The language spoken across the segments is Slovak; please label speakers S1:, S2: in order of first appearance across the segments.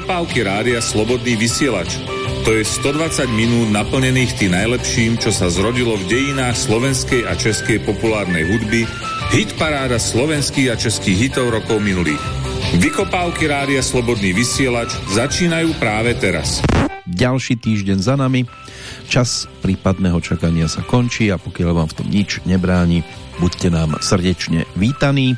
S1: Vykopávky rádia Slobodný vysielač. To je 120 minút naplnených tým najlepším, čo sa zrodilo v dejinách slovenskej a českej populárnej hudby, hit paráda slovenských a českých hitov rokov minulých. Vykopávky rádia Slobodný vysielač začínajú práve teraz.
S2: Ďalší týždeň za nami. Čas prípadného čakania sa končí a pokiaľ vám v tom nič nebráni, buďte nám srdečne vítaní.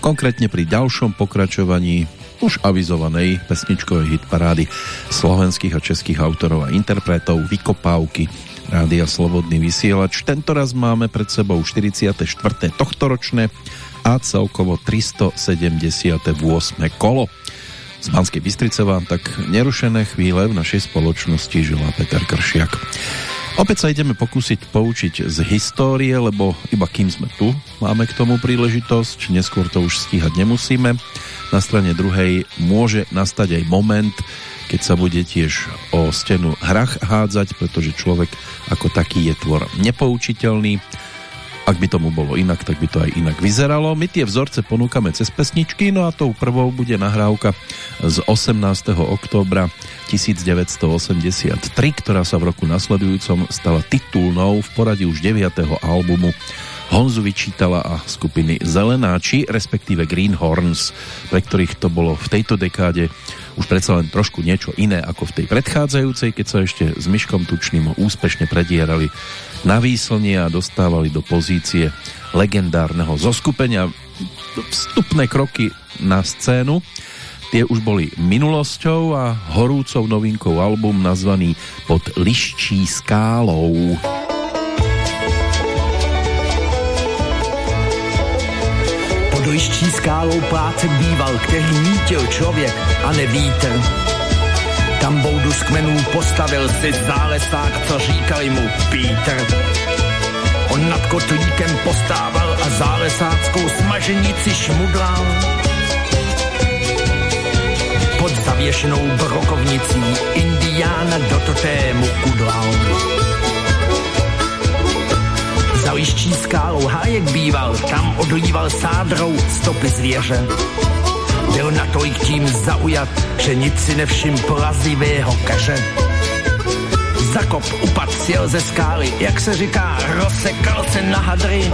S2: Konkrétne pri ďalšom pokračovaní už avizovanej pesničkovej hitparády slovenských a českých autorov a interpretov Vykopávky Rádia Slobodný vysielač. Tento raz máme pred sebou 44. tohtoročné a celkovo 378. kolo. Z Banskej Bystrice vám tak nerušené chvíle v našej spoločnosti žila Peter Kršiak. Opäť sa ideme pokúsiť poučiť z histórie, lebo iba kým sme tu, máme k tomu príležitosť, neskôr to už stíhať nemusíme. Na strane druhej môže nastať aj moment, keď sa bude tiež o stenu hrach hádzať, pretože človek ako taký je tvor nepoučiteľný. Ak by tomu bolo inak, tak by to aj inak vyzeralo. My tie vzorce ponúkame cez pesničky, no a tou prvou bude nahrávka z 18. októbra 1983, ktorá sa v roku nasledujúcom stala titulnou v poradí už 9. albumu Honzu vyčítala a skupiny Zelenáči, respektíve Greenhorns, pre ktorých to bolo v tejto dekáde už predsa len trošku niečo iné ako v tej predchádzajúcej, keď sa ešte s Myškom Tučným úspešne predierali na výslnie a dostávali do pozície legendárneho zoskupenia vstupné kroky na scénu. Tie už boli minulosťou a horúcou novinkou album nazvaný Pod liščí skálou.
S3: Liští skálou pláce býval, který mítil člověk a nevítr. Tam boudu z kmenů postavil si zálesák, co říkali mu Pítr. On nad kotlíkem postával a zálesáckou smaženici šmudlal. Pod zavěšenou brokovnicí indiána do totému kudlal. Za liští skálou hájek býval, tam odlíval sádrou stopy zvěře. Byl natolik tím zaujat, že nic si nevšim plazivého kaže. Zakop upad sjel ze skály, jak se říká, rozsekal se na hadry.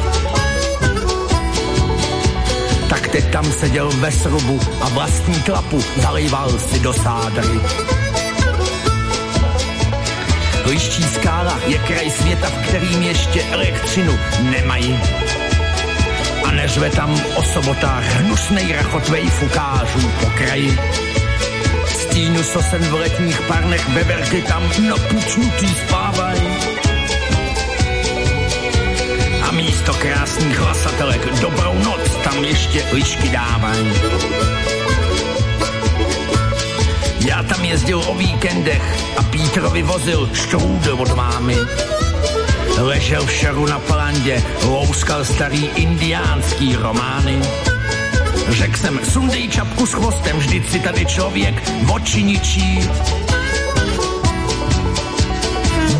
S3: Tak teď tam seděl ve srubu a vlastní klapu zalejval si do sádry. Liští skála je kraj světa, v kterým ještě elektřinu nemají. A neřve tam o sobotách hnusnej rachot vejfukářů po kraji. Stínu sosen v letních parnech beberky tam napučnutý spávaj. A místo krásných hlasatelek dobrou noc tam ještě lišky dávají. Já tam jezdil o víkendech a Pítrovi vozil štrůdl od mámy. Ležel v šaru na palandě, louskal starý indiánský romány. Řekl jsem, sundej čapku s chvostem, vždyť si tady člověk oči ničí.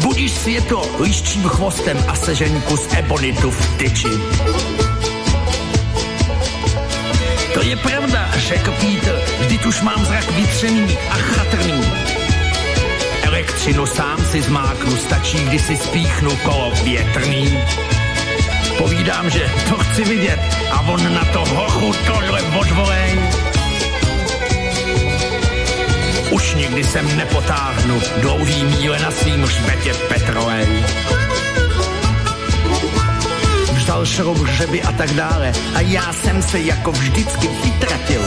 S3: Budíš světlo liščím chvostem a sežeň kus ebonitu v tyči. To je pravda, řekl Peter, vždy už mám zrak vytřený a chatrný. Elektřinu sám si zmáknu, stačí, když si spíchnu kolo větrný. Povídám, že to chci vidět a on na to hochu tohle odvolej. Už nikdy sem nepotáhnu dlouhý míle na svým špetě petrolej vzal šroub, a tak dále. A já jsem se jako vždycky vytratil.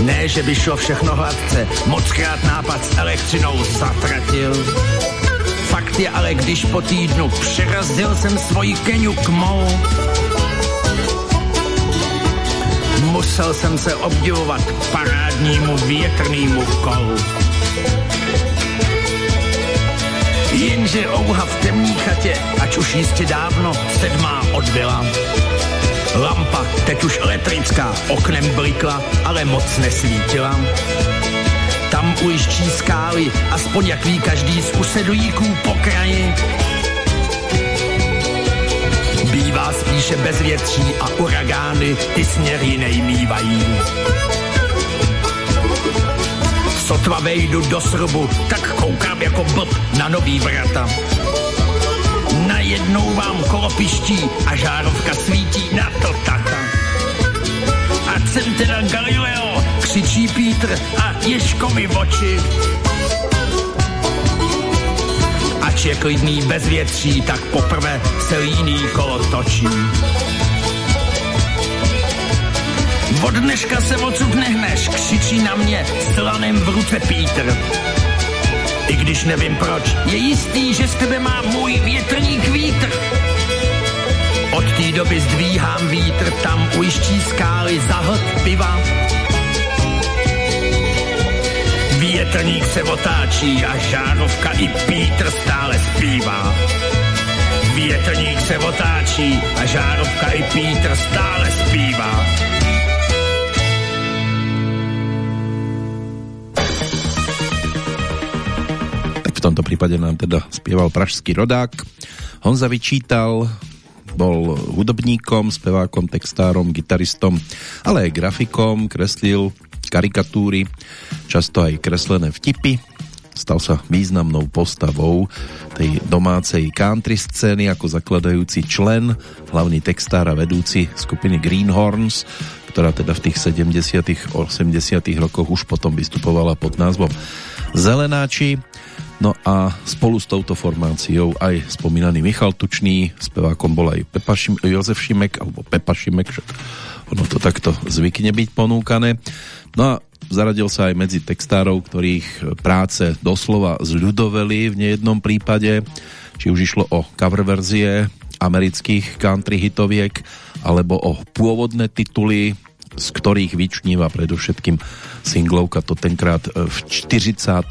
S3: Ne, že by šlo všechno hladce, mockrát nápad s elektřinou zatratil. Fakt je ale, když po týdnu přerazil jsem svoji keňu k mou, musel jsem se obdivovat parádnímu větrnému kolu. Jenže ouha v temní chatě, ať už jistě dávno, sedmá odbyla. Lampa, teď už elektrická, oknem blikla, ale moc nesvítila. Tam u jižčí skály, aspoň jak ví každý z usedlíků po kraji, bývá spíše bezvětří a uragány ty směry nejmývají. Sotva vejdu do srubu, tak koukám jako blb na nový vrata. Najednou vám kolo piští a žárovka svítí na to tata. A teda Galileo, křičí Pítr a Ježkovi v oči. Ač je klidný bez větří, tak poprvé se líný kolo točí. Od dneška se odsud nehneš, křičí na mě s dlanem v ruce Pítr. I když nevím proč, je jistý, že z tebe má můj větrník vítr. Od té doby zdvíhám vítr, tam ujiští skály zahod piva. Větrník se otáčí a žárovka i Pítr stále zpívá. Větrník se otáčí a žárovka i Pítr stále zpívá.
S2: Tomto prípade nám teda spieval pražský rodák. Honza vyčítal, bol hudobníkom, spevákom, textárom, gitaristom, ale aj grafikom, kreslil karikatúry, často aj kreslené vtipy. Stal sa významnou postavou tej domácej country scény ako zakladajúci člen, hlavný textár a vedúci skupiny Greenhorns, ktorá teda v tých 70 80 rokoch už potom vystupovala pod názvom Zelenáči. No a spolu s touto formáciou aj spomínaný Michal Tučný, spevákom bol aj Pepa Šim, Jozef Šimek, alebo Pepa Šimek, ono to takto zvykne byť ponúkané. No a zaradil sa aj medzi textárov, ktorých práce doslova zľudoveli v nejednom prípade, či už išlo o cover verzie amerických country hitoviek, alebo o pôvodné tituly, z ktorých vyčníva predovšetkým singlovka to tenkrát e, v 45.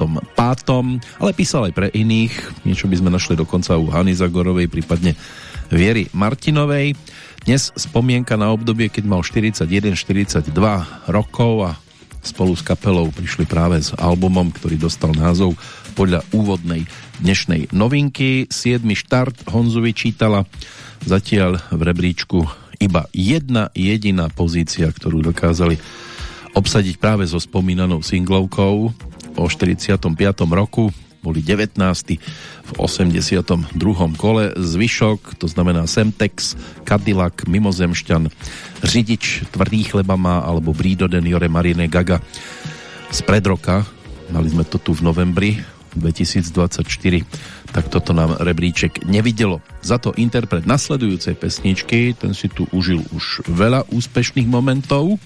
S2: Ale písal aj pre iných. Niečo by sme našli dokonca u Hany Zagorovej, prípadne Viery Martinovej. Dnes spomienka na obdobie, keď mal 41-42 rokov a spolu s kapelou prišli práve s albumom, ktorý dostal názov podľa úvodnej dnešnej novinky. 7. štart Honzu vyčítala zatiaľ v rebríčku iba jedna jediná pozícia, ktorú dokázali obsadiť práve so spomínanou singlovkou o 45. roku boli 19. v 82. kole zvyšok, to znamená Semtex, Cadillac, Mimozemšťan, Řidič, Tvrdý chleba má alebo Brídoden, Jore Marine Gaga z predroka, mali sme to tu v novembri 2024, tak toto nám rebríček nevidelo. Za to interpret nasledujúcej pesničky, ten si tu užil už veľa úspešných momentov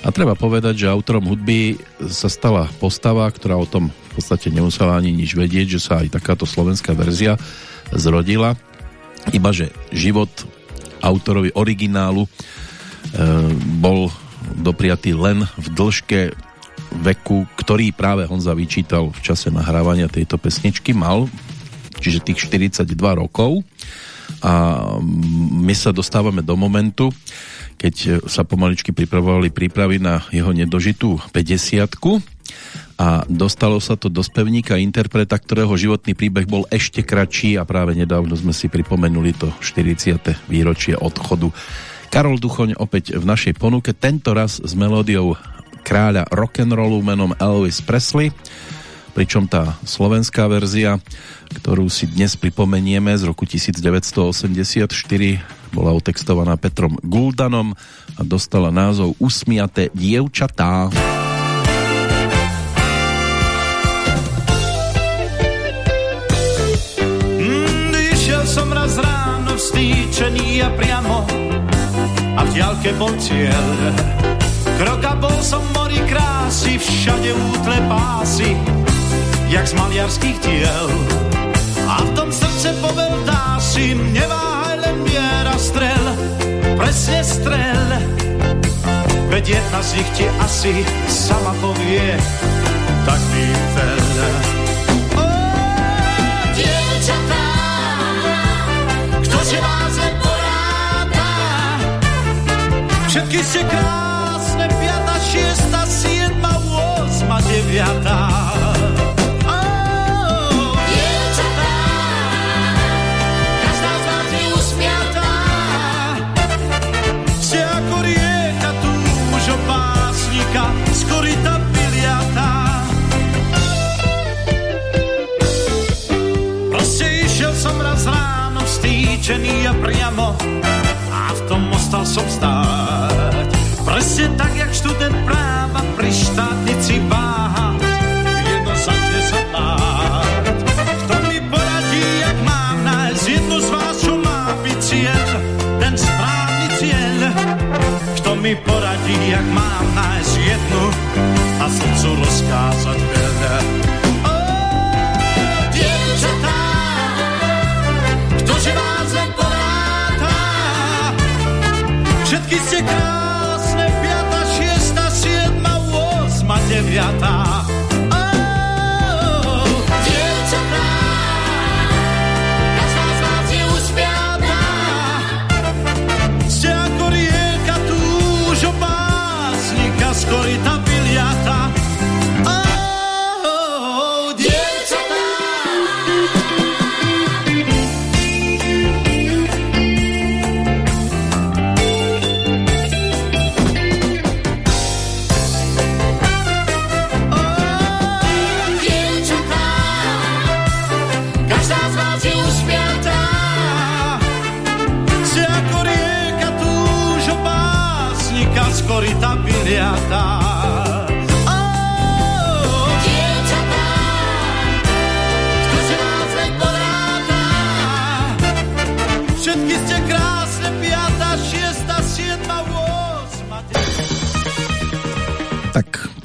S2: a treba povedať, že autorom hudby sa stala postava, ktorá o tom v podstate nemusela ani nič vedieť, že sa aj takáto slovenská verzia zrodila. Iba, že život autorovi originálu e, bol dopriatý len v dĺžke veku, ktorý práve Honza vyčítal v čase nahrávania tejto pesničky, mal, čiže tých 42 rokov. A my sa dostávame do momentu, keď sa pomaličky pripravovali prípravy na jeho nedožitú 50 a dostalo sa to do spevníka interpreta, ktorého životný príbeh bol ešte kratší a práve nedávno sme si pripomenuli to 40. výročie odchodu. Karol Duchoň opäť v našej ponuke, tento raz s melódiou kráľa rock'n'rollu menom Elvis Presley, pričom tá slovenská verzia, ktorú si dnes pripomenieme z roku 1984 bola otextovaná Petrom Guldanom a dostala názov Usmiaté dievčatá.
S4: Ráno vstýčený a priamo a v diaľke bol cieľ. Kroka bol som mori krásy, všade útle pásy, jak z maliarských diel. A v tom srdce povedá si, nevá miera strel, presne strel. Veď jedna z nich ti asi sama povie, tak by chcel. O, dievčatá, kto si vás neporáda? Všetky ste krásne, šiesta, siedma, osma, deviatá. Skorita biliata Proste išiel som raz ráno vstýčený a priamo A v tom ostal som tak, jak študent práva pri štátnici váha, jedno sa máť. Kto mi poradí, jak mám nájsť jednu z vás, čo má byť cieľ, ten správny cieľ. Kto mi poradí, jak mám nájsť jednu a srdcu rozkázať veľa. Všetky ste krásne, deviatá.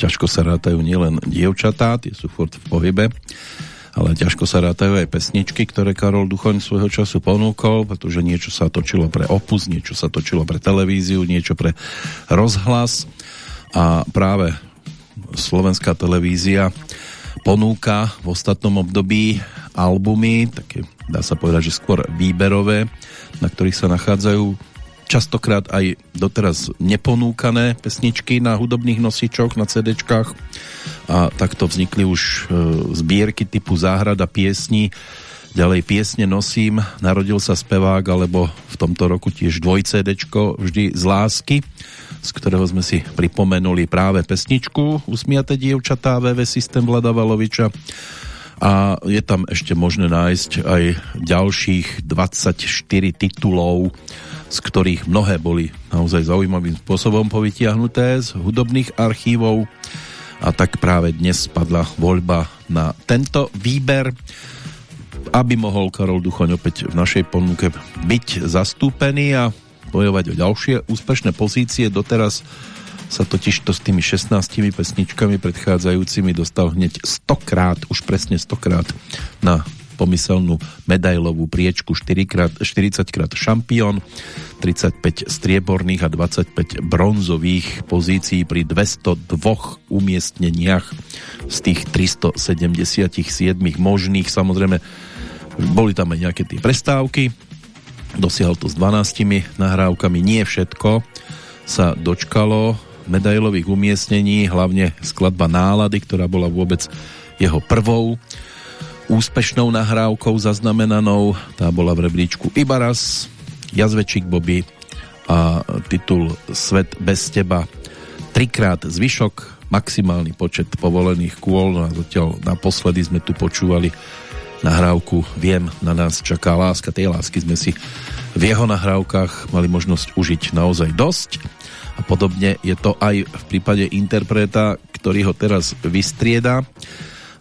S2: Ťažko sa rátajú nielen dievčatá, tie sú furt v pohybe, ale ťažko sa rátajú aj pesničky, ktoré Karol Duchoň svojho času ponúkol, pretože niečo sa točilo pre opus, niečo sa točilo pre televíziu, niečo pre rozhlas. A práve slovenská televízia ponúka v ostatnom období albumy, také dá sa povedať, že skôr výberové, na ktorých sa nachádzajú častokrát aj doteraz neponúkané pesničky na hudobných nosičoch, na CDčkách. A takto vznikli už e, zbierky typu Záhrada piesní, ďalej piesne nosím, narodil sa spevák, alebo v tomto roku tiež dvoj CDčko vždy z lásky, z ktorého sme si pripomenuli práve pesničku Usmiate dievčatá VV systém Vlada Valoviča. A je tam ešte možné nájsť aj ďalších 24 titulov z ktorých mnohé boli naozaj zaujímavým spôsobom povytiahnuté z hudobných archívov a tak práve dnes spadla voľba na tento výber aby mohol Karol Duchoň opäť v našej ponuke byť zastúpený a bojovať o ďalšie úspešné pozície. Doteraz sa totiž to s tými 16 pesničkami predchádzajúcimi dostal hneď 100 krát, už presne 100 krát na pomyselnú medailovú priečku 4 krát, 40 krát šampión, 35 strieborných a 25 bronzových pozícií pri 202 umiestneniach z tých 377 možných. Samozrejme, boli tam aj nejaké tie prestávky, dosiahol to s 12 nahrávkami, nie všetko sa dočkalo medailových umiestnení, hlavne skladba Nálady, ktorá bola vôbec jeho prvou úspešnou nahrávkou zaznamenanou. Tá bola v rebríčku iba raz. Jazvečík Bobby a titul Svet bez teba. Trikrát zvyšok, maximálny počet povolených kôl. No a zatiaľ naposledy sme tu počúvali nahrávku Viem, na nás čaká láska. Tej lásky sme si v jeho nahrávkach mali možnosť užiť naozaj dosť. A podobne je to aj v prípade interpreta, ktorý ho teraz vystrieda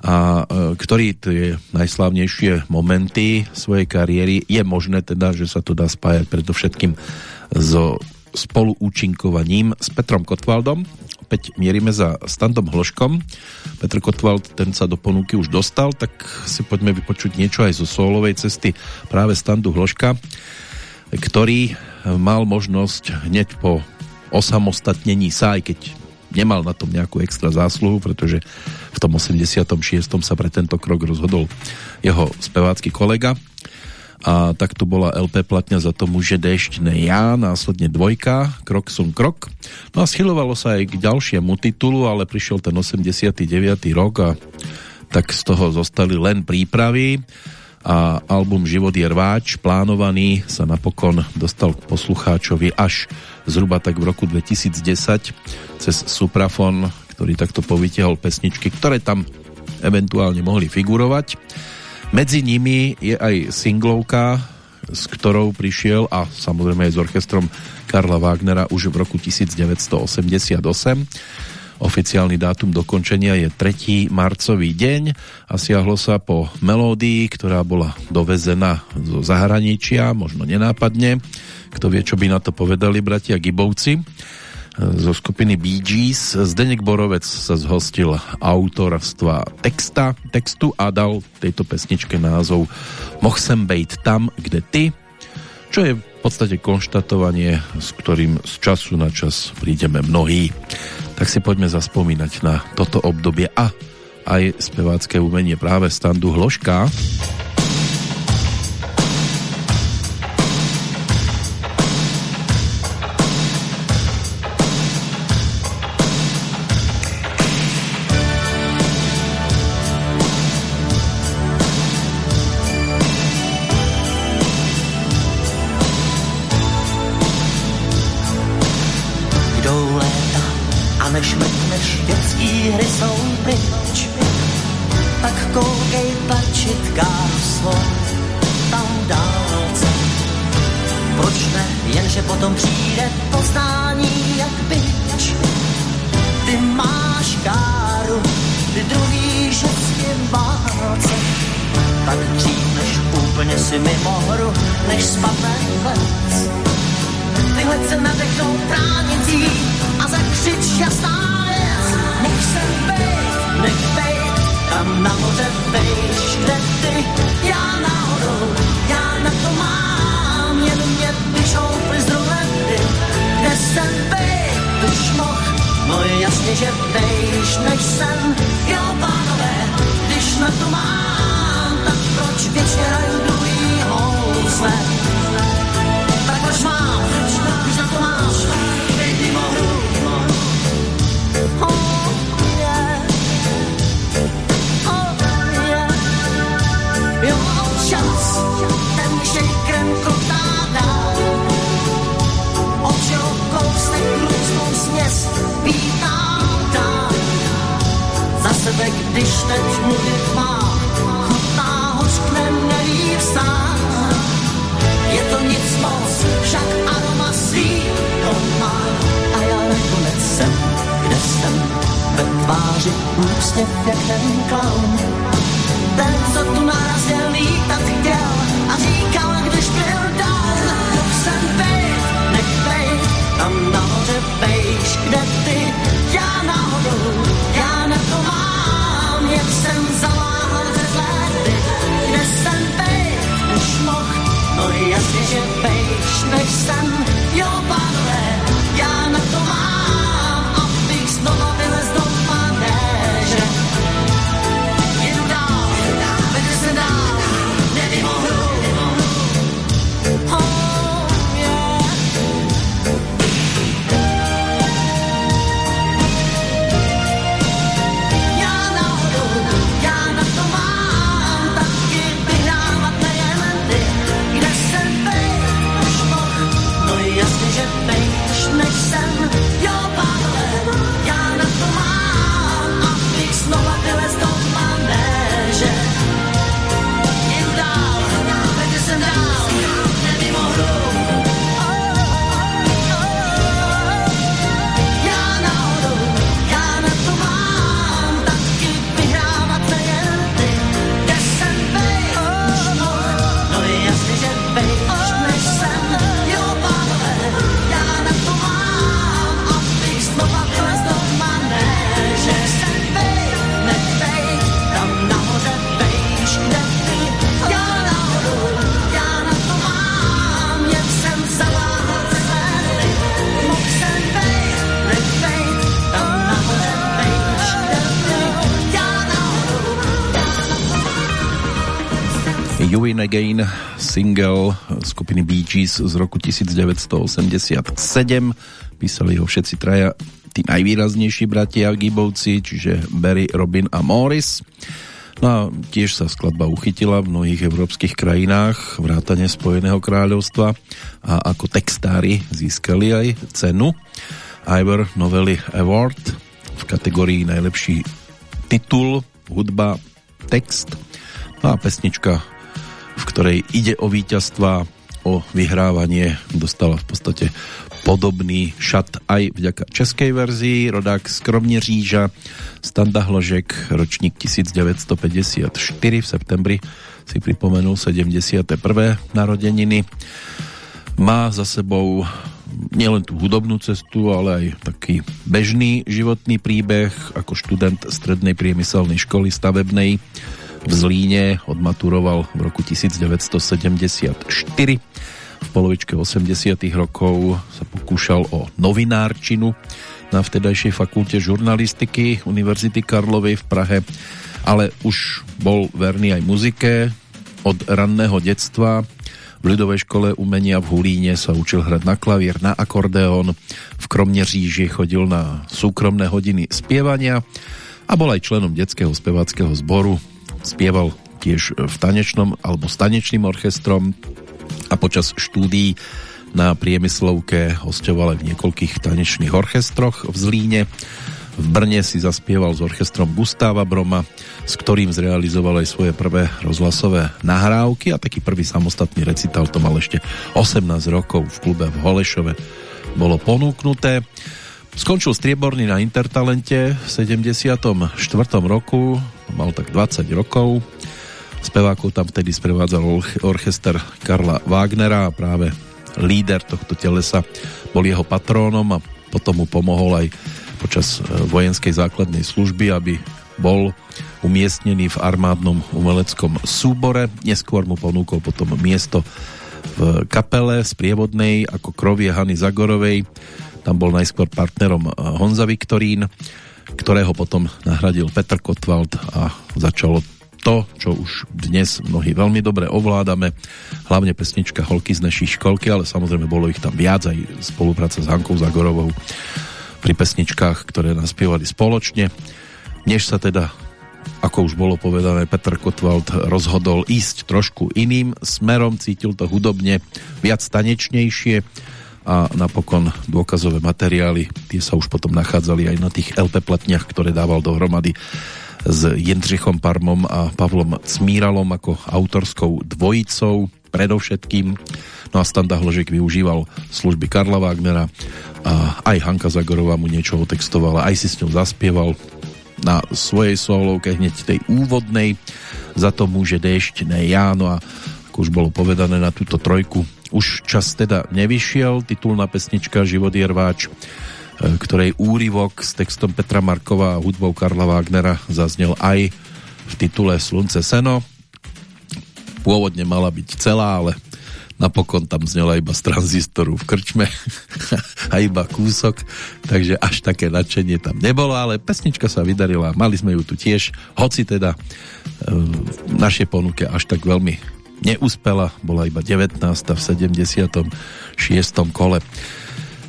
S2: a e, ktorý tie najslavnejšie momenty svojej kariéry je možné teda, že sa to dá spájať predovšetkým so spoluúčinkovaním s Petrom Kotvaldom. Opäť mierime za Standom Hloškom. Petr Kotvald, ten sa do ponuky už dostal, tak si poďme vypočuť niečo aj zo solovej cesty práve Standu Hloška, ktorý mal možnosť hneď po osamostatnení sa, aj keď nemal na tom nejakú extra zásluhu, pretože v tom 86. sa pre tento krok rozhodol jeho spevácky kolega a tak tu bola LP platňa za to muže dešť ne ja, následne dvojka, krok som krok. No a schylovalo sa aj k ďalšiemu titulu, ale prišiel ten 89. rok a tak z toho zostali len prípravy a album Život je rváč, plánovaný, sa napokon dostal k poslucháčovi až zhruba tak v roku 2010 cez Suprafon, ktorý takto povytiahol pesničky, ktoré tam eventuálne mohli figurovať. Medzi nimi je aj singlovka,
S5: s ktorou prišiel a samozrejme aj s orchestrom Karla Wagnera už v roku 1988. Oficiálny dátum dokončenia je 3. marcový deň a siahlo sa po melódii, ktorá bola dovezená zo zahraničia, možno nenápadne. Kto vie, čo by na to povedali bratia Gibovci zo skupiny Bee Gees. Zdenek Borovec sa zhostil autorstva texta, textu a dal tejto pesničke názov Moh sem bejt tam, kde ty, čo je v podstate konštatovanie, s ktorým z času na čas prídeme mnohí. Tak si poďme zaspomínať na toto obdobie a aj spevácké umenie práve standu Hloška. Again, single skupiny Bee Gees z roku 1987. Písali ho všetci traja tí najvýraznejší bratia Gibovci, čiže Barry, Robin a Morris. No a tiež sa skladba uchytila v mnohých európskych krajinách, vrátane Spojeného kráľovstva a ako textári získali aj cenu Ivor Novelly Award v kategórii najlepší titul, hudba, text. No a pesnička ktorej ide o víťazstva
S2: o vyhrávanie dostala v podstate podobný šat aj vďaka českej verzii. Rodák z Kromneříža, Standa Hložek, ročník 1954 v septembri si pripomenul 71. narodeniny. Má za sebou nielen tú hudobnú cestu, ale aj taký bežný životný príbeh ako študent Strednej priemyselnej školy stavebnej v Zlíne odmaturoval v roku 1974 v polovičke 80 rokov sa pokúšal o novinárčinu na vtedajšej fakulte žurnalistiky Univerzity Karlovej v Prahe, ale už bol verný aj muzike od ranného detstva. V ľudovej škole umenia v Hulíne sa učil hrať na klavír, na akordeón. V Kromneříži chodil na súkromné hodiny spievania a bol aj členom detského speváckého zboru. Spieval tiež v tanečnom alebo s tanečným orchestrom a počas štúdií na priemyslovke hostoval aj v niekoľkých tanečných orchestroch v Zlíne. V Brne si zaspieval s orchestrom Gustáva Broma, s ktorým zrealizoval aj svoje prvé rozhlasové nahrávky a taký prvý samostatný recital to mal ešte 18 rokov v klube v Holešove bolo ponúknuté. Skončil strieborný na Intertalente v 74. roku, mal tak 20 rokov Spevákov tam vtedy sprevádzal orchester Karla Wagnera a práve líder tohto telesa bol jeho patrónom a potom mu pomohol aj počas e, vojenskej základnej služby, aby bol umiestnený v armádnom umeleckom súbore. Neskôr mu ponúkol potom miesto v kapele sprievodnej ako krovie Hany Zagorovej. Tam bol najskôr partnerom e, Honza Viktorín, ktorého potom nahradil Petr Kotwald a začalo to, čo už dnes mnohí veľmi dobre ovládame, hlavne pesnička Holky z našich školky, ale samozrejme bolo ich tam viac, aj spolupráca s Hankou Zagorovou pri pesničkách, ktoré naspievali spoločne. Než sa teda, ako už bolo povedané, Petr Kotwald rozhodol ísť trošku iným smerom, cítil to hudobne viac tanečnejšie a napokon dôkazové materiály, tie sa už potom nachádzali aj na tých LP platniach, ktoré dával dohromady s Jindřichom Parmom a Pavlom Cmíralom ako autorskou dvojicou predovšetkým. No a Standa Hložek využíval služby Karla Wagnera a aj Hanka Zagorová mu niečo otextovala, aj si s ňou zaspieval na svojej solovke hneď tej úvodnej za to môže dešť, ne ja, no a ako už bolo povedané na túto trojku už čas teda nevyšiel, titulná pesnička Život je rváč E, ktorej úryvok s textom Petra Markova a hudbou Karla Wagnera zaznel aj v titule Slunce seno. Pôvodne mala byť celá, ale napokon tam znela iba z tranzistoru v krčme a iba kúsok, takže až také nadšenie tam nebolo, ale pesnička sa vydarila, mali sme ju tu tiež, hoci teda e, v našej ponuke až tak veľmi neúspela, bola iba 19. v 76. kole.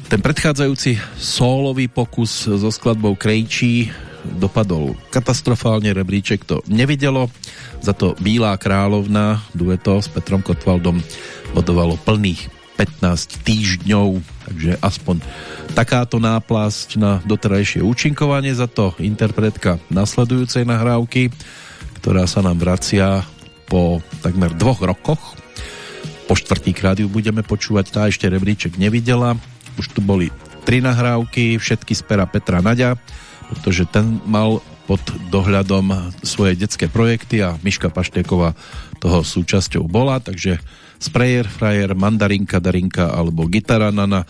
S2: Ten predchádzajúci sólový pokus so skladbou Krejčí dopadol katastrofálne, rebríček to nevidelo, za to Bílá královna dueto s Petrom Kotvaldom bodovalo plných 15 týždňov, takže aspoň takáto náplasť na doterajšie účinkovanie, za to interpretka nasledujúcej nahrávky, ktorá sa nám vracia po takmer dvoch rokoch. Po štvrtýkrát ju budeme počúvať, tá ešte rebríček nevidela, už tu boli tri nahrávky, všetky z pera Petra Naďa, pretože ten mal pod dohľadom svoje detské projekty a Miška Paštéková toho súčasťou bola, takže Sprayer, Frajer, Mandarinka, Darinka alebo Gitara Nana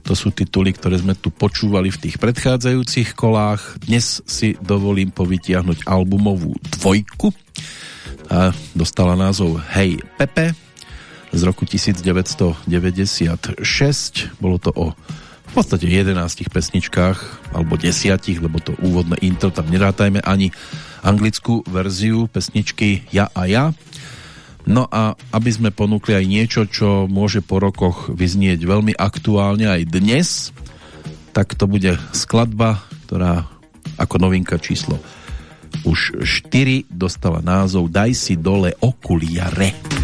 S2: to sú tituly, ktoré sme tu počúvali v tých predchádzajúcich kolách. Dnes si dovolím povytiahnuť albumovú dvojku. A dostala názov Hej Pepe z roku 1996. Bolo to o v podstate 11 pesničkách, alebo 10, lebo to úvodné intro tam nerátajme ani anglickú verziu pesničky Ja a ja. No a aby sme ponúkli aj niečo, čo môže po rokoch vyznieť veľmi aktuálne aj dnes, tak to bude skladba, ktorá ako novinka číslo už 4 dostala názov Daj si dole okuliare.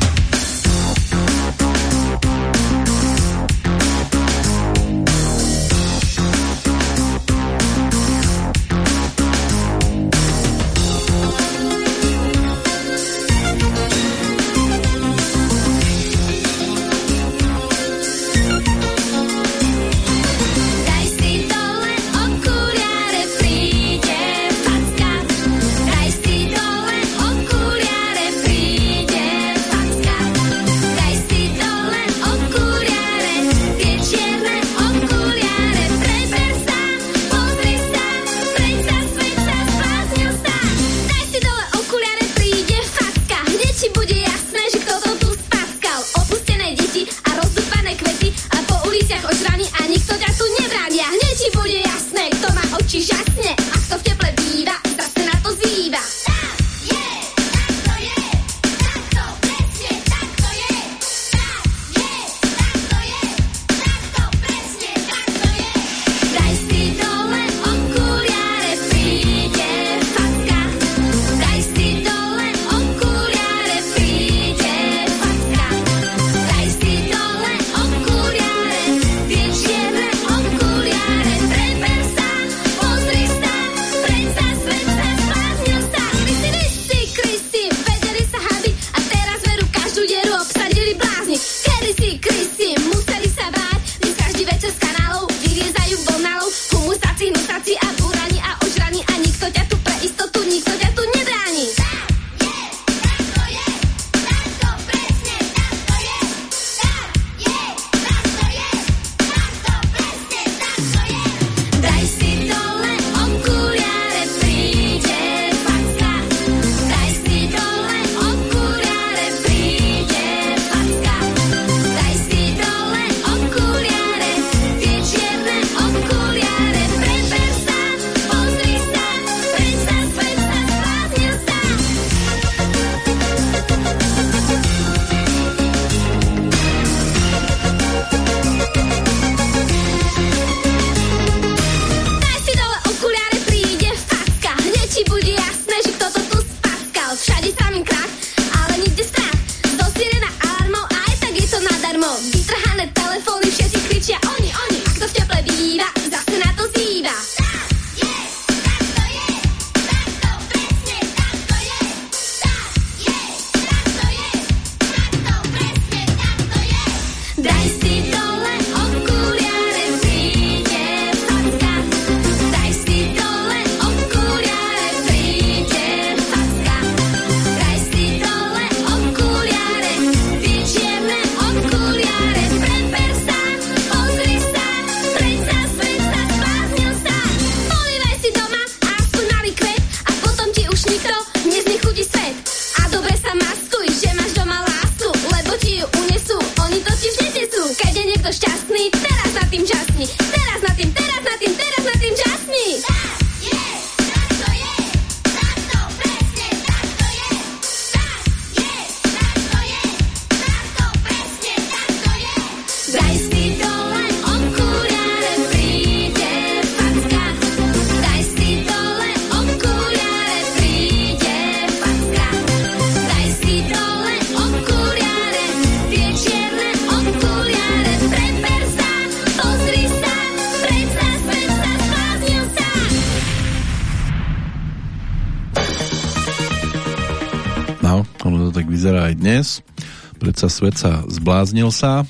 S2: Svet sa zbláznil sa.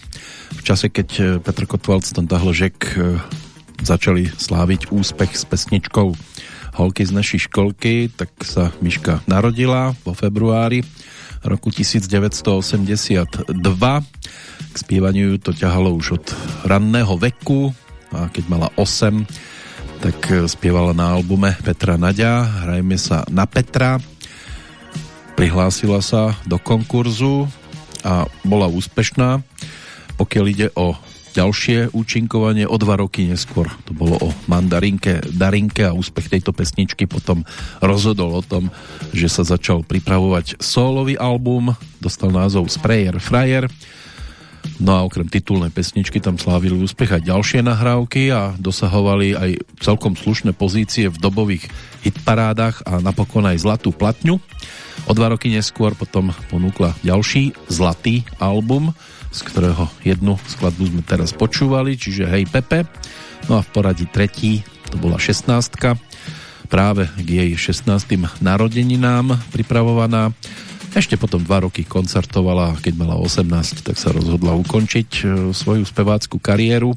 S2: V čase, keď e, Petr Kotvalc, ten Žek e, začali sláviť úspech s pesničkou Holky z našej školky, tak sa Miška narodila vo februári roku 1982. K spievaniu to ťahalo už od ranného veku a keď mala 8, tak e, spievala na albume Petra Nadia Hrajme sa na Petra prihlásila sa do konkurzu a bola úspešná. Pokiaľ ide o ďalšie účinkovanie o dva roky neskôr. To bolo o mandarinke Darinke a úspech tejto pesničky potom rozhodol o tom, že sa začal pripravovať solový album, dostal názov Sprayer Fryer. No a okrem titulnej pesničky tam slávili úspech aj ďalšie nahrávky a dosahovali aj celkom slušné pozície v dobových hitparádach a napokon aj zlatú platňu. O dva roky neskôr potom ponúkla ďalší zlatý album, z ktorého jednu skladbu sme teraz počúvali, čiže Hej Pepe. No a v poradí tretí, to bola 16 práve k jej 16. narodeninám pripravovaná. Ešte potom dva roky koncertovala, keď mala 18, tak sa rozhodla ukončiť e, svoju spevácku kariéru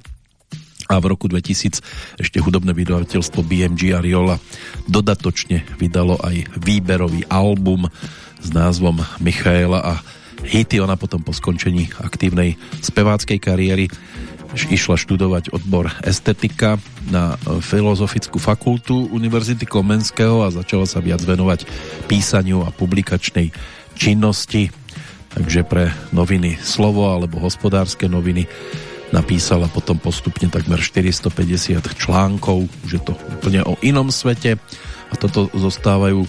S2: a v roku 2000 ešte hudobné vydavateľstvo BMG Ariola dodatočne vydalo aj výberový album s názvom Michaela a hity. Ona potom po skončení aktívnej speváckej kariéry išla študovať odbor estetika na Filozofickú fakultu Univerzity Komenského a začala sa viac venovať písaniu a publikačnej činnosti. Takže pre noviny Slovo alebo hospodárske noviny napísala potom postupne takmer 450 článkov, že to úplne o inom svete a toto zostávajú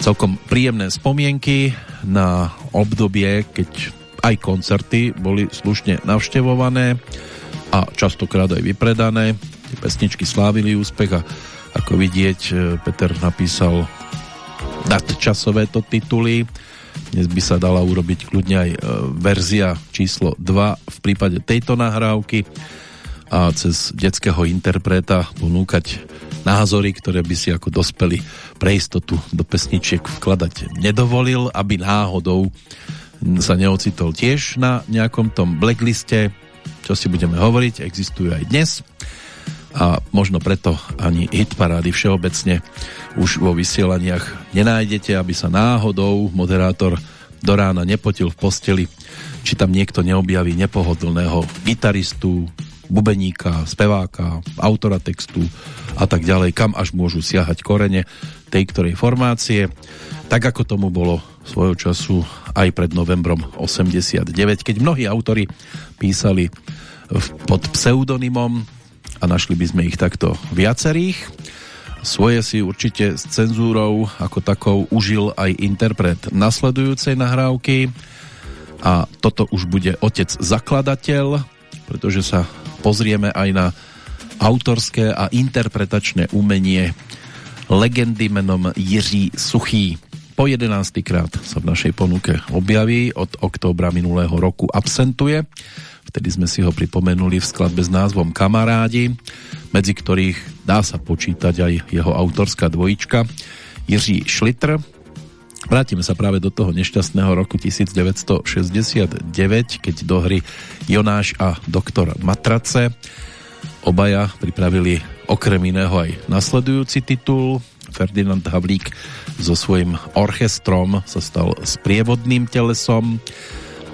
S2: celkom príjemné spomienky na obdobie, keď aj koncerty boli slušne navštevované a častokrát aj vypredané. Tie pesničky slávili úspech a ako vidieť, Peter napísal nadčasové to tituly, dnes by sa dala urobiť kľudne aj e, verzia číslo 2 v prípade tejto nahrávky a cez detského interpreta ponúkať názory, ktoré by si ako dospeli pre istotu do pesničiek vkladať nedovolil, aby náhodou sa neocitol tiež na nejakom tom blackliste, čo si budeme hovoriť, existujú aj dnes a možno preto ani hitparády všeobecne už vo vysielaniach nenájdete, aby sa náhodou moderátor do rána nepotil v posteli, či tam niekto neobjaví nepohodlného gitaristu, bubeníka, speváka, autora textu a tak ďalej, kam až môžu siahať korene tej ktorej formácie, tak ako tomu bolo svojho času aj pred novembrom 89, keď mnohí autory písali pod pseudonymom a našli by sme ich takto viacerých. Svoje si určite s cenzúrou ako takou užil aj interpret nasledujúcej nahrávky a toto už bude otec zakladateľ, pretože sa pozrieme aj na autorské a interpretačné umenie legendy menom Jiří Suchý. Po 11. krát sa v našej ponuke objaví, od októbra minulého roku absentuje Vtedy sme si ho pripomenuli v skladbe s názvom Kamarádi, medzi ktorých dá sa počítať aj jeho autorská dvojička Jiří Šlitr. Vrátime sa práve do toho nešťastného roku 1969, keď do hry Jonáš a doktor Matrace obaja pripravili okrem iného aj nasledujúci titul. Ferdinand Havlík so svojím orchestrom sa stal sprievodným telesom.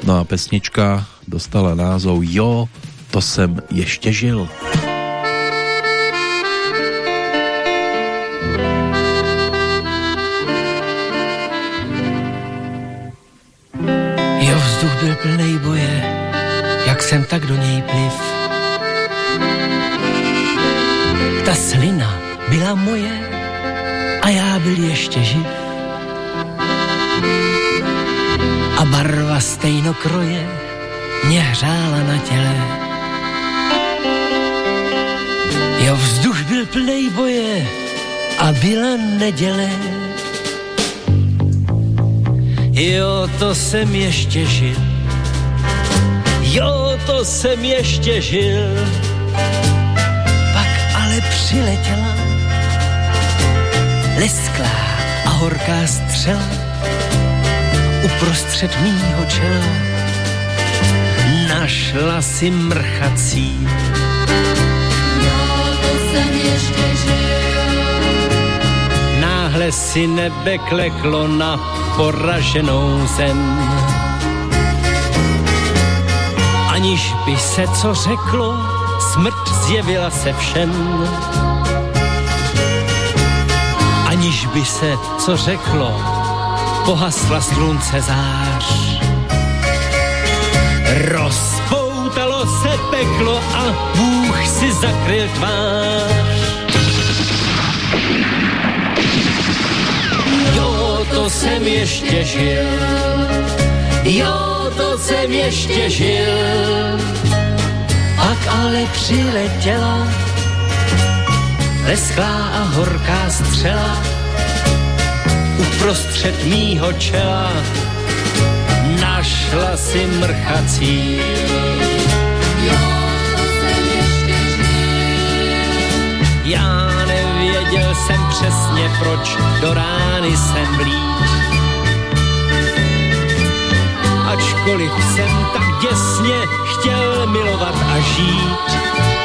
S2: No a pesnička dostala názov Jo, to jsem ještě žil.
S6: Jo, vzduch byl plný boje, jak jsem tak do něj pliv. Ta slina byla moje a já byl ještě živ. A barva stejno kroje mě hřála na těle. Jo, vzduch byl plnej boje a byla neděle. Jo, to jsem ještě žil. Jo, to jsem ještě žil. Pak ale přiletěla lesklá a horká střela uprostřed mýho čela. Našla si mrchací.
S7: Jo, to jsem ještě žil.
S6: Náhle si nebe kleklo na poraženou zem. Aniž by se co řeklo, smrt zjevila se všem. Aniž by se co řeklo, pohasla slunce zář. Rozpoutalo se peklo a Bůh si zakryl tvář. Jo, to jsem ještě žil. Jo, to jsem ještě žil. Pak ale přiletěla lesklá a horká střela uprostřed mýho čela našla si mrchací. Já nevěděl jsem přesně, proč do rány jsem blíž. Ačkoliv jsem tak děsně chtěl milovat a žít.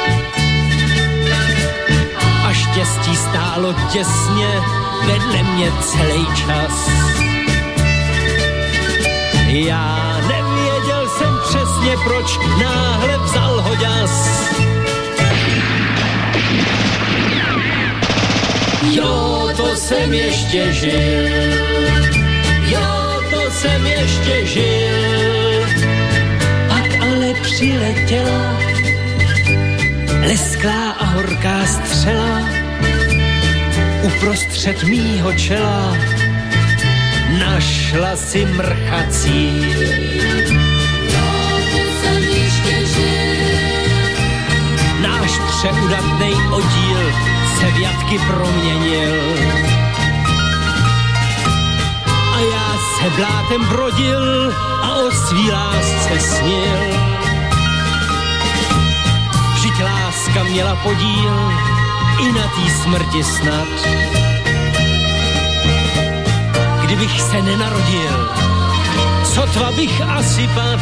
S6: Štěstí stálo těsně vedle mě celý čas. Já nevěděl jsem přesně, proč náhle vzal ho ďas. Jo, to jsem ještě žil. Jo, to jsem ještě žil. Pak ale přiletěla lesklá a horká střela uprostřed mýho čela našla si mrchací. Náš přeudatnej oddíl se v jatky proměnil. A já se blátem brodil a o svý lásce snil. Vždyť láska měla podíl i na té smrti snad. Kdybych se nenarodil, sotva bych asi pad.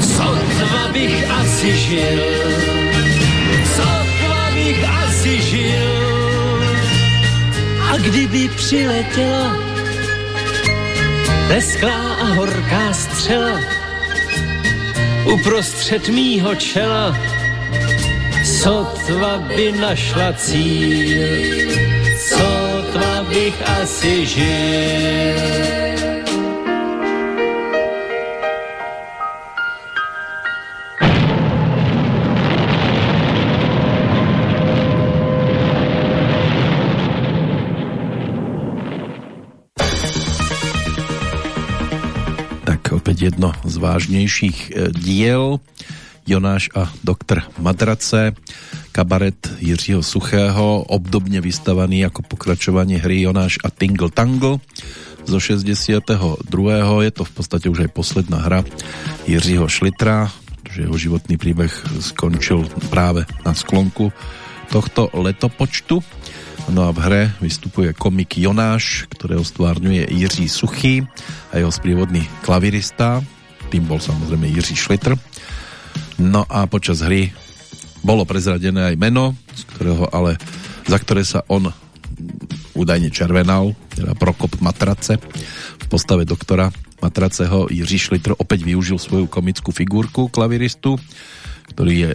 S6: Sotva bych asi žil, sotva bych asi žil. A kdyby přiletěla lesklá a horká střela, uprostřed mýho čela, sotva by našla cíl, sotva bych asi žil.
S2: Jedno z vážnejších e, diel. Jonáš a doktor Madrace, kabaret Jiřího Suchého, obdobně vystavaný jako pokračování hry Jonáš a Tingle Tangle zo 62. Je to v podstatě už aj posledná hra Jiřího Šlitra, že jeho životný príbeh skončil práve na sklonku tohto letopočtu. No a v hre vystupuje komik Jonáš, ktorého stvárňuje Jiří Suchý a jeho sprievodný klavirista, tým bol samozrejme Jiří Šlitr. No a počas hry bolo prezradené aj meno, z ktorého ale, za ktoré sa on údajne červenal, teda Prokop Matrace. V postave doktora Matraceho Jiří Šlitr opäť využil svoju komickú figurku klaviristu ktorý je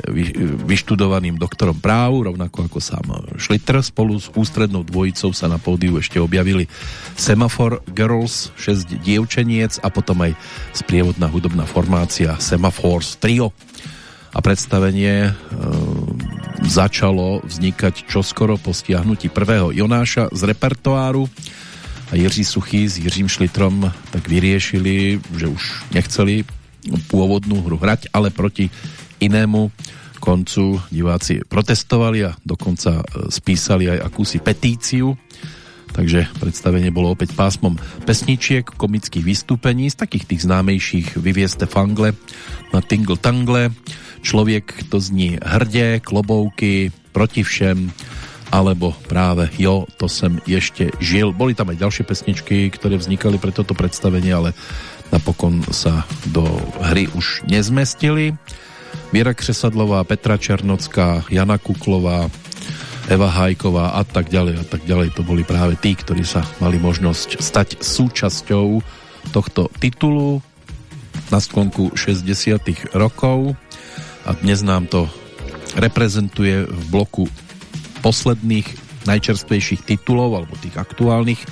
S2: vyštudovaným doktorom práv, rovnako ako sám Schlitter. Spolu s ústrednou dvojicou sa na pódiu ešte objavili Semaphore Girls, 6 dievčeniec a potom aj sprievodná hudobná formácia Semaphores Trio. A predstavenie e, začalo vznikať čoskoro po stiahnutí prvého Jonáša z repertoáru a Jiří Suchý s Jiřím Šlitrom tak vyriešili, že už nechceli pôvodnú hru hrať, ale proti inému koncu diváci protestovali a dokonca e, spísali aj akúsi petíciu takže predstavenie bolo opäť pásmom pesničiek, komických vystúpení z takých tých známejších Vyvieste fangle na Tingle Tangle Človek, kto zní hrdě, klobouky, proti všem alebo práve Jo, to sem ešte žil. Boli tam aj ďalšie pesničky, ktoré vznikali pre toto predstavenie, ale napokon sa do hry už nezmestili. Viera Křesadlová, Petra Černocká, Jana Kuklová, Eva Hajková a tak ďalej a tak ďalej. To boli práve tí, ktorí sa mali možnosť stať súčasťou tohto titulu na sklonku 60 rokov a dnes nám to reprezentuje v bloku posledných najčerstvejších titulov alebo tých aktuálnych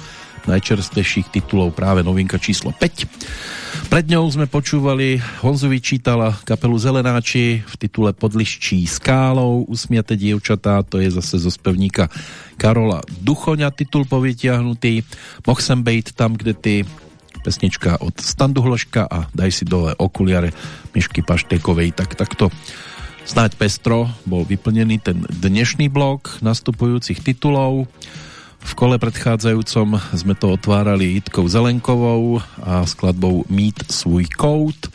S2: najčerstvejších titulov práve novinka číslo 5. Pred ňou sme počúvali Honzu vyčítala kapelu Zelenáči v titule Podliščí skálou Usmiate dievčatá, to je zase zo spevníka Karola Duchoňa titul povytiahnutý. Moh sem bejt tam, kde ty pesnička od Standu Hloška a Daj si dole okuliare Mišky Paštekovej, tak takto snáď pestro bol vyplnený ten dnešný blok nastupujúcich titulov. V kole predchádzajúcom sme to otvárali Jitkou Zelenkovou a skladbou Meet svůj kód.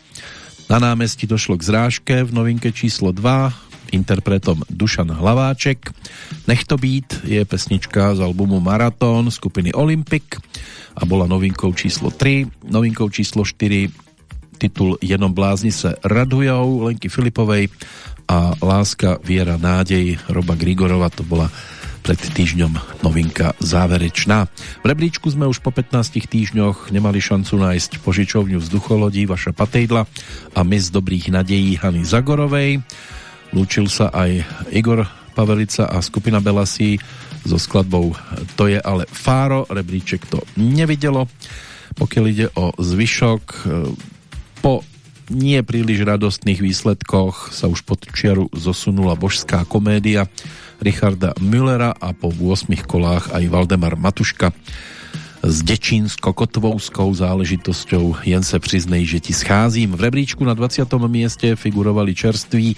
S2: Na námestí došlo k zrážke v novinke číslo 2 interpretom Dušan Hlaváček. Nech to být je pesnička z albumu Marathon skupiny Olympic a bola novinkou číslo 3. Novinkou číslo 4 titul Jenom blázni se radujou Lenky Filipovej a Láska, viera, nádej Roba Grigorova, to bola pred týždňom novinka záverečná. V rebríčku sme už po 15 týždňoch nemali šancu nájsť požičovňu vzducholodí Vaša Patejdla a my z dobrých nadejí Hany Zagorovej. Lúčil sa aj Igor Pavelica a skupina Belasí so skladbou To je ale Fáro, rebríček to nevidelo. Pokiaľ ide o zvyšok, po nie príliš radostných výsledkoch sa už pod čiaru zosunula božská komédia Richarda Müllera a po 8 kolách aj Valdemar Matuška s dečínsko-kotvouskou záležitosťou Jen se přiznej, že ti scházím. V rebríčku na 20. mieste figurovali čerství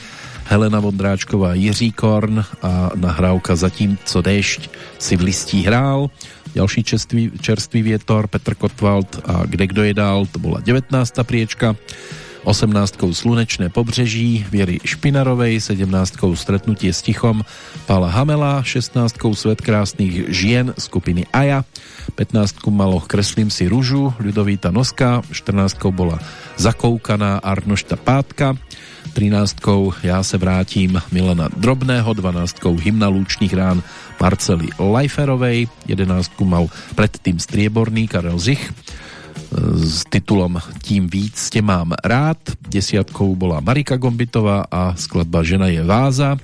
S2: Helena Vondráčková Jiří Korn a nahrávka Zatím, co dešť si v listí hrál. Ďalší čerstvý, čerstvý vietor Petr Kotwald a Kde kdo je dál, to bola 19. priečka. 18 Slunečné pobřeží Viery Špinarovej, 17 Stretnutie s tichom Pála Hamela, 16 Svet krásnych žien skupiny Aja, 15 malo Kreslím si ružu Ľudovíta Noska, 14 bola Zakoukaná Arnošta Pátka, 13 Ja se vrátim Milana Drobného, 12 Hymna lúčných rán Marcely Lajferovej, 11 mal predtým Strieborný Karel Zich, s titulom Tím víc tě mám rád. Desiatkou bola Marika Gombitová a skladba Žena je váza.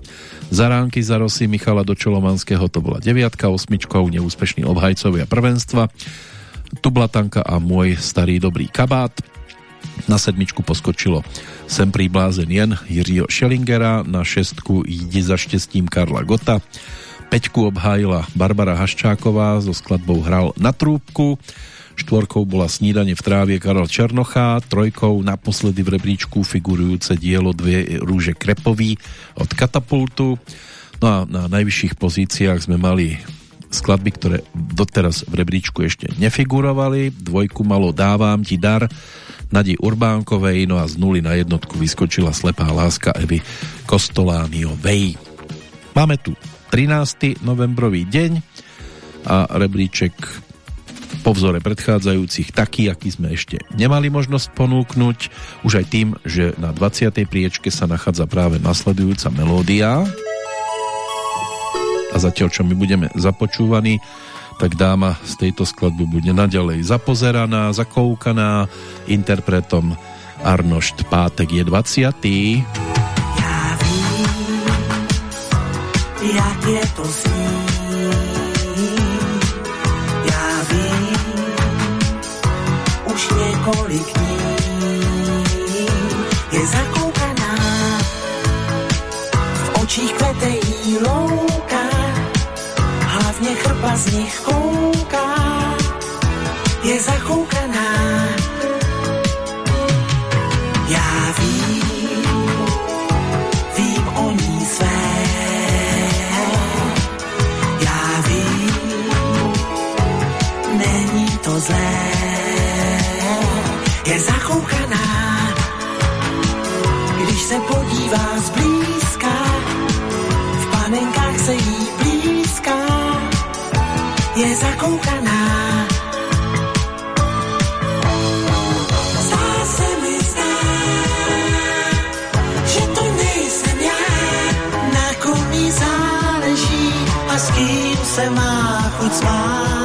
S2: Zaránky za Rosy Michala Dočolomanského to bola deviatka, osmičkou neúspešný obhajcovia prvenstva. Tublatanka a môj starý dobrý kabát. Na sedmičku poskočilo Sem príblázen jen Jiřího Schellingera, na šestku Jdi za štěstím Karla Gota, peťku obhájila Barbara Haščáková so skladbou Hral na trúbku, štvorkou bola Snídanie v trávie Karol Černochá, trojkou naposledy v rebríčku figurujúce dielo Dvie rúže Krepový od Katapultu. No a na najvyšších pozíciách sme mali skladby, ktoré doteraz v rebríčku ešte nefigurovali. Dvojku malo Dávam ti dar Nadi Urbánkovej, no a z nuly na jednotku vyskočila Slepá láska Evy Kostolániovej. Máme tu 13. novembrový deň a rebríček po vzore predchádzajúcich taký, aký sme ešte nemali možnosť ponúknuť, už aj tým, že na 20. priečke sa nachádza práve nasledujúca melódia a zatiaľ, čo my budeme započúvaní, tak dáma z tejto skladby bude naďalej zapozeraná, zakoukaná interpretom Arnošt Pátek je 20.
S5: Já vím, jak je to s kolik dní je zakoukaná. V očích kvete jí louka, hlavně chrpa z nich kouká. zakoukaná. Podívá zblízka, v panenkách se jí blízká, je zakoukaná. Zdá mi zdá, že to nejsem já, na kom záleží a s kým se má chuť.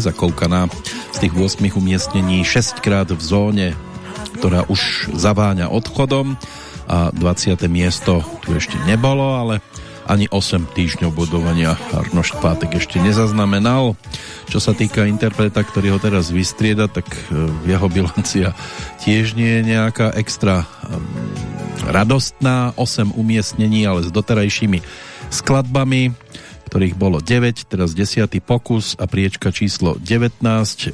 S2: Tak, je zakoukaná z tých 8 umiestnení 6 krát v zóne, ktorá už zaváňa odchodom a 20. miesto tu ešte nebolo, ale ani 8 týždňov bodovania Arnošt Pátek ešte nezaznamenal. Čo sa týka interpreta, ktorý ho teraz vystrieda, tak e, jeho bilancia tiež nie je nejaká extra um, radostná. 8 umiestnení, ale s doterajšími skladbami ktorých bolo 9, teraz 10. pokus a priečka číslo 19,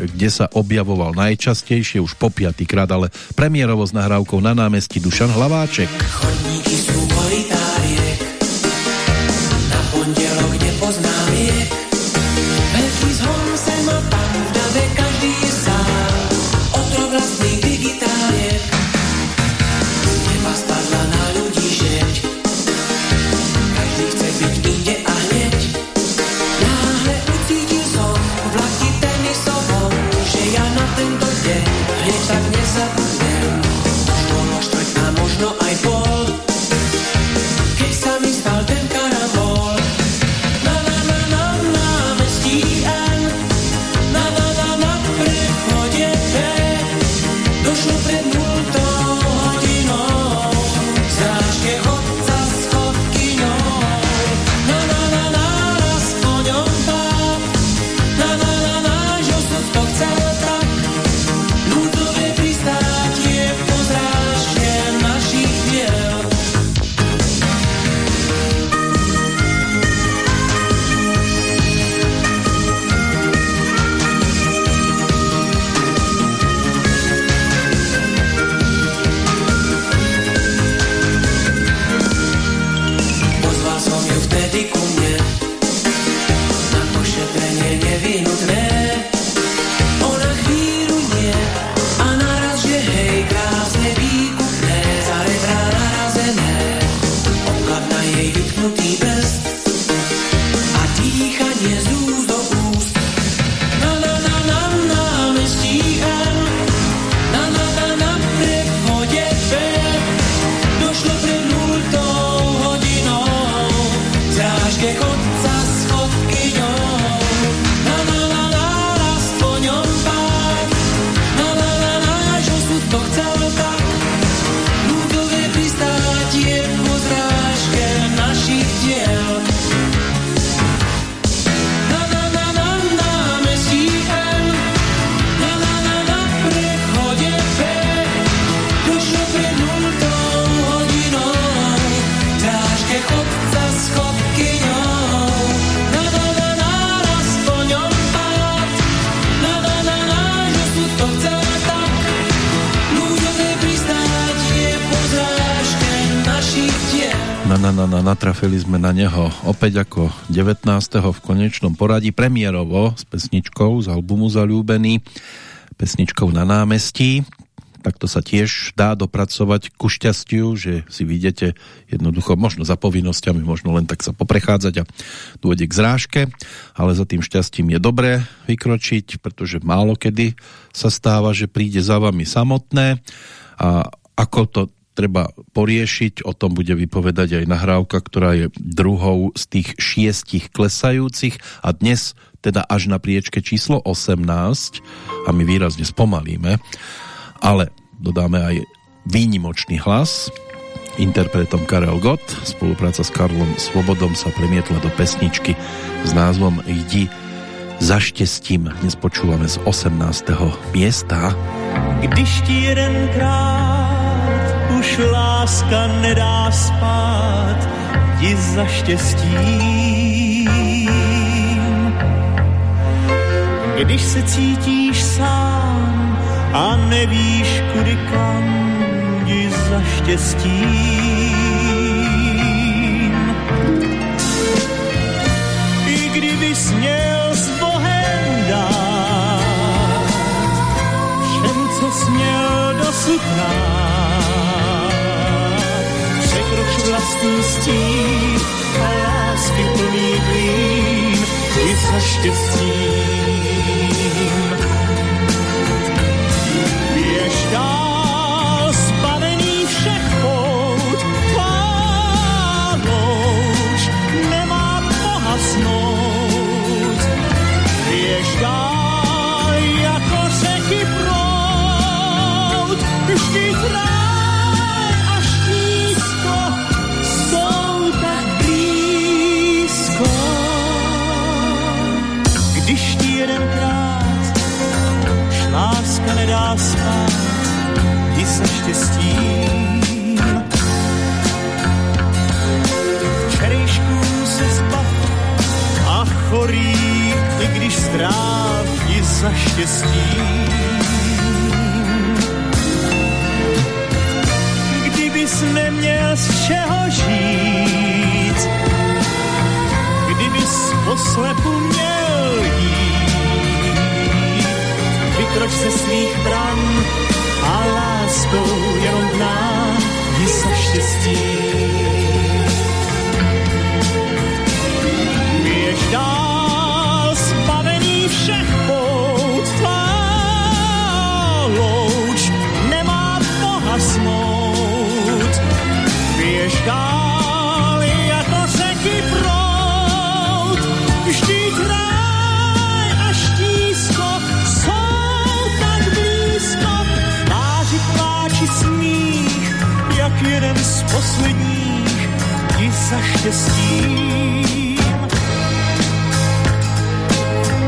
S2: kde sa objavoval najčastejšie už po piatýkrát, ale premiérovo s nahrávkou na námestí Dušan Hlaváček.
S5: Chodníky sú politáriek, na pondelok nepoznám viek.
S2: Na, na, na, na, natrafili sme na neho opäť ako 19. v konečnom poradí premiérovo s pesničkou z albumu Zalúbený, pesničkou na námestí. Takto sa tiež dá dopracovať ku šťastiu, že si vidíte jednoducho možno za povinnosťami, možno len tak sa poprechádzať a dôjde k zrážke, ale za tým šťastím je dobré vykročiť, pretože málo kedy sa stáva, že príde za vami samotné a ako to treba poriešiť. O tom bude vypovedať aj nahrávka, ktorá je druhou z tých šiestich klesajúcich a dnes teda až na priečke číslo 18 a my výrazne spomalíme, ale dodáme aj výnimočný hlas interpretom Karel Gott. Spolupráca s Karlom Svobodom sa premietla do pesničky s názvom Jdi za štěstím. Dnes počúvame z 18. miesta.
S8: Když ti jedenkrát už láska nedá spát, ti za štěstím. Když se cítíš sám a nevíš kudy kam, ti za štěstím. I kdyby směl s Bohem dát všem, co směl dosud dát, vlastní stín a lásky plný klín i za štěstím. Běž dál zbavený všech pout, tvá louč nemá pohasnout. Běž dál jako řeky prout, vždy hrát nedá spát i se štěstím. Včerejšku se zbav a chorý, i když zdrav i za štěstím. Kdybys neměl z čeho žít, kdybys poslepu měl jít, vykroč se svých bran a láskou jenom k za štěstí. Běž dál posledních, ti za štěstím.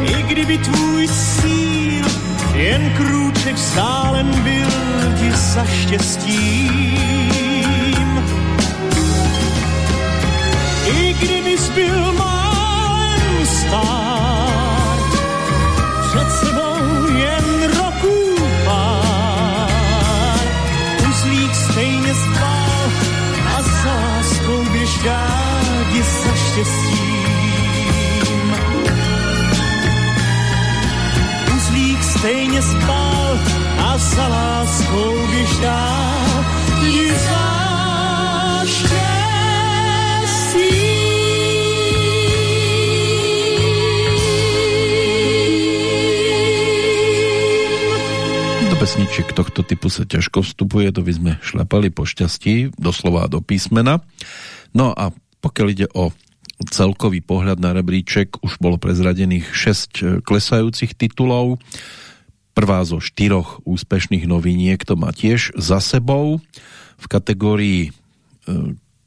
S8: I kdyby tvůj cíl jen krůček vzdálen byl ti za štěstím. I kdybys byl málem stár, štěstím. Uzlík stejně spal a za láskou běž dál
S2: pesničiek tohto typu sa ťažko vstupuje, to by sme šľapali po šťastí, doslova do písmena. No a pokiaľ ide o celkový pohľad na rebríček, už bolo prezradených 6 klesajúcich titulov. Prvá zo štyroch úspešných noviniek to má tiež za sebou. V kategórii, e,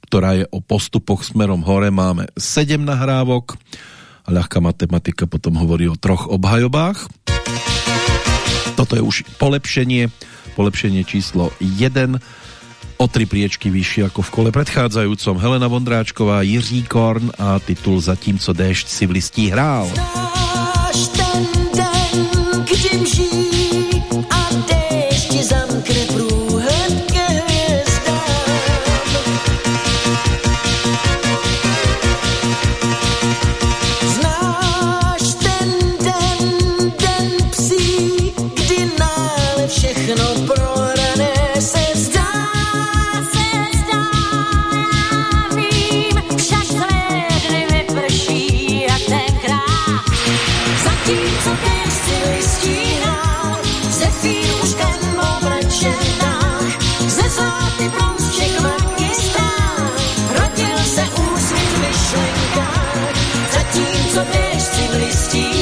S2: ktorá je o postupoch smerom hore, máme 7 nahrávok a ľahká matematika potom hovorí o troch obhajobách. Toto je už polepšenie, polepšenie číslo 1, o tri priečky vyššie ako v kole predchádzajúcom. Helena Vondráčková, Jiří Korn a titul Zatímco déšť si v listí hrál.
S9: Až
S5: tasty.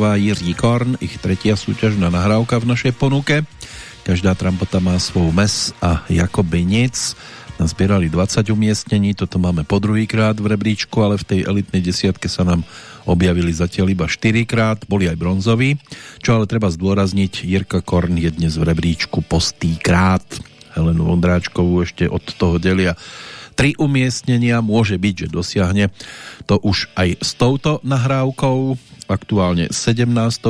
S5: Vondráčková, Jiří Korn, ich tretia súťažná nahrávka v našej ponuke. Každá trampota má svou mes a jakoby nic. Nazbierali 20 umiestnení, toto máme po druhýkrát v rebríčku, ale v tej elitnej desiatke sa nám objavili zatiaľ iba 4 krát, boli aj bronzoví. Čo ale treba zdôrazniť, Jirka Korn je dnes v rebríčku postý krát. Helenu Vondráčkovú ešte od toho delia tri umiestnenia, môže byť, že dosiahne to už aj s touto nahrávkou aktuálne 17.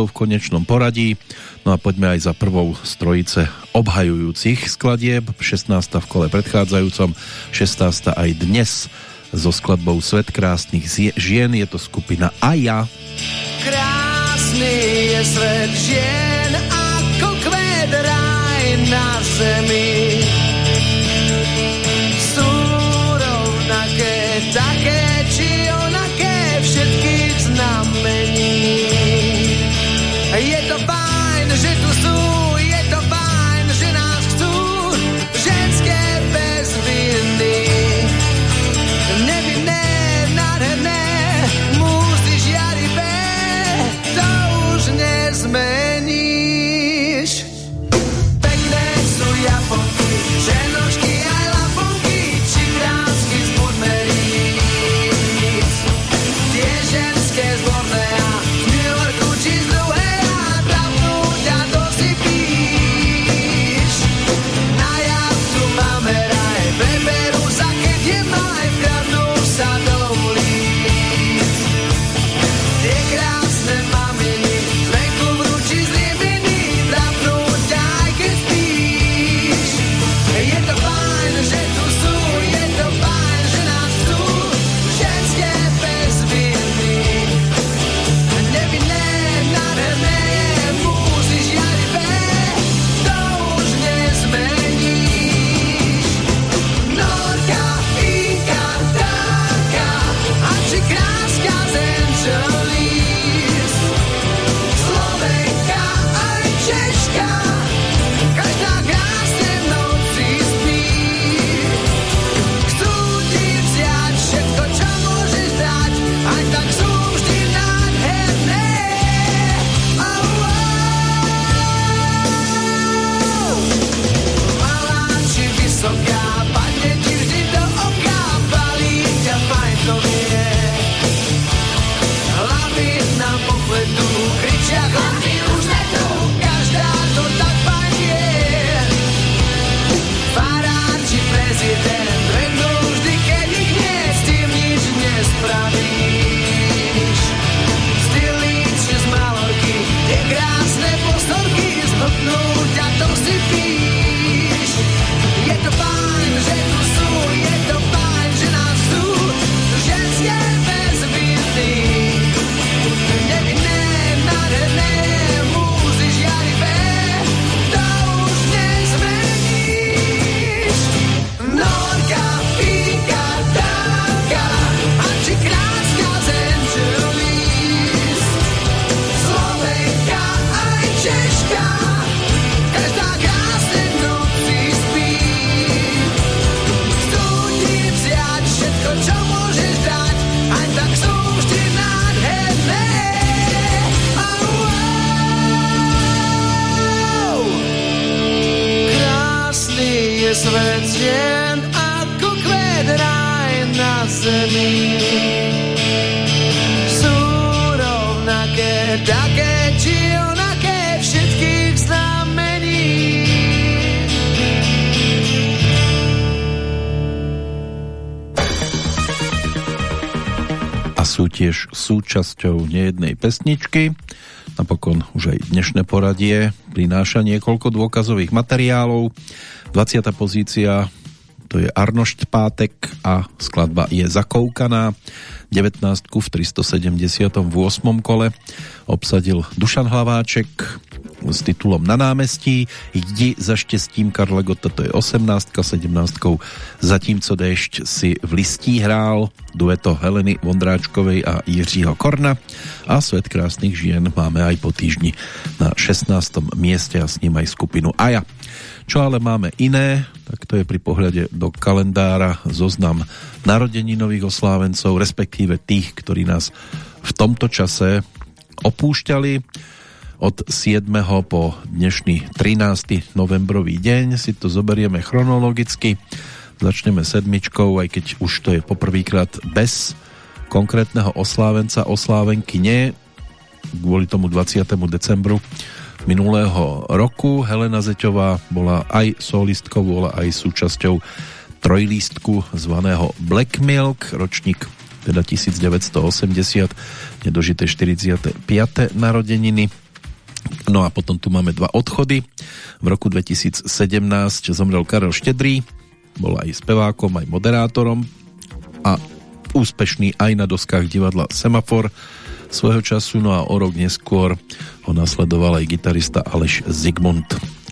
S5: v konečnom poradí. No a poďme aj za prvou strojice trojice obhajujúcich skladieb. 16. v kole predchádzajúcom, 16. aj dnes so skladbou Svet krásnych žien. Je to skupina Aja.
S10: Krásny je svet žien ako kvet na zemi je svet žien ako kvet raj na zemi. Sú rovnaké, také či onaké všetkých znamení.
S2: A sú tiež súčasťou nejednej pesničky, Napokon už aj dnešné poradie prináša niekoľko dôkazových materiálov. 20. pozícia to je Arnošt Pátek a skladba je zakoukaná. 19 v 378. kole obsadil Dušan Hlaváček s titulom Na námestí. Jdi za štěstím Karla Gota, to je 18, 17. Zatímco dešť si v listí hrál dueto Heleny Vondráčkovej a Jiřího Korna a Svet krásnych žien máme aj po týždni na 16. mieste a s ním aj skupinu Aja. Čo ale máme iné, tak to je pri pohľade do kalendára zoznam narodení nových oslávencov, respektíve tých, ktorí nás v tomto čase opúšťali od 7. po dnešný 13. novembrový deň. Si to zoberieme chronologicky. Začneme sedmičkou, aj keď už to je poprvýkrát bez konkrétneho oslávenca, oslávenky nie. Kvôli tomu 20. decembru minulého roku. Helena Zeťová bola aj solistkou, bola aj súčasťou trojlístku zvaného Black Milk, ročník teda 1980, nedožité 45. narodeniny. No a potom tu máme dva odchody. V roku 2017 zomrel Karel Štedrý, bol aj spevákom, aj moderátorom a úspešný aj na doskách divadla Semafor svojho času, no a o rok neskôr ho nasledoval aj gitarista Aleš Zigmund,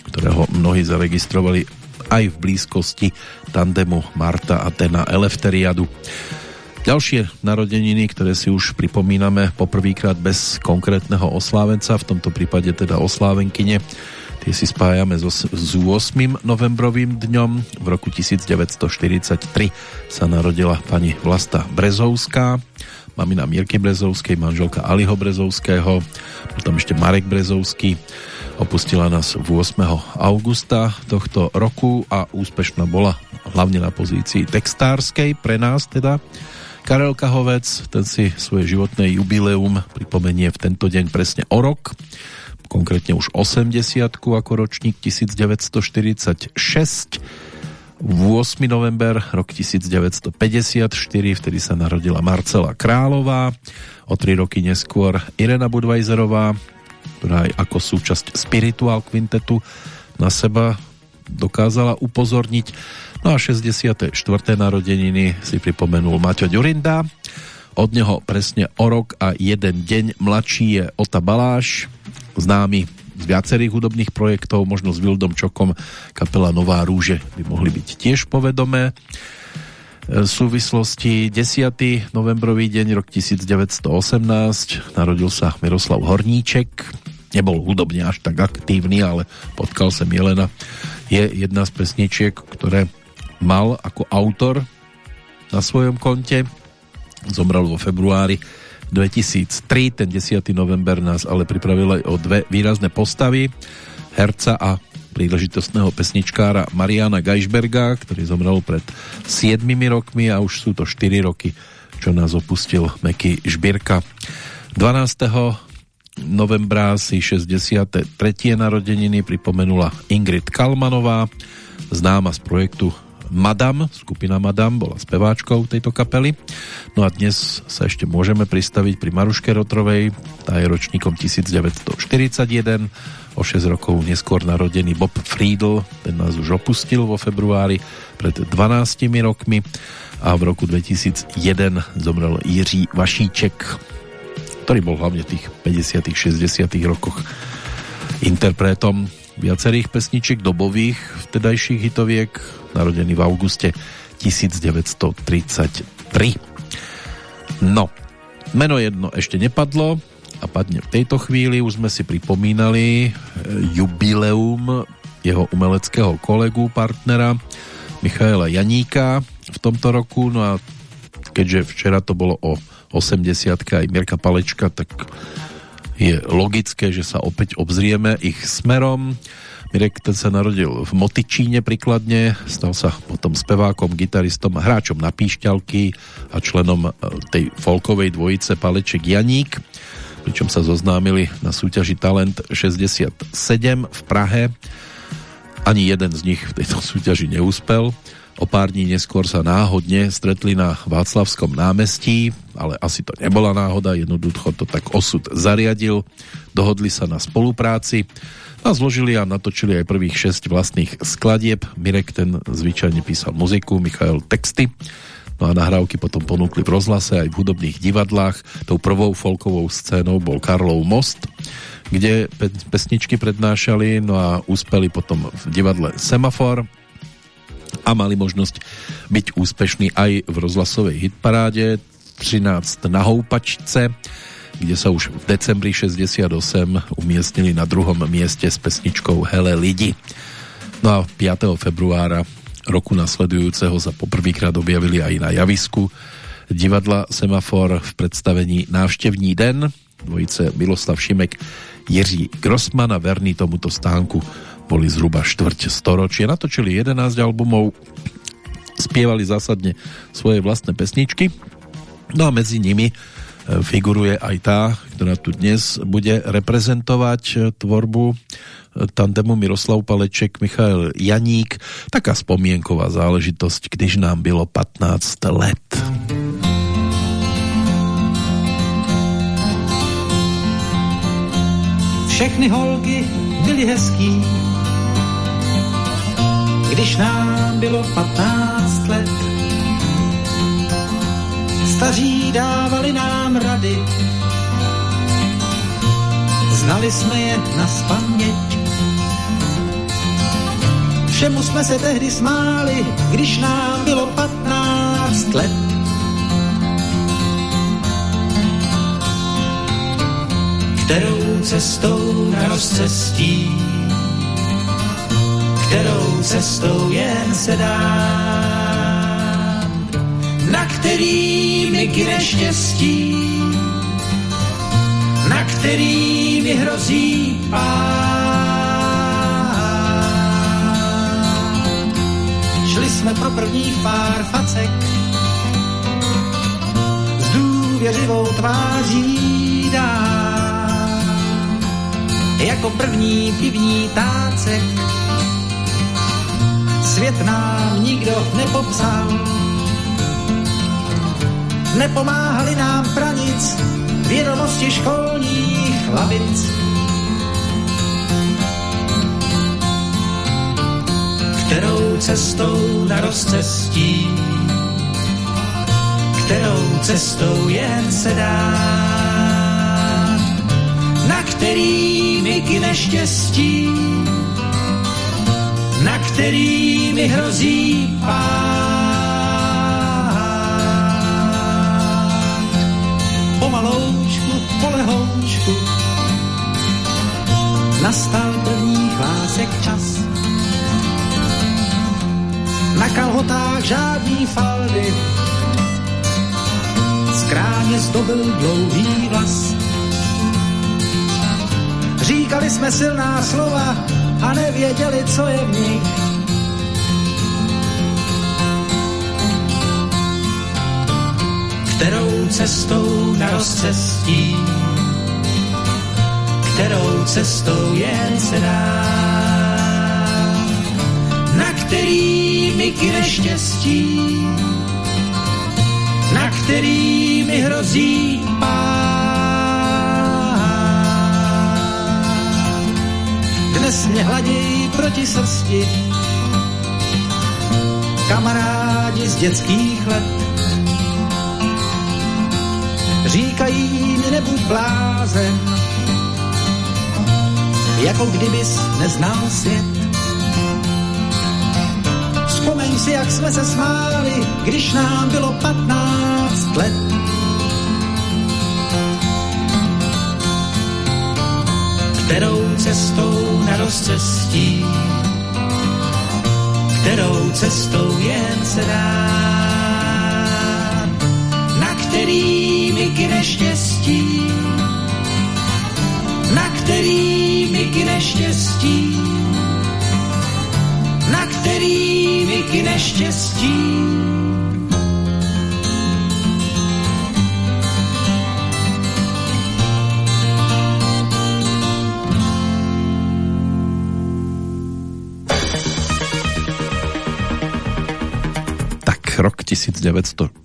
S2: ktorého mnohí zaregistrovali aj v blízkosti tandemu Marta a Tena Elefteriadu. Ďalšie narodeniny, ktoré si už pripomíname poprvýkrát bez konkrétneho oslávenca, v tomto prípade teda oslávenkyne, tie si spájame s 8. novembrovým dňom. V roku 1943 sa narodila pani Vlasta Brezovská, mamina Mirky Brezovskej, manželka Aliho Brezovského, potom ešte Marek Brezovský. Opustila nás 8. augusta tohto roku a úspešná bola hlavne na pozícii textárskej pre nás teda. Karel Kahovec, ten si svoje životné jubileum pripomenie v tento deň presne o rok, konkrétne už 80 ako ročník 1946 8. november, rok 1954, vtedy sa narodila Marcela Králová, o tri roky neskôr Irena Budvajzerová, ktorá aj ako súčasť Spiritual Quintetu na seba dokázala upozorniť. No a 64. narodeniny si pripomenul Maťo Ďurinda. Od neho presne o rok a jeden deň mladší je Ota Baláš, známy z viacerých hudobných projektov, možno s Vildom Čokom kapela Nová rúže by mohli byť tiež povedomé. V súvislosti 10. novembrový deň rok 1918 narodil sa Miroslav Horníček nebol hudobne až tak aktívny, ale potkal sa Jelena je jedna z pesničiek, ktoré mal ako autor na svojom konte zomrel vo februári 2003. Ten 10. november nás ale pripravil aj o dve výrazné postavy. Herca a príležitostného pesničkára Mariana Geisberga, ktorý zomrel pred 7 rokmi a už sú to 4 roky, čo nás opustil Meky Žbírka. 12. novembra si 63. narodeniny pripomenula Ingrid Kalmanová, známa z projektu Madam, skupina Madam bola speváčkou tejto kapely. No a dnes sa ešte môžeme pristaviť pri Maruške Rotrovej, tá je ročníkom 1941, o 6 rokov neskôr narodený Bob Friedl, ten nás už opustil vo februári pred 12 rokmi. A v roku 2001 zomrel Jiří Vašíček, ktorý bol hlavne v tých 50 60 rokoch interpretom viacerých pesničiek dobových vtedajších hitoviek, narodený v auguste 1933. No, meno jedno ešte nepadlo a padne v tejto chvíli. Už sme si pripomínali e, jubileum jeho umeleckého kolegu, partnera Michaela Janíka v tomto roku. No a keďže včera to bolo o 80 aj Mirka Palečka, tak je logické, že sa opäť obzrieme ich smerom. Mirek ten sa narodil v Motičíne prikladne, stal sa potom spevákom, gitaristom, hráčom na píšťalky a členom e, tej folkovej dvojice Paleček Janík, pričom sa zoznámili na súťaži Talent 67 v Prahe. Ani jeden z nich v tejto súťaži neúspel O pár dní neskôr sa náhodne stretli na Václavskom námestí, ale asi to nebola náhoda, jednoducho to tak osud zariadil. Dohodli sa na spolupráci a zložili a natočili aj prvých 6 vlastných skladieb. Mirek ten zvyčajne písal muziku, Michael texty. No a nahrávky potom ponúkli v rozhlase aj v hudobných divadlách. Tou prvou folkovou scénou bol Karlov most, kde pesničky prednášali, no a úspeli potom v divadle Semafor a mali možnosť byť úspešní aj v rozhlasovej hitparáde 13 na houpačce, kde sa už v decembri 68 umiestnili na druhom mieste s pesničkou Hele lidi. No a 5. februára roku nasledujúceho sa poprvýkrát objavili aj na javisku divadla Semafor v predstavení Návštevní den dvojice Miloslav Šimek Jiří Grossman a verný tomuto stánku boli zhruba štvrť storočie. Natočili 11 albumov, spievali zásadne svoje vlastné pesničky, no a medzi nimi e, figuruje aj tá, ktorá tu dnes bude reprezentovať e, tvorbu tandemu Miroslav Paleček, Michal Janík. Taká spomienková záležitosť, když nám bylo 15 let.
S11: Všechny holky byly hezký, když nám bylo 15 let. Staří dávali nám rady, znali jsme je na spaměť. Všemu jsme se tehdy smáli, když nám bylo 15 let. Kterou cestou na rozcestí, kterou cestou jen se dá, na který mi k neštěstí, na který mi hrozí pán. Šli jsme pro prvních pár facek s důvěřivou tváří dál. Jako první pivní tácek svět nám nikdo nepopsal. Nepomáhali nám pranic vědomosti školních lavic kterou cestou na rozcestí, kterou cestou jen se dá, na který mi neštěstí, který mi hrozí pán. Pomaloučku, polehoučku, nastal prvních lásek čas na kalhotách žádný faldy, skráně zdobil dlouhý vlas. Říkali jsme silná slova a nevěděli, co je v nich. Kterou cestou na rozcestí, kterou cestou jen se dá, na který mi k neštěstí, na který mi hrozí pán. Dnes mě hladějí proti srsti, kamarádi z dětských let. Říkají mi nebuď blázen, jako kdybys neznal svět Vzpomeň si, jak jsme se smáli, když nám bylo 15 let. Kterou cestou na rozcestí, kterou cestou jen se dá, na který mi k neštěstí, na který mi k neštěstí, na který mi k neštěstí.
S2: 1960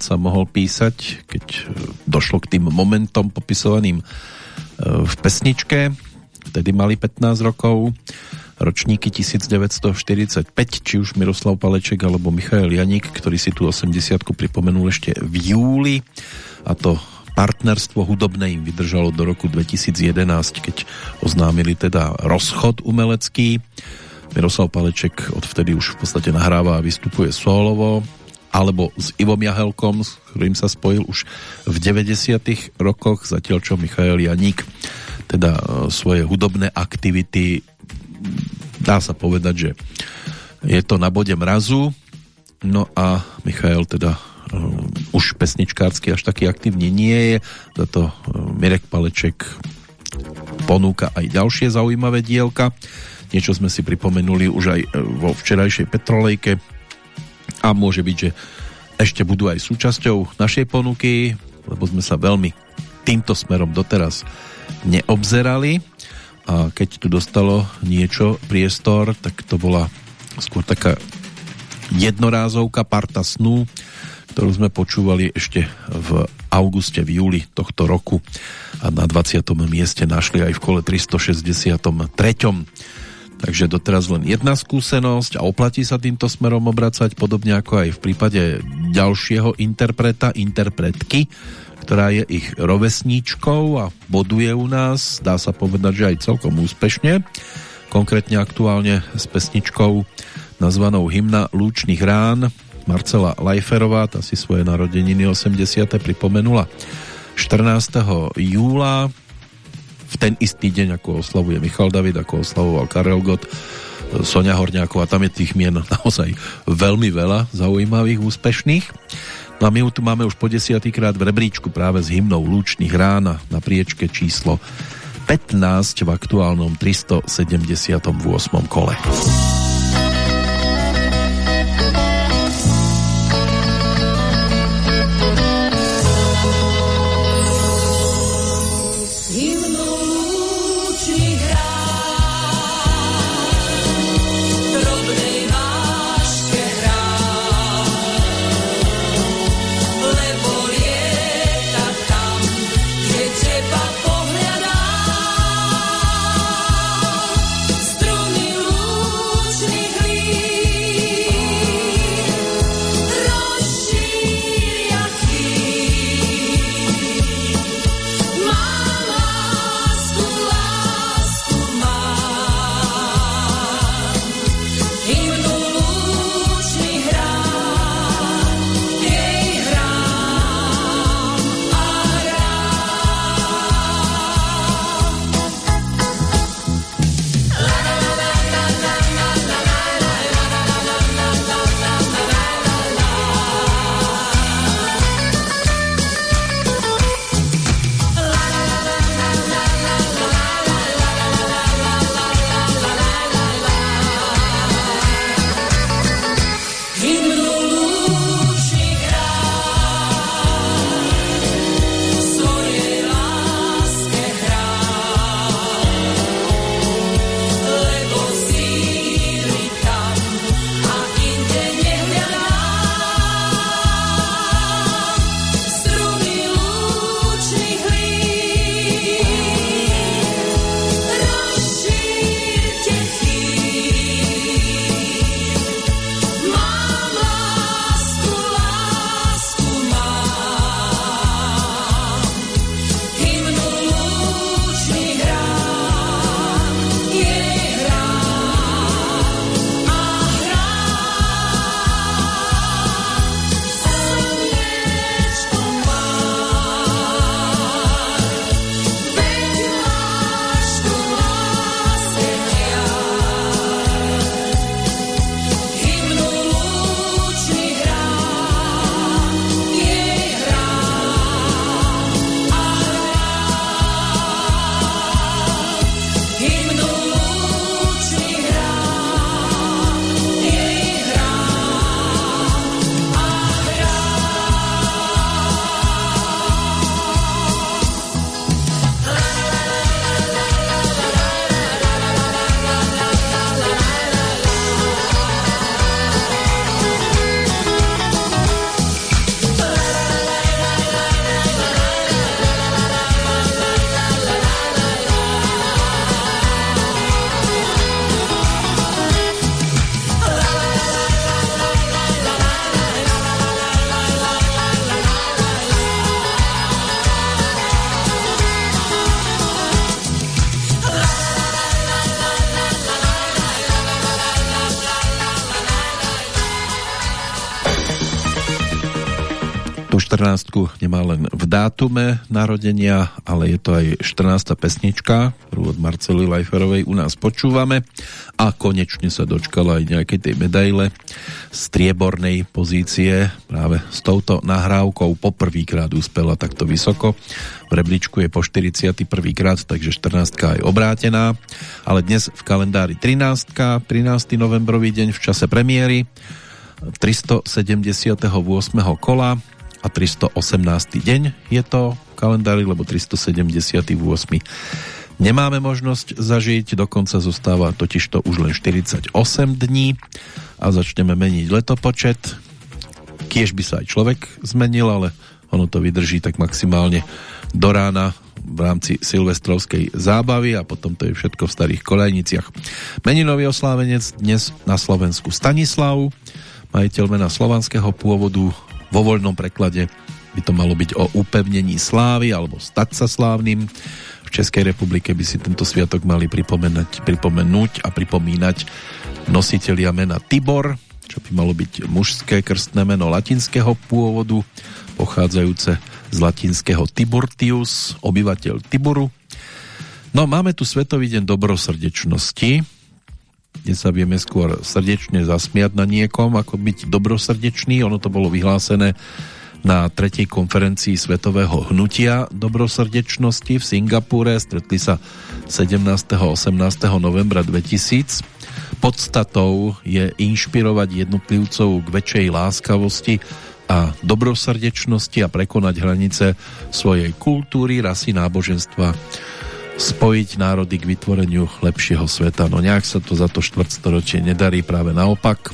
S2: sa mohol písať, keď e, došlo k tým momentom popisovaným e, v pesničke. Vtedy mali 15 rokov ročníky 1945, či už Miroslav Paleček alebo Michael Janík, ktorý si tu 80 pripomenul ešte v júli a to partnerstvo hudobné im vydržalo do roku 2011, keď oznámili teda rozchod umelecký. Miroslav Paleček odvtedy už v podstate nahráva a vystupuje solovo, alebo s Ivom Jahelkom, s ktorým sa spojil už v 90 rokoch, zatiaľ čo Michael Janík teda e, svoje hudobné aktivity dá sa povedať, že je to na bode mrazu, no a Michael teda um, už pesničkársky až taký aktívny nie je, za to um, Mirek Paleček ponúka aj ďalšie zaujímavé dielka. Niečo sme si pripomenuli už aj vo včerajšej Petrolejke a môže byť, že ešte budú aj súčasťou našej ponuky, lebo sme sa veľmi týmto smerom doteraz neobzerali a keď tu dostalo niečo, priestor, tak to bola skôr taká jednorázovka Parta snu, ktorú sme počúvali ešte v auguste, v júli tohto roku a na 20. mieste našli aj v kole 363. Takže doteraz len jedna skúsenosť a oplatí sa týmto smerom obracať, podobne ako aj v prípade ďalšieho interpreta, interpretky, ktorá je ich rovesníčkou a boduje u nás, dá sa povedať, že aj celkom úspešne. Konkrétne aktuálne s pesničkou nazvanou Hymna lúčných rán Marcela Lajferová, tá si svoje narodeniny 80. pripomenula 14. júla ten istý deň, ako oslavuje Michal David, ako oslavoval Karel Gott, Sonia Horňáková, tam je tých mien naozaj veľmi veľa zaujímavých, úspešných. No a my tu máme už po desiatýkrát v rebríčku práve s hymnou Lúčných rána na priečke číslo 15 v aktuálnom 378. kole. Dátume narodenia, ale je to aj 14. pesnička, ktorú od Marcely Lajferovej u nás počúvame a konečne sa dočkala aj nejakej tej medaile striebornej pozície práve s touto nahrávkou poprvýkrát uspela takto vysoko v rebríčku je po 41. krát, takže 14 aj obrátená ale dnes v kalendári 13 13. novembrový deň v čase premiéry 378. kola a 318. deň je to v kalendári, lebo 378. Nemáme možnosť zažiť, dokonca zostáva totižto už len 48 dní a začneme meniť letopočet. Kiež by sa aj človek zmenil, ale ono to vydrží tak maximálne do rána v rámci silvestrovskej zábavy a potom to je všetko v starých kolejniciach. Meninový oslávenec dnes na Slovensku Stanislav, majiteľ mena slovanského pôvodu, vo voľnom preklade by to malo byť o upevnení slávy alebo stať sa slávnym. V Českej republike by si tento sviatok mali pripomenúť a pripomínať nositelia mena Tibor, čo by malo byť mužské krstné meno latinského pôvodu, pochádzajúce z latinského Tiburtius, obyvateľ Tiboru. No, máme tu Svetový deň dobrosrdečnosti, kde sa vieme skôr srdečne zasmiať na niekom, ako byť dobrosrdečný. Ono to bolo vyhlásené na tretej konferencii Svetového hnutia dobrosrdečnosti v Singapúre. Stretli sa 17. a 18. novembra 2000. Podstatou je inšpirovať jednotlivcov k väčšej láskavosti a dobrosrdečnosti a prekonať hranice svojej kultúry, rasy, náboženstva spojiť národy k vytvoreniu lepšieho sveta. No nejak sa to za to štvrtstoročie nedarí, práve naopak.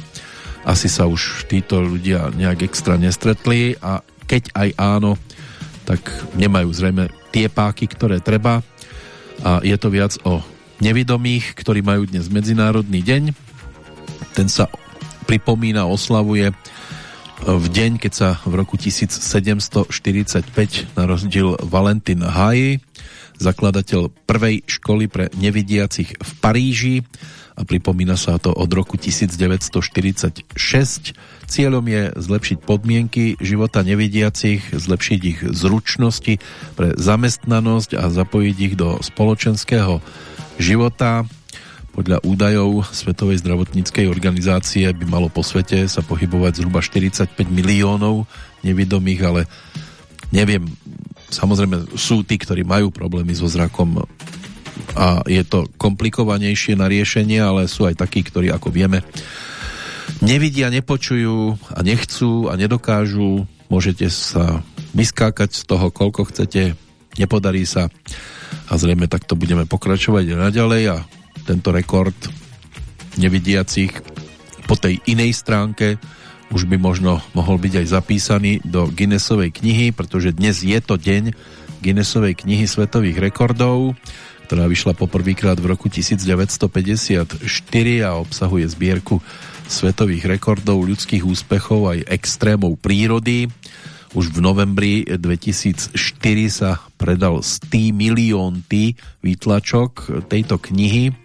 S2: Asi sa už títo ľudia nejak extra nestretli a keď aj áno, tak nemajú zrejme tie páky, ktoré treba a je to viac o nevidomých, ktorí majú dnes Medzinárodný deň. Ten sa pripomína, oslavuje v deň, keď sa v roku 1745 narodil Valentín Haji, zakladateľ prvej školy pre nevidiacich v Paríži a pripomína sa to od roku 1946. Cieľom je zlepšiť podmienky života nevidiacich, zlepšiť ich zručnosti pre zamestnanosť a zapojiť ich do spoločenského života. Podľa údajov Svetovej zdravotníckej organizácie by malo po svete sa pohybovať zhruba 45 miliónov nevidomých, ale neviem, Samozrejme sú tí, ktorí majú problémy so zrakom a je to komplikovanejšie na riešenie, ale sú aj takí, ktorí, ako vieme, nevidia, nepočujú a nechcú a nedokážu. Môžete sa vyskákať z toho, koľko chcete, nepodarí sa a zrejme takto budeme pokračovať naďalej a tento rekord nevidiacich po tej inej stránke už by možno mohol byť aj zapísaný do Guinnessovej knihy, pretože dnes je to deň Guinnessovej knihy svetových rekordov, ktorá vyšla poprvýkrát v roku 1954 a obsahuje zbierku svetových rekordov, ľudských úspechov aj extrémov prírody. Už v novembri 2004 sa predal 100 milión výtlačok tejto knihy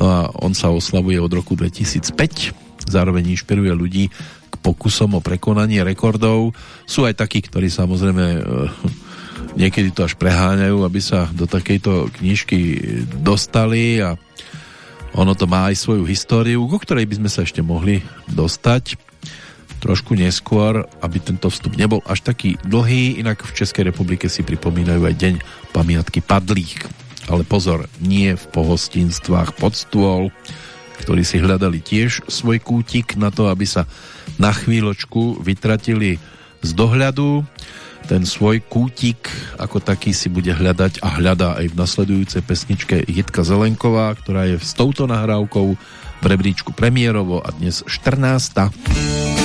S2: no a on sa oslavuje od roku 2005 zároveň inšpiruje ľudí pokusom o prekonanie rekordov. Sú aj takí, ktorí samozrejme e, niekedy to až preháňajú, aby sa do takejto knižky dostali a ono to má aj svoju históriu, ku ktorej by sme sa ešte mohli dostať trošku neskôr, aby tento vstup nebol až taký dlhý, inak v Českej republike si pripomínajú aj deň pamiatky padlých. Ale pozor, nie v pohostinstvách pod stôl, ktorí si hľadali tiež svoj kútik na to, aby sa na chvíľočku vytratili z dohľadu. Ten svoj kútik ako taký si bude hľadať a hľadá aj v nasledujúcej pesničke Jitka Zelenková, ktorá je s touto nahrávkou v rebríčku premiérovo a dnes 14.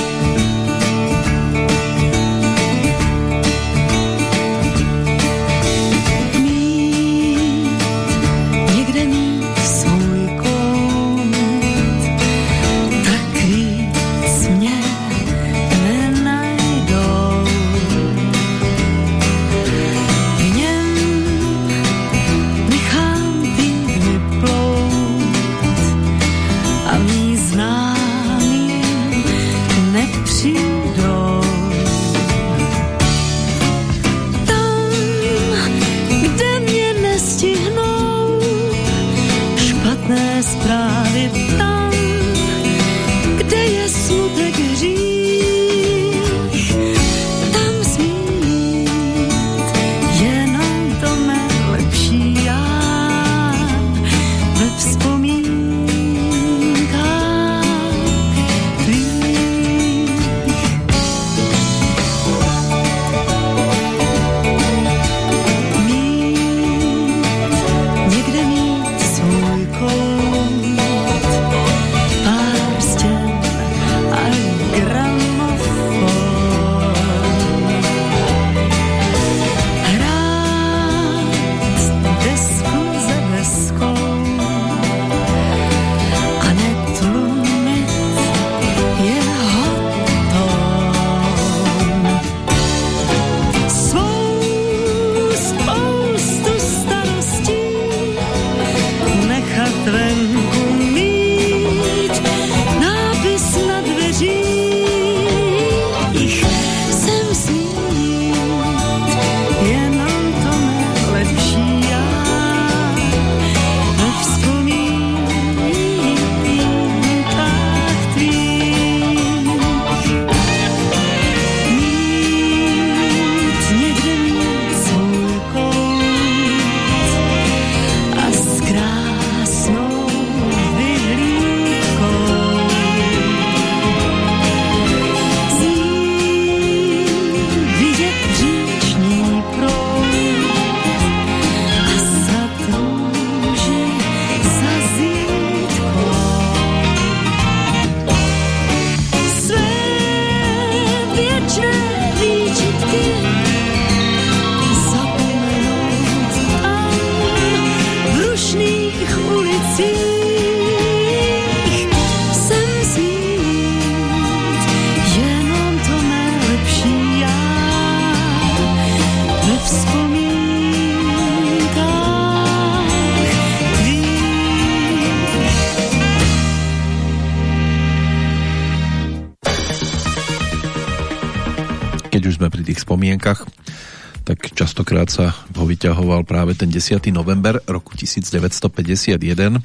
S2: ho vyťahoval práve ten 10. november roku 1951,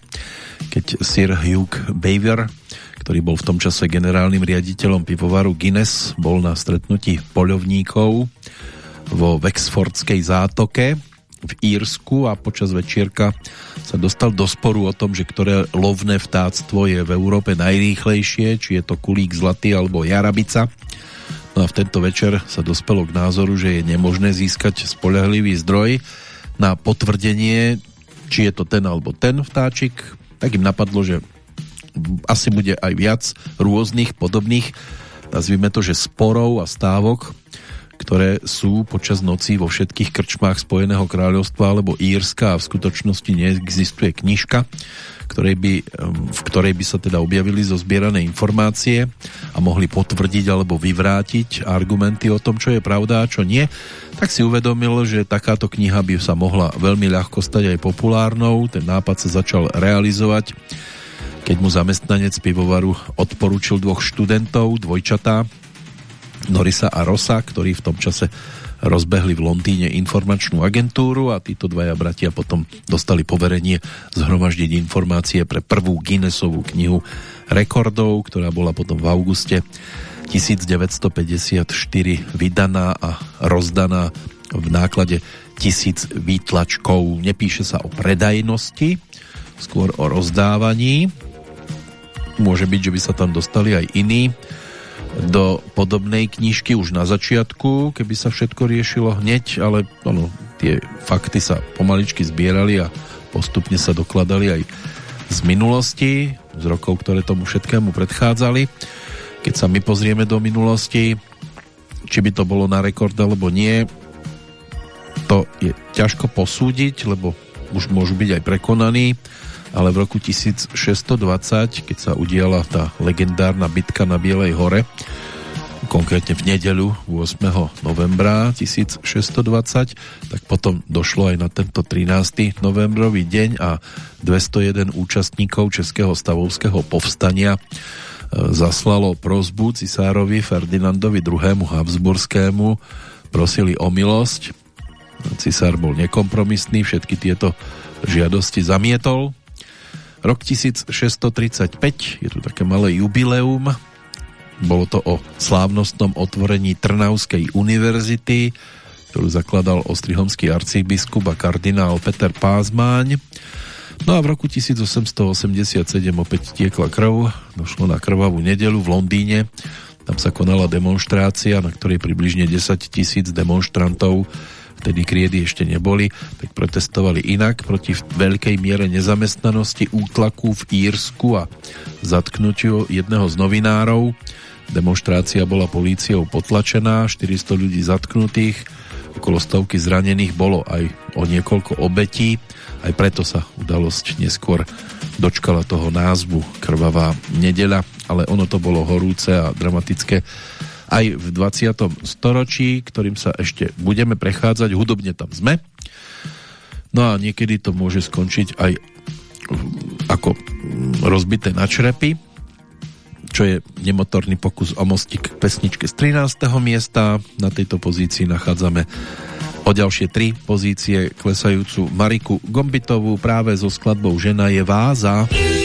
S2: keď Sir Hugh Beaver, ktorý bol v tom čase generálnym riaditeľom pivovaru Guinness, bol na stretnutí poľovníkov vo Wexfordskej zátoke v Írsku a počas večierka sa dostal do sporu o tom, že ktoré lovné vtáctvo je v Európe najrýchlejšie, či je to kulík zlatý alebo jarabica. No a v tento večer sa dospelo k názoru, že je nemožné získať spoľahlivý zdroj na potvrdenie, či je to ten alebo ten vtáčik. Tak im napadlo, že asi bude aj viac rôznych podobných, nazvime to, že sporov a stávok, ktoré sú počas noci vo všetkých krčmách Spojeného kráľovstva alebo Írska a v skutočnosti neexistuje knižka, ktorej by, v ktorej by sa teda objavili zo zbierané informácie a mohli potvrdiť alebo vyvrátiť argumenty o tom, čo je pravda a čo nie, tak si uvedomil, že takáto kniha by sa mohla veľmi ľahko stať aj populárnou. Ten nápad sa začal realizovať keď mu zamestnanec pivovaru odporučil dvoch študentov, dvojčatá, Norisa a Rosa, ktorí v tom čase rozbehli v Londýne informačnú agentúru a títo dvaja bratia potom dostali poverenie zhromaždiť informácie pre prvú Guinnessovú knihu rekordov, ktorá bola potom v auguste 1954 vydaná a rozdaná v náklade tisíc výtlačkov. Nepíše sa o predajnosti, skôr o rozdávaní. Môže byť, že by sa tam dostali aj iní do podobnej knižky už na začiatku, keby sa všetko riešilo hneď, ale ono, tie fakty sa pomaličky zbierali a postupne sa dokladali aj z minulosti, z rokov, ktoré tomu všetkému predchádzali. Keď sa my pozrieme do minulosti, či by to bolo na rekord alebo nie, to je ťažko posúdiť, lebo už môžu byť aj prekonaní ale v roku 1620, keď sa udiala tá legendárna bitka na Bielej hore, konkrétne v nedeľu 8. novembra 1620, tak potom došlo aj na tento 13. novembrový deň a 201 účastníkov Českého stavovského povstania zaslalo prozbu cisárovi Ferdinandovi II. Habsburskému, prosili o milosť. Cisár bol nekompromisný, všetky tieto žiadosti zamietol Rok 1635, je tu také malé jubileum, bolo to o slávnostnom otvorení Trnavskej univerzity, ktorú zakladal ostrihomský arcibiskup a kardinál Peter Pázmáň. No a v roku 1887 opäť tiekla krv, došlo na krvavú nedelu v Londýne, tam sa konala demonstrácia, na ktorej približne 10 tisíc demonstrantov vtedy kriedy ešte neboli, tak protestovali inak proti veľkej miere nezamestnanosti, útlaku v Írsku a zatknutiu jedného z novinárov. Demonstrácia bola políciou potlačená, 400 ľudí zatknutých, okolo stovky zranených bolo aj o niekoľko obetí, aj preto sa udalosť neskôr dočkala toho názvu Krvavá nedeľa, ale ono to bolo horúce a dramatické aj v 20. storočí, ktorým sa ešte budeme prechádzať. Hudobne tam sme. No a niekedy to môže skončiť aj ako rozbité na črepy, čo je nemotorný pokus o mostik k pesničke z 13. miesta. Na tejto pozícii nachádzame o ďalšie tri pozície klesajúcu Mariku Gombitovú práve so skladbou Žena je váza.
S12: Žena je váza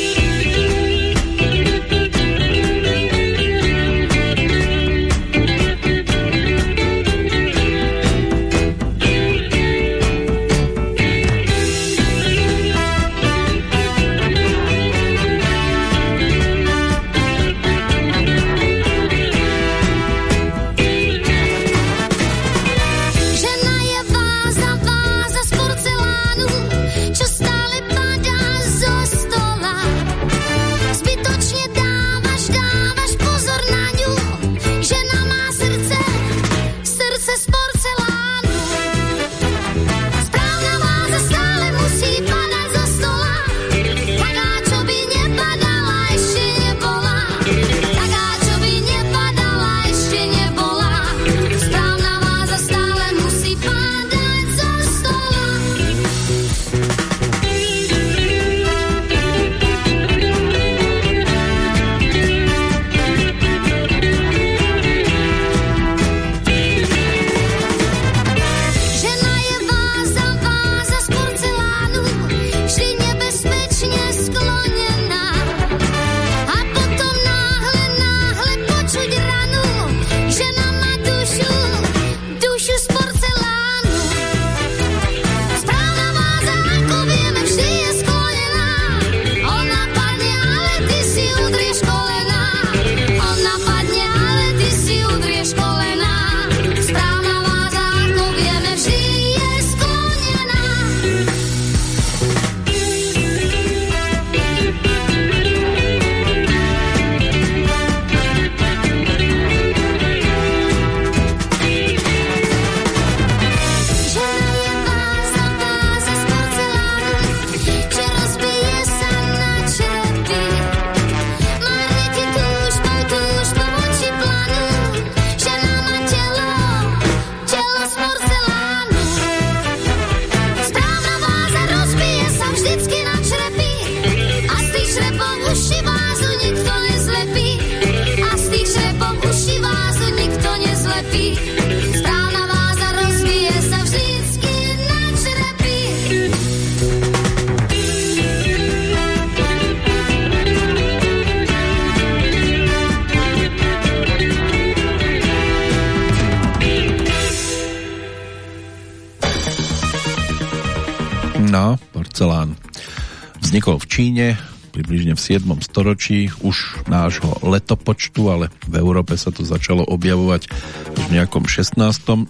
S2: 7. storočí už nášho letopočtu, ale v Európe sa to začalo objavovať v nejakom 16.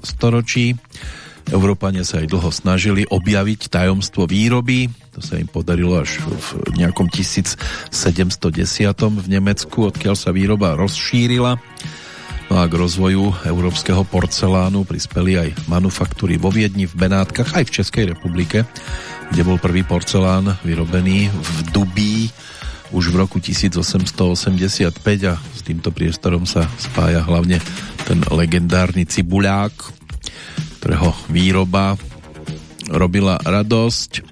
S2: storočí. Európania sa aj dlho snažili objaviť tajomstvo výroby. To sa im podarilo až v nejakom 1710. v Nemecku, odkiaľ sa výroba rozšírila. No a k rozvoju európskeho porcelánu prispeli aj manufaktúry vo Viedni, v Benátkach, aj v Českej republike kde bol prvý porcelán vyrobený v Dubí už v roku 1885 a s týmto priestorom sa spája hlavne ten legendárny cibuľák, ktorého výroba robila radosť.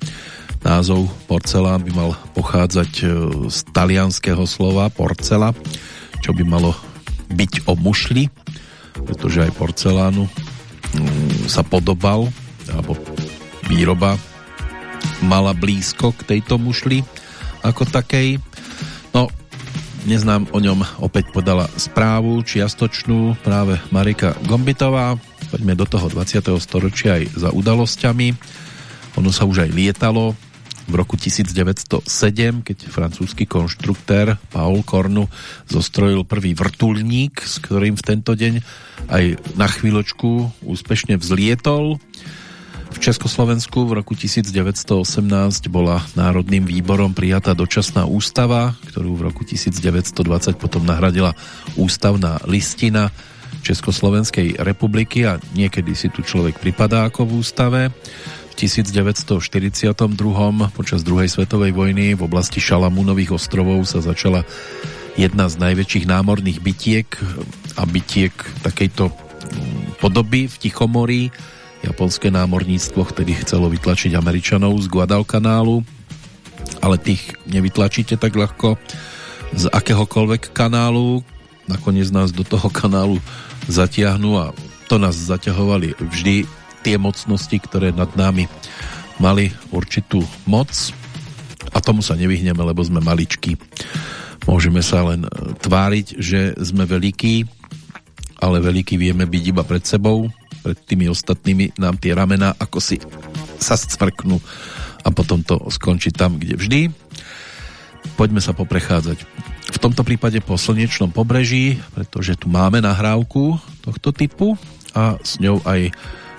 S2: Názov porcelán by mal pochádzať e, z talianského slova porcela, čo by malo byť o mušli, pretože aj porcelánu mm, sa podobal, alebo výroba mala blízko k tejto mušli ako takej. No, dnes nám o ňom opäť podala správu čiastočnú práve Marika Gombitová. Poďme do toho 20. storočia aj za udalosťami. Ono sa už aj lietalo v roku 1907, keď francúzsky konštruktér Paul Kornu zostrojil prvý vrtulník, s ktorým v tento deň aj na chvíľočku úspešne vzlietol. V Československu v roku 1918 bola Národným výborom prijatá dočasná ústava, ktorú v roku 1920 potom nahradila ústavná listina Československej republiky a niekedy si tu človek pripadá ako v ústave. V 1942 počas druhej svetovej vojny v oblasti Šalamúnových ostrovov sa začala jedna z najväčších námorných bytiek a bytiek takejto podoby v Tichomorí Japonské námorníctvo vtedy chcelo vytlačiť Američanov z Guadalcanálu, ale tých nevytlačíte tak ľahko z akéhokoľvek kanálu. Nakoniec nás do toho kanálu zatiahnu a to nás zaťahovali vždy tie mocnosti, ktoré nad nami mali určitú moc a tomu sa nevyhneme, lebo sme maličky. Môžeme sa len tváriť, že sme veľkí, ale veľký vieme byť iba pred sebou pred tými ostatnými nám tie ramena ako si sa scvrknú a potom to skončí tam, kde vždy. Poďme sa poprechádzať v tomto prípade po slnečnom pobreží, pretože tu máme nahrávku tohto typu a s ňou aj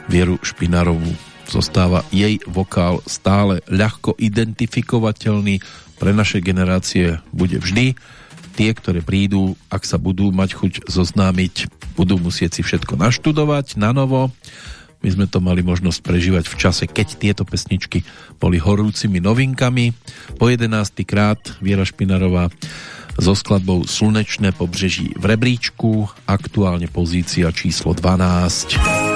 S2: Vieru Špinarovú. Zostáva jej vokál stále ľahko identifikovateľný, pre naše generácie bude vždy tie, ktoré prídu, ak sa budú mať chuť zoznámiť, budú musieť si všetko naštudovať na novo. My sme to mali možnosť prežívať v čase, keď tieto pesničky boli horúcimi novinkami. Po 11. krát Viera Špinarová so skladbou Slunečné pobřeží v rebríčku, aktuálne pozícia číslo 12.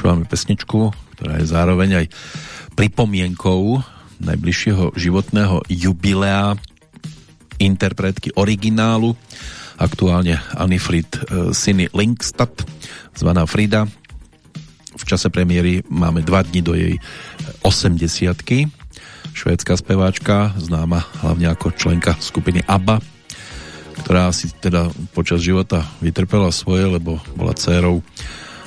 S2: počúvame pesničku, ktorá je zároveň aj pripomienkou najbližšieho životného jubilea interpretky originálu, aktuálne Anifrid e, Siny Linkstad, zvaná Frida. V čase premiéry máme dva dni do jej 80 švédská speváčka, známa hlavne ako členka skupiny ABBA, ktorá si teda počas života vytrpela svoje, lebo bola dcérou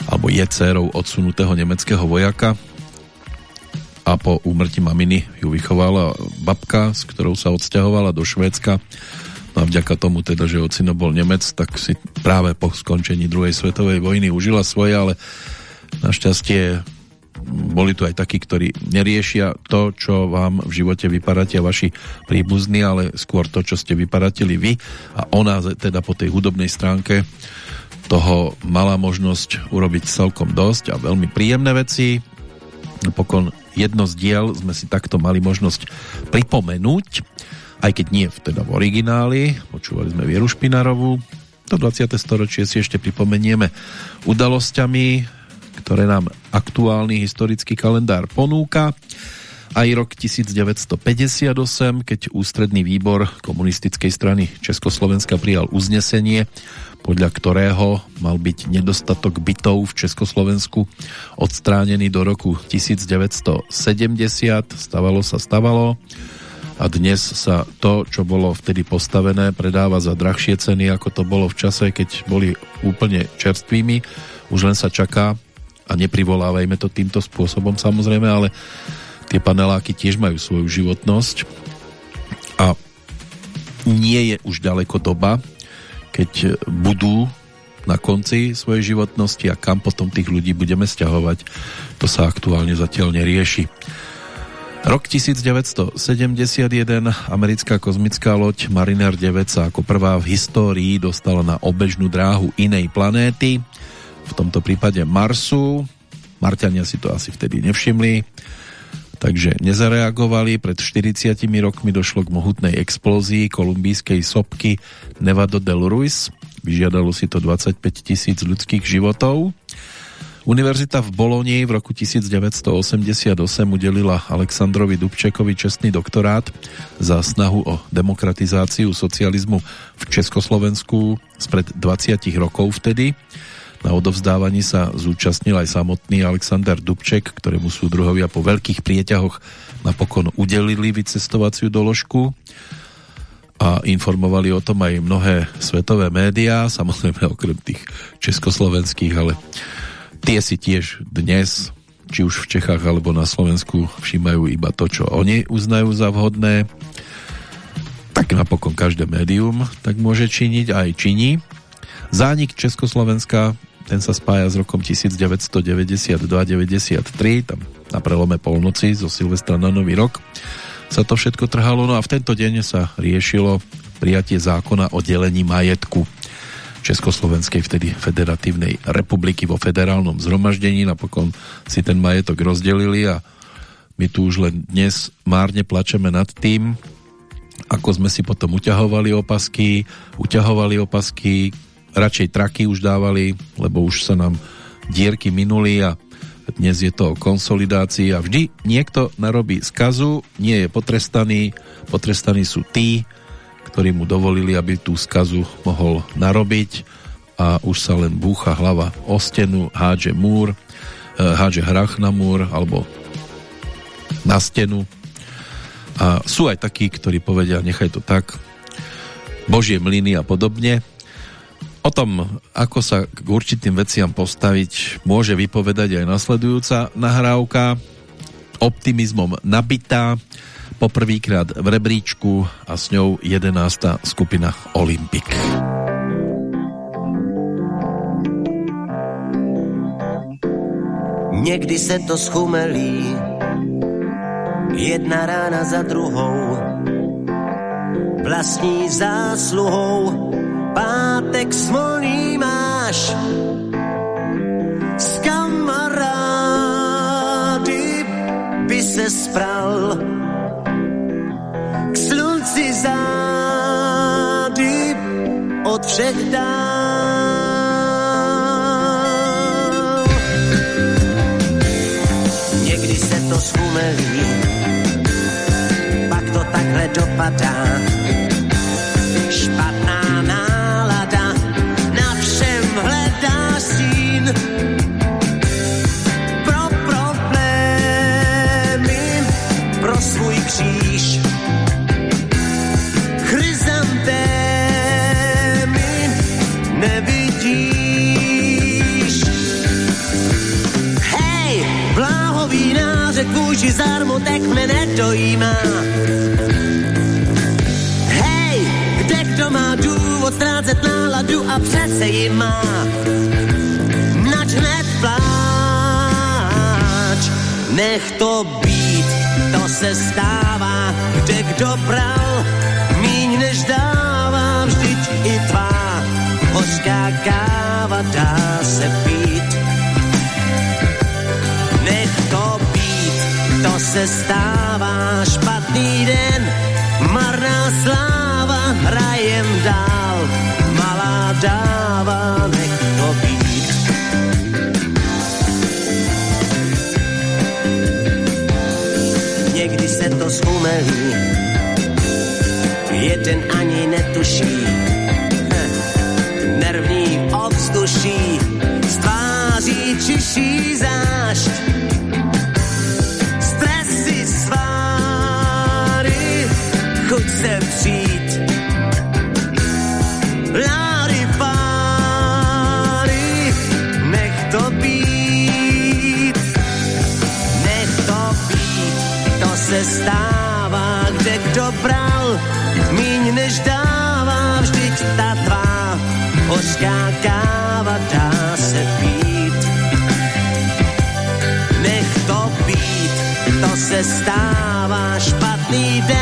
S2: alebo je dcérou odsunutého nemeckého vojaka a po úmrtí maminy ju vychovala babka, s ktorou sa odsťahovala do Švédska. No a vďaka tomu teda, že ocino bol Nemec, tak si práve po skončení druhej svetovej vojny užila svoje, ale našťastie boli tu aj takí, ktorí neriešia to, čo vám v živote vyparatia vaši príbuzní, ale skôr to, čo ste vyparatili vy a ona teda po tej hudobnej stránke toho mala možnosť urobiť celkom dosť a veľmi príjemné veci. Napokon jedno z diel sme si takto mali možnosť pripomenúť, aj keď nie teda v origináli, počúvali sme Vieru Špinarovú, to 20. storočie si ešte pripomenieme udalosťami, ktoré nám aktuálny historický kalendár ponúka. Aj rok 1958, keď ústredný výbor komunistickej strany Československa prijal uznesenie, podľa ktorého mal byť nedostatok bytov v Československu odstránený do roku 1970. Stavalo sa, stavalo a dnes sa to, čo bolo vtedy postavené, predáva za drahšie ceny, ako to bolo v čase, keď boli úplne čerstvými. Už len sa čaká a neprivolávajme to týmto spôsobom samozrejme, ale tie paneláky tiež majú svoju životnosť a nie je už ďaleko doba, keď budú na konci svojej životnosti a kam potom tých ľudí budeme stiahovať, to sa aktuálne zatiaľ nerieši. Rok 1971 americká kozmická loď Mariner 9 sa ako prvá v histórii dostala na obežnú dráhu inej planéty, v tomto prípade Marsu. Marťania si to asi vtedy nevšimli takže nezareagovali. Pred 40 rokmi došlo k mohutnej explózii kolumbijskej sopky Nevado del Ruiz. Vyžiadalo si to 25 tisíc ľudských životov. Univerzita v Bolonii v roku 1988 udelila Aleksandrovi Dubčekovi čestný doktorát za snahu o demokratizáciu socializmu v Československu spred 20 rokov vtedy. Na odovzdávaní sa zúčastnil aj samotný Alexander Dubček, ktorému súdruhovia po veľkých prieťahoch napokon udelili vycestovaciu doložku a informovali o tom aj mnohé svetové médiá, samozrejme okrem tých československých, ale tie si tiež dnes, či už v Čechách alebo na Slovensku, všímajú iba to, čo oni uznajú za vhodné. Tak napokon každé médium tak môže činiť aj činí. Zánik Československa ten sa spája s rokom 1992-93, tam na prelome polnoci zo Silvestra na Nový rok sa to všetko trhalo, no a v tento deň sa riešilo prijatie zákona o delení majetku Československej vtedy federatívnej republiky vo federálnom zhromaždení. Napokon si ten majetok rozdelili a my tu už len dnes márne plačeme nad tým, ako sme si potom uťahovali opasky, uťahovali opasky, radšej traky už dávali, lebo už sa nám dierky minuli a dnes je to o konsolidácii a vždy niekto narobí skazu, nie je potrestaný, potrestaní sú tí, ktorí mu dovolili, aby tú skazu mohol narobiť a už sa len búcha hlava o stenu, hádže múr, eh, hádže hrach na múr alebo na stenu. A sú aj takí, ktorí povedia, nechaj to tak, božie mlyny a podobne O tom, ako sa k určitým veciam postaviť, môže vypovedať aj nasledujúca nahrávka optimizmom nabitá poprvýkrát v rebríčku a s ňou 11. skupina Olympic.
S12: Někdy se to schumelí, jedna rána za druhou, vlastní zásluhou pátek smolný máš s kamarády by se spral k slunci zády od všech dál. Někdy se to schumelí, pak to takhle dopadá zármutek mne nedojímá. Hej, kde kdo má důvod ztrácet náladu a přece ji má. Nač hned pláč, nech to být, to se stává, kde kdo bral, míň než dává, vždyť i tvá hořká káva dá se pít. Se stává, špatný den, marná sláva, hrajem dál, malá dáva, nech to být. Někdy se to zhumelí, jeden ani netuší, Heh, nervní ovzduší, z tváří čiší zášť. Se přijít. Láry páry, nech to být. Nech to být, to se stává, kde kdo bral, míň než dává, vždyť ta tvá hořká káva dá se pít. Nech to být, to se stává, špatný den,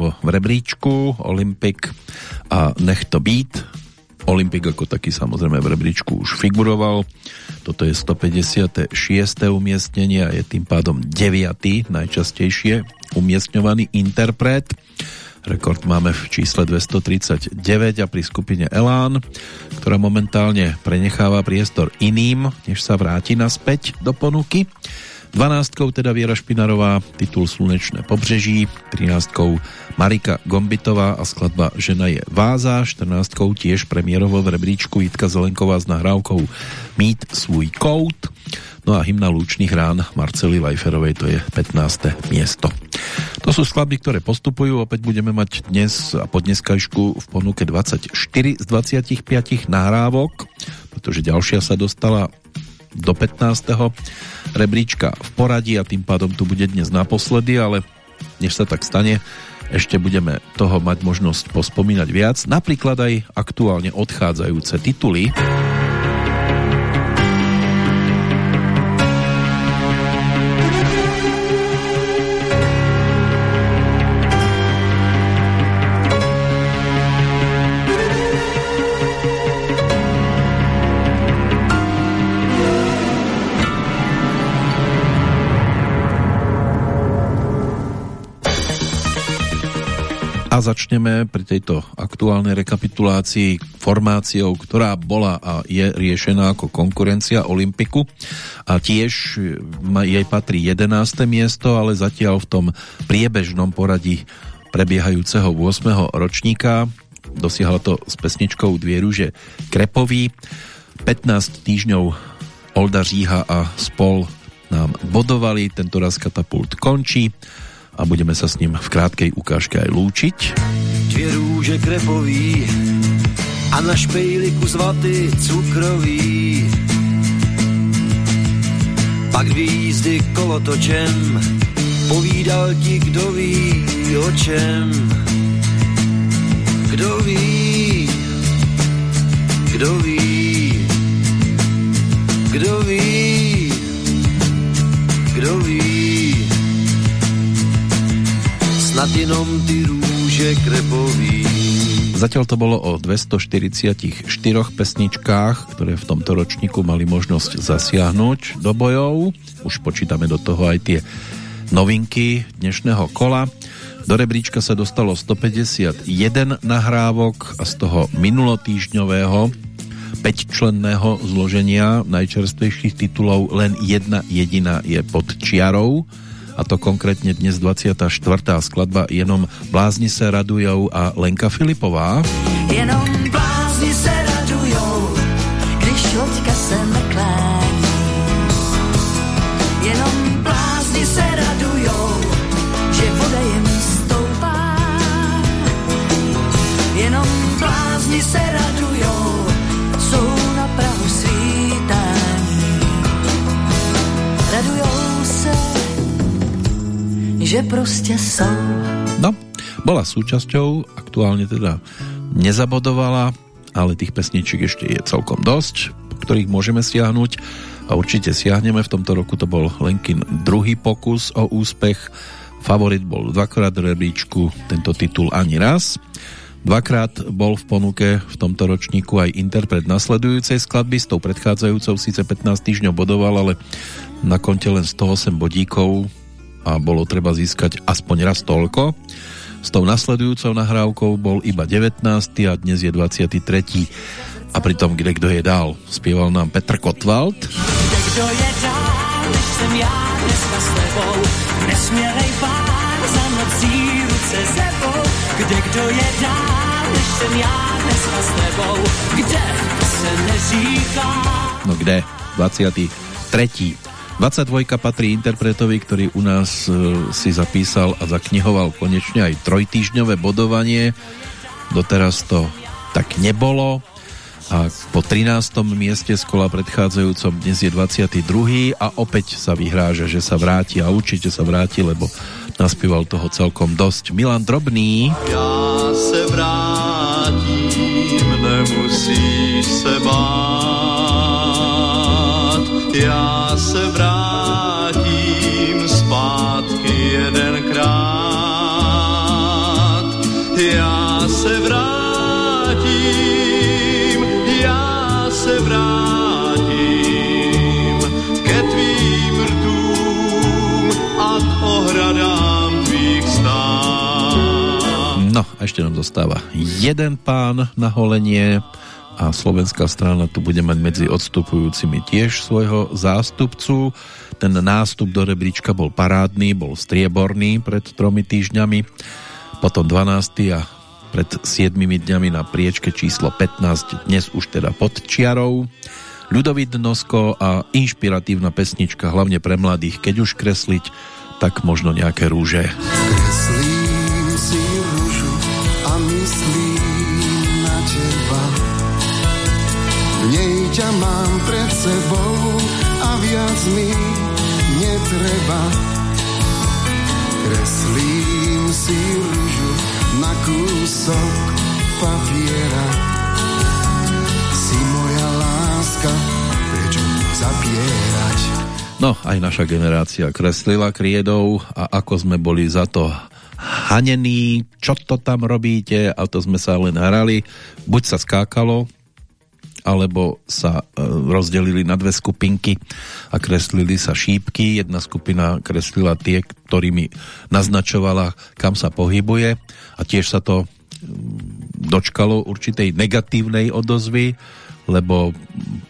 S2: premiérovo v rebríčku Olympik a nech to být. Olympik ako taký samozrejme v rebríčku už figuroval. Toto je 156. umiestnenie a je tým pádom 9. najčastejšie umiestňovaný interpret. Rekord máme v čísle 239 a pri skupine Elán, ktorá momentálne prenecháva priestor iným, než sa vráti naspäť do ponuky. 12 teda Viera Špinarová, titul Slunečné pobřeží, 13 Marika Gombitová a skladba Žena je váza, 14 tiež premiérovo v rebríčku Jitka Zelenková s nahrávkou Mít svůj kout, no a hymna Lúčných rán Marcely Vajferovej to je 15. miesto. To sú skladby, ktoré postupujú, opäť budeme mať dnes a po dneskajšku v ponuke 24 z 25 nahrávok, pretože ďalšia sa dostala do 15. rebríčka v poradí a tým pádom tu bude dnes naposledy, ale než sa tak stane, ešte budeme toho mať možnosť pospomínať viac, napríklad aj aktuálne odchádzajúce tituly. A začneme pri tejto aktuálnej rekapitulácii formáciou, ktorá bola a je riešená ako konkurencia Olympiku a tiež jej patrí 11. miesto, ale zatiaľ v tom priebežnom poradí prebiehajúceho 8. ročníka dosiahla to s pesničkou Dvie rúže Krepový 15 týždňov Olda Říha a spol nám bodovali, tento raz katapult končí a budeme sa s ním v krátkej ukážke aj lúčiť.
S10: Dvě růže krepový a na špejli kus vaty cukrový. Pak dvě jízdy kolotočem, povídal ti, kdo ví o čem. Kdo ví, kdo ví, kdo ví, Snad jenom ty růže krepový.
S2: Zatiaľ to bolo o 244 pesničkách, ktoré v tomto ročníku mali možnosť zasiahnuť do bojov. Už počítame do toho aj tie novinky dnešného kola. Do rebríčka sa dostalo 151 nahrávok a z toho minulotýžňového 5-členného zloženia najčerstvejších titulov len jedna jediná je pod čiarou a to konkrétne dnes 24. skladba Jenom blázni se radujou a Lenka Filipová.
S9: Jenom že prostě jsou.
S2: No, bola súčasťou, aktuálne teda nezabodovala, ale tých pesničiek ešte je celkom dosť, po ktorých môžeme siahnuť a určite siahneme. V tomto roku to bol Lenkin druhý pokus o úspech. Favorit bol dvakrát rebríčku, tento titul ani raz. Dvakrát bol v ponuke v tomto ročníku aj interpret nasledujúcej skladby, s tou predchádzajúcou síce 15 týždňov bodoval, ale na konte len 108 bodíkov a bolo treba získať aspoň raz toľko. S tou nasledujúcou nahrávkou bol iba 19. a dnes je 23. A pritom kde kdo je dál? Spieval nám Petr Kotwald.
S9: Kdo je dál, než jsem já dneska s tebou? Nesmělej pán za nocí ruce sebou. Kde kdo je dál, než jsem já dneska s tebou? Kde se neříká?
S2: No kde? 23. 22 patrí interpretovi, ktorý u nás e, si zapísal a zaknihoval konečne aj trojtýždňové bodovanie. Doteraz to tak nebolo a po 13. mieste z kola predchádzajúcom dnes je 22. a opäť sa vyhráža, že sa vráti a určite sa vráti, lebo naspieval toho celkom dosť. Milan Drobný.
S4: Já se vrátím, nemusíš se bát. Já a
S2: ešte nám zostáva jeden pán na holenie a slovenská strana tu bude mať medzi odstupujúcimi tiež svojho zástupcu. Ten nástup do rebríčka bol parádny, bol strieborný pred tromi týždňami, potom 12. a pred 7 dňami na priečke číslo 15, dnes už teda pod čiarou. Ľudovít Nosko a inšpiratívna pesnička, hlavne pre mladých, keď už kresliť, tak možno nejaké rúže.
S13: A myslím na teba. V nej ťa mám pred sebou a viac mi netreba. Kreslím si rúžu na kúsok papiera. Si moja láska, prečo zapierať?
S2: No, aj naša generácia kreslila kriedou a ako sme boli za to hanení, čo to tam robíte a to sme sa len hrali. Buď sa skákalo, alebo sa e, rozdelili na dve skupinky a kreslili sa šípky. Jedna skupina kreslila tie, ktorými naznačovala, kam sa pohybuje a tiež sa to mm, dočkalo určitej negatívnej odozvy, lebo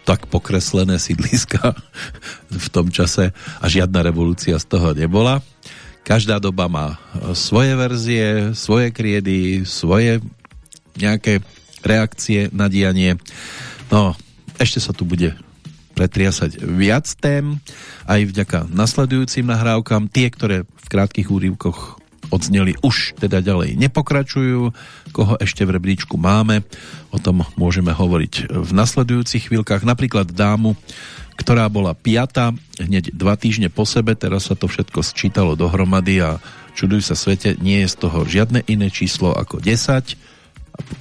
S2: tak pokreslené sídliska v tom čase a žiadna revolúcia z toho nebola. Každá doba má e, svoje verzie, svoje kriedy, svoje nejaké reakcie na dianie. No, ešte sa tu bude pretriasať viac tém, aj vďaka nasledujúcim nahrávkam. Tie, ktoré v krátkých úrivkoch odzneli, už teda ďalej nepokračujú. Koho ešte v rebríčku máme, o tom môžeme hovoriť v nasledujúcich chvíľkach. Napríklad dámu, ktorá bola piata hneď dva týždne po sebe, teraz sa to všetko sčítalo dohromady a čuduj sa svete, nie je z toho žiadne iné číslo ako 10.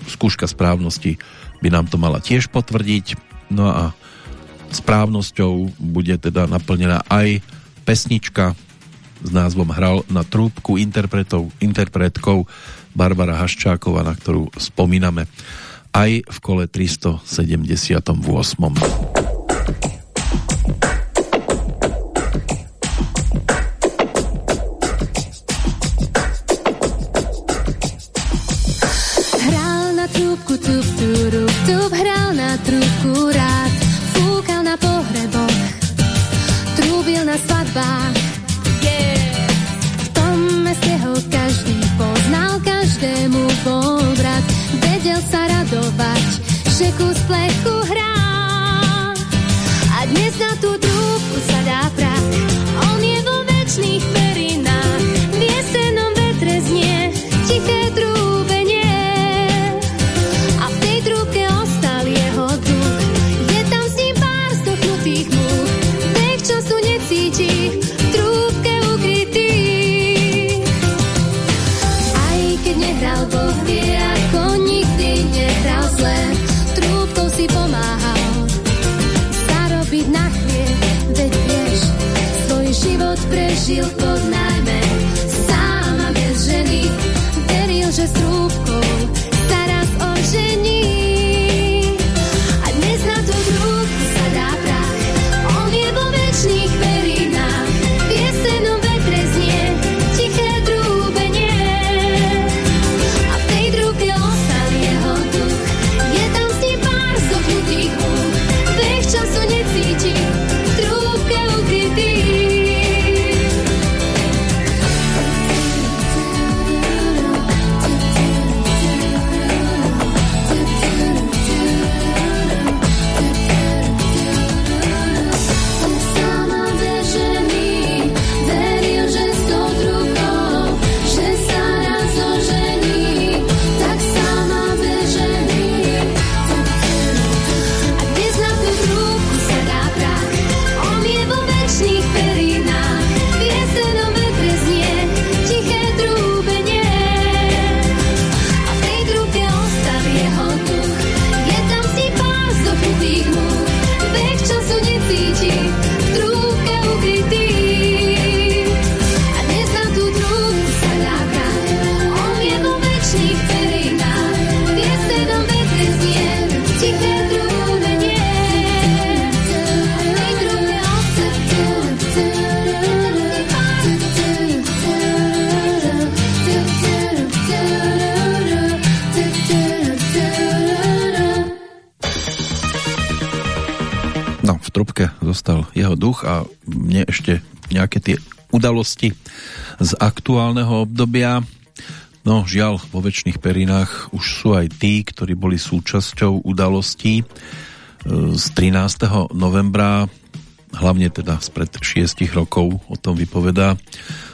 S2: Skúška správnosti by nám to mala tiež potvrdiť. No a správnosťou bude teda naplnená aj pesnička s názvom Hral na trúbku interpretkou Barbara Haščáková, na ktorú spomíname aj v kole 378.
S14: že kus plechu hrá. A dnes na tú
S2: Trubke zostal jeho duch a mne ešte nejaké tie udalosti z aktuálneho obdobia. No, žiaľ, vo väčšných perinách už sú aj tí, ktorí boli súčasťou udalostí e, z 13. novembra, hlavne teda spred 6 rokov, o tom vypovedá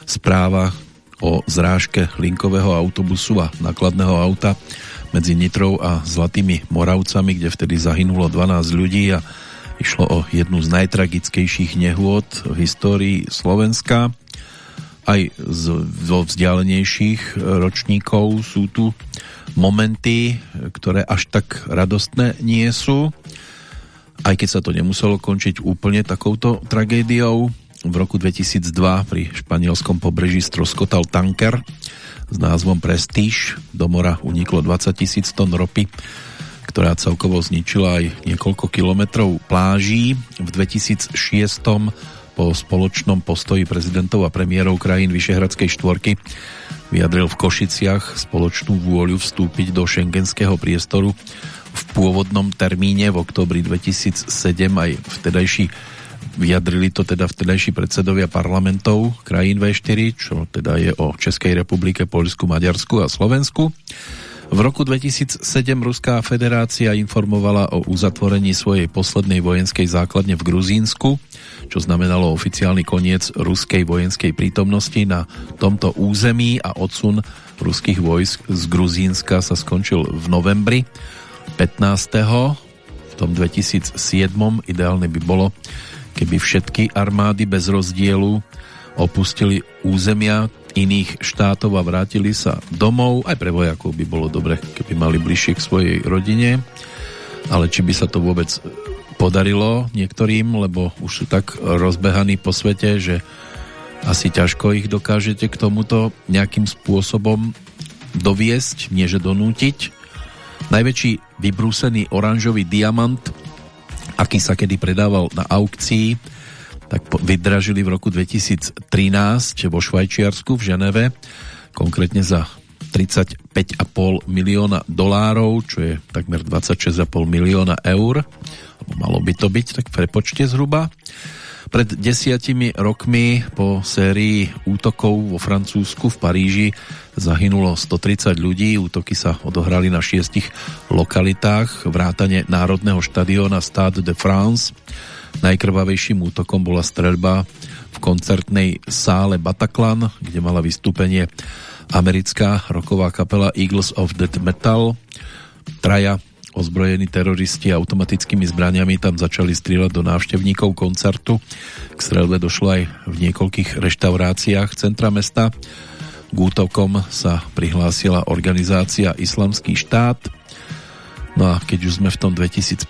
S2: správa o zrážke linkového autobusu a nakladného auta medzi Nitrou a Zlatými Moravcami, kde vtedy zahynulo 12 ľudí a išlo o jednu z najtragickejších nehôd v histórii Slovenska. Aj zo vzdialenejších ročníkov sú tu momenty, ktoré až tak radostné nie sú. Aj keď sa to nemuselo končiť úplne takouto tragédiou, v roku 2002 pri španielskom pobreží stroskotal tanker s názvom Prestige. Do mora uniklo 20 tisíc tón ropy, ktorá celkovo zničila aj niekoľko kilometrov pláží. V 2006 po spoločnom postoji prezidentov a premiérov krajín Vyšehradskej štvorky vyjadril v Košiciach spoločnú vôľu vstúpiť do šengenského priestoru v pôvodnom termíne v oktobri 2007 aj vtedajší vyjadrili to teda vtedajší predsedovia parlamentov krajín V4, čo teda je o Českej republike, Poľsku, Maďarsku a Slovensku. V roku 2007 Ruská federácia informovala o uzatvorení svojej poslednej vojenskej základne v Gruzínsku, čo znamenalo oficiálny koniec ruskej vojenskej prítomnosti na tomto území a odsun ruských vojsk z Gruzínska sa skončil v novembri 15. v tom 2007. Ideálne by bolo, keby všetky armády bez rozdielu opustili územia iných štátov a vrátili sa domov. Aj pre vojakov by bolo dobre, keby mali bližšie k svojej rodine. Ale či by sa to vôbec podarilo niektorým, lebo už sú tak rozbehaní po svete, že asi ťažko ich dokážete k tomuto nejakým spôsobom doviesť, nie že donútiť. Najväčší vybrúsený oranžový diamant, aký sa kedy predával na aukcii, tak vydražili v roku 2013 vo Švajčiarsku v Ženeve, konkrétne za 35,5 milióna dolárov, čo je takmer 26,5 milióna eur, malo by to byť, tak v prepočte zhruba. Pred desiatimi rokmi po sérii útokov vo Francúzsku v Paríži zahynulo 130 ľudí. Útoky sa odohrali na šiestich lokalitách, vrátane Národného štadióna Stade de France. Najkrvavejším útokom bola streľba v koncertnej sále Bataclan, kde mala vystúpenie americká roková kapela Eagles of Death Metal. Traja ozbrojení teroristi automatickými zbraniami tam začali strieľať do návštevníkov koncertu. K strelbe došlo aj v niekoľkých reštauráciách centra mesta. K útokom sa prihlásila organizácia Islamský štát. No a keď už sme v tom 2015,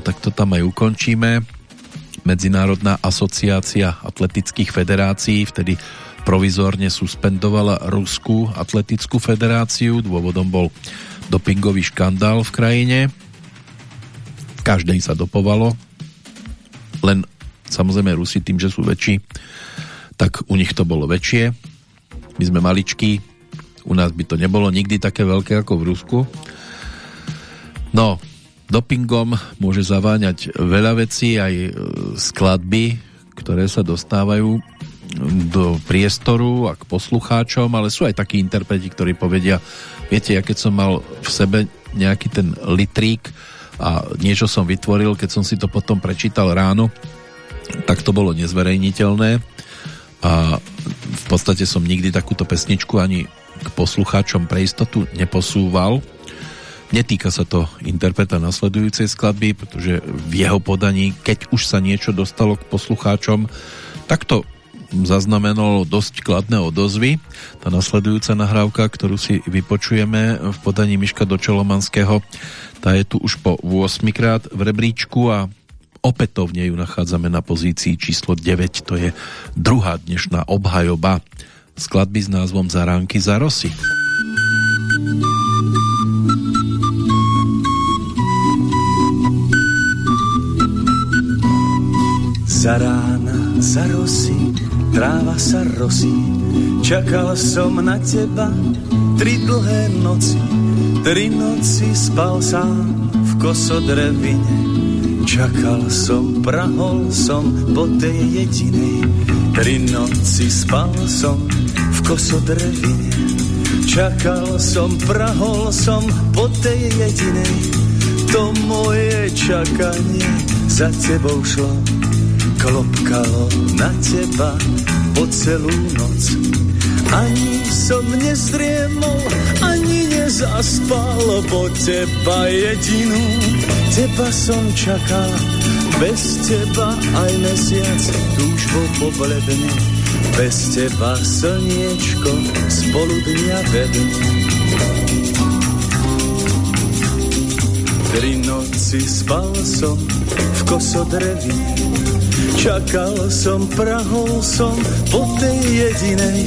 S2: tak to tam aj ukončíme. Medzinárodná asociácia atletických federácií vtedy provizorne suspendovala Ruskú atletickú federáciu. Dôvodom bol dopingový škandál v krajine. Každej sa dopovalo, len samozrejme Rusi tým, že sú väčší, tak u nich to bolo väčšie. My sme maličkí, u nás by to nebolo nikdy také veľké ako v Rusku. No, dopingom môže zaváňať veľa vecí, aj skladby, ktoré sa dostávajú do priestoru a k poslucháčom, ale sú aj takí interpreti, ktorí povedia, Viete, ja keď som mal v sebe nejaký ten litrík a niečo som vytvoril, keď som si to potom prečítal ráno, tak to bolo nezverejniteľné a v podstate som nikdy takúto pesničku ani k poslucháčom pre istotu neposúval. Netýka sa to interpreta nasledujúcej skladby, pretože v jeho podaní, keď už sa niečo dostalo k poslucháčom, tak to zaznamenalo dosť kladné odozvy. Tá nasledujúca nahrávka, ktorú si vypočujeme v podaní Miška Dočelomanského, tá je tu už po 8 krát v rebríčku a opätovne ju nachádzame na pozícii číslo 9. To je druhá dnešná obhajoba skladby s názvom Zaránky za rosy.
S15: Za rána, za rosy, tráva sa rosí. Čakal som na teba tri dlhé noci, tri noci spal sám v kosodrevine. Čakal som, prahol som po tej jedinej, tri noci spal som v kosodrevine. Čakal som, prahol som po tej jedinej, to moje čakanie za tebou šlo klopkalo na teba po celú noc. Ani som nezriemol, ani nezaspal, po teba jedinú, teba som čakal. Bez teba aj mesiac túžbo pobledne, bez teba slniečko spolu dňa vedne. Tri noci spal som v kosodrevine, Čakal som, prahol som po tej jedinej,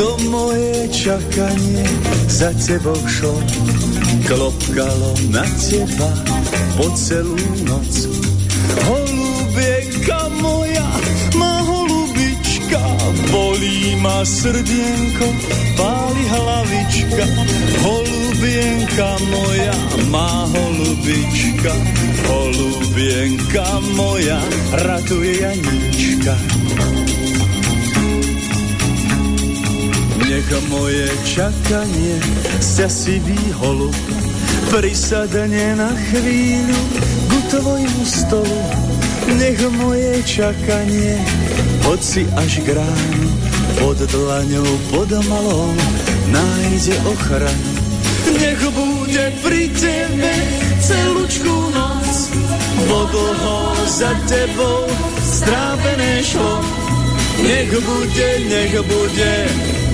S15: to moje čakanie za tebou šlo. Klopkalo na teba po celú noc. Holubienka moja, holubička, bolí ma srdienko, páli hlavička. Holubienka moja, má holubička, Holubienka moja, ratuje Janíčka. Nech moje čakanie sa si holub prisadne na chvíľu ku tvojmu stolu. Nech moje čakanie, hoci až k pod dlaňou, pod malou, nájde ochranu. Nech bude pri tebe celúčku noc, bo dlho za tebou strávené šlo. Nech bude, nech bude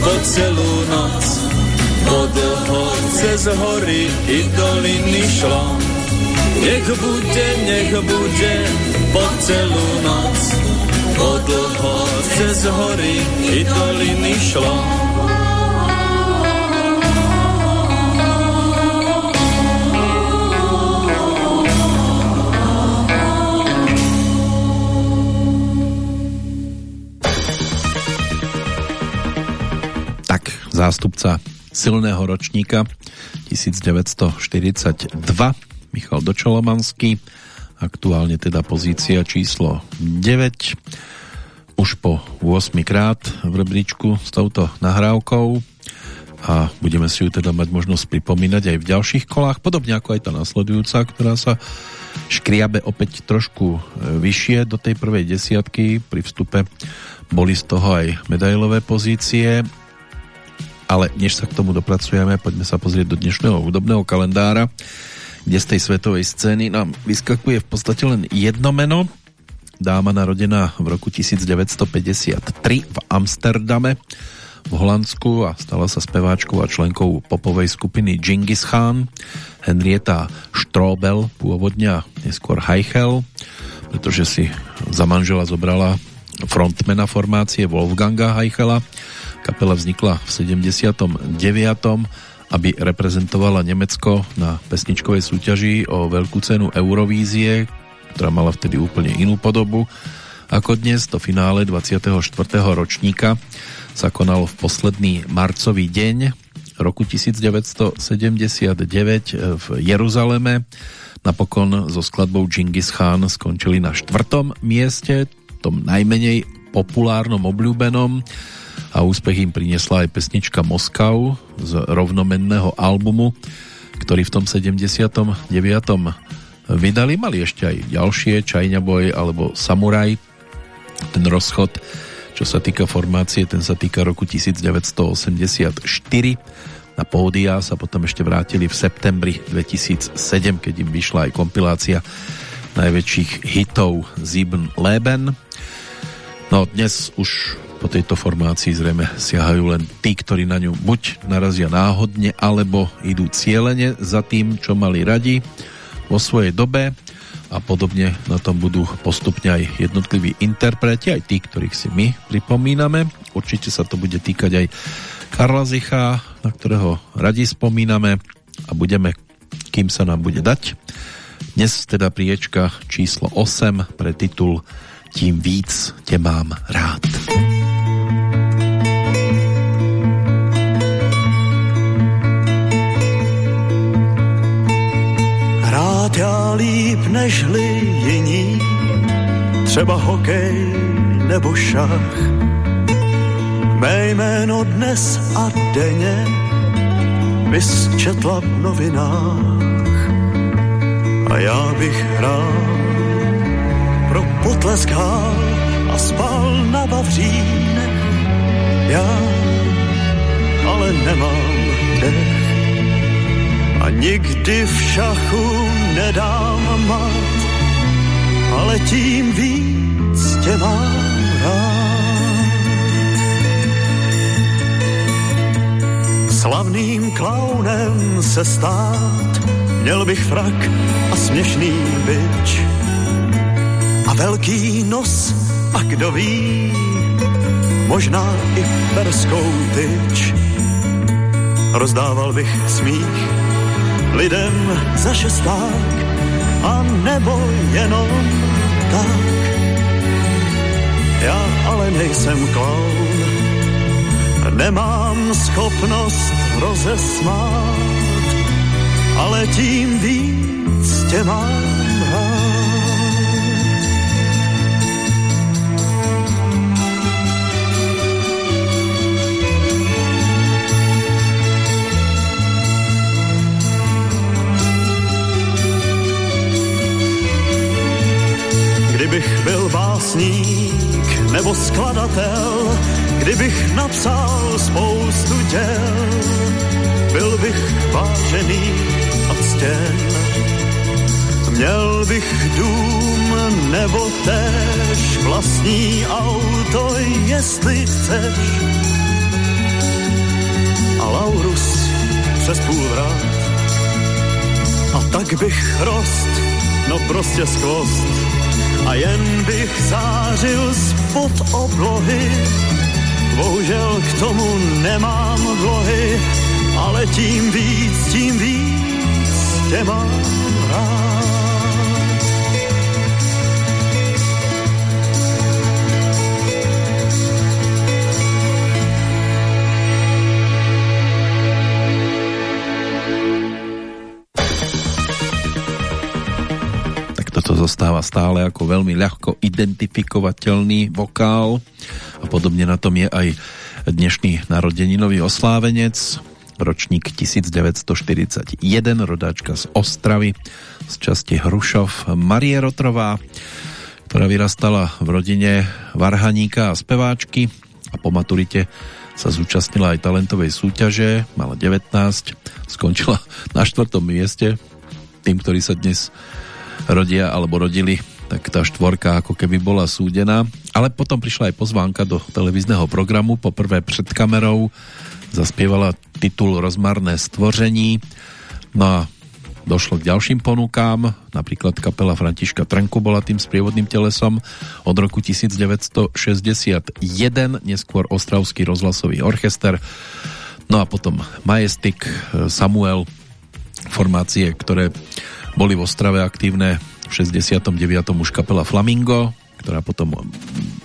S15: po celú noc, bo dlho cez hory i doliny šlo. Nech bude, nech bude po celú noc, bo dlho cez hory i doliny šlo.
S2: zástupca silného ročníka 1942 Michal Dočolomanský aktuálne teda pozícia číslo 9, už po 8 krát v rebríčku s touto nahrávkou. A budeme si ju teda mať možnosť pripomínať aj v ďalších kolách, podobne ako aj tá nasledujúca, ktorá sa škriabe opäť trošku e, vyššie do tej prvej desiatky. Pri vstupe boli z toho aj medailové pozície, ale než sa k tomu dopracujeme, poďme sa pozrieť do dnešného hudobného kalendára kde z tej svetovej scény nám vyskakuje v podstate len jedno meno. Dáma narodená v roku 1953 v Amsterdame v Holandsku a stala sa speváčkou a členkou popovej skupiny Genghis Khan. Henrieta Strobel, pôvodňa neskôr Heichel, pretože si za manžela zobrala frontmana formácie Wolfganga Heichela. Kapela vznikla v 79 aby reprezentovala Nemecko na pesničkovej súťaži o veľkú cenu Eurovízie, ktorá mala vtedy úplne inú podobu ako dnes. To finále 24. ročníka sa konalo v posledný marcový deň roku 1979 v Jeruzaleme. Napokon so skladbou Genghis Khan skončili na štvrtom mieste, tom najmenej populárnom, obľúbenom a úspech im priniesla aj pesnička Moskau z rovnomenného albumu, ktorý v tom 79. vydali. Mali ešte aj ďalšie, Čajňa Boj alebo Samuraj. Ten rozchod, čo sa týka formácie, ten sa týka roku 1984. Na pódia sa potom ešte vrátili v septembri 2007, keď im vyšla aj kompilácia najväčších hitov Sieben Leben. No dnes už po tejto formácii zrejme siahajú len tí, ktorí na ňu buď narazia náhodne, alebo idú cieľene za tým, čo mali radi vo svojej dobe a podobne na tom budú postupne aj jednotliví interpreti, aj tí, ktorých si my pripomíname. Určite sa to bude týkať aj Karla Zicha, na ktorého radi spomíname a budeme, kým sa nám bude dať. Dnes teda priečka číslo 8 pre titul Tím víc tě mám rád.
S16: Rád já líp nežli jiní, třeba hokej nebo šach. Mé jméno dnes a denně bys četla v novinách a já bych rád pro potlesk a spal na Vavřínech. Já ale nemám dech a nikdy v šachu nedám mat, ale tím víc tě mám rád. Slavným klaunem se stát, měl bych frak a směšný byč a velký nos a kdo ví, možná i perskou tyč. Rozdával bych smích lidem za šesták a nebo jenom tak. Já ale nejsem klaun, nemám schopnost rozesmát, ale tím víc tě mám Kdybych byl básník nebo skladatel, kdybych napsal spoustu děl, byl bych vážený a ctěn. Měl bych dům nebo též vlastní auto, jestli chceš. A Laurus přes půl vrat. A tak bych rost, no prostě skvost a jen bych zářil spod oblohy. Bohužel k tomu nemám vlohy, ale tím víc, tím víc tě mám rád.
S2: Zostáva stále ako veľmi ľahko identifikovateľný vokál. A podobne na tom je aj dnešný narodeninový oslávenec, ročník 1941, rodáčka z Ostravy, z časti Hrušov, Marie Rotrová, ktorá vyrastala v rodine varhaníka a speváčky a po maturite sa zúčastnila aj talentovej súťaže, mala 19, skončila na štvrtom mieste, tým, ktorí sa dnes rodia alebo rodili, tak tá štvorka ako keby bola súdená. Ale potom prišla aj pozvánka do televízneho programu, poprvé pred kamerou zaspievala titul Rozmarné stvoření. No a došlo k ďalším ponukám, napríklad kapela Františka Trnku bola tým sprievodným telesom od roku 1961, neskôr Ostravský rozhlasový orchester, no a potom Majestik, Samuel, formácie, ktoré boli v Ostrave aktívne v 69. už kapela Flamingo, ktorá potom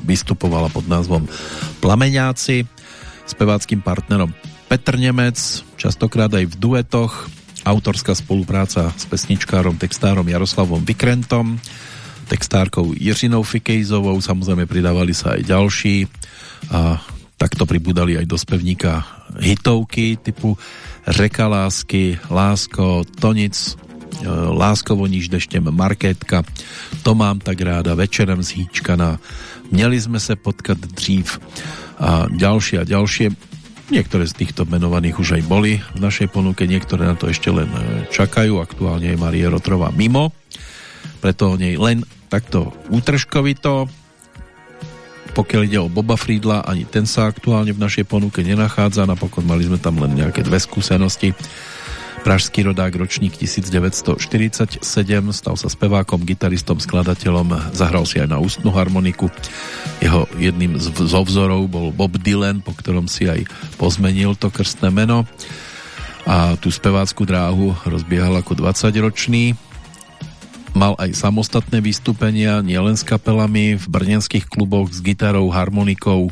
S2: vystupovala pod názvom Plameňáci, speváckým partnerom Petr Nemec, častokrát aj v duetoch, autorská spolupráca s pesničkárom, textárom Jaroslavom Vikrentom, textárkou Jiřinou Fikejzovou, samozrejme pridávali sa aj ďalší a takto pribudali aj do spevníka hitovky typu Řeka lásky, Lásko, Tonic, Láskovo níž deštěm Markétka, To mám tak ráda, Večerem z Híčkana, Měli sme se potkat dřív. A ďalšie a ďalšie. Niektoré z týchto menovaných už aj boli v našej ponuke, niektoré na to ešte len e, čakajú. Aktuálne je Marie Rotrová mimo, preto o nej len takto útržkovito. Pokiaľ ide o Boba Friedla, ani ten sa aktuálne v našej ponuke nenachádza, napokon mali sme tam len nejaké dve skúsenosti Pražský rodák ročník 1947, stal sa spevákom, gitaristom, skladateľom, zahral si aj na ústnu harmoniku. Jeho jedným z, zo vzorov bol Bob Dylan, po ktorom si aj pozmenil to krstné meno a tú spevácku dráhu rozbiehal ako 20-ročný. Mal aj samostatné vystúpenia, nielen s kapelami, v brnenských kluboch s gitarou, harmonikou,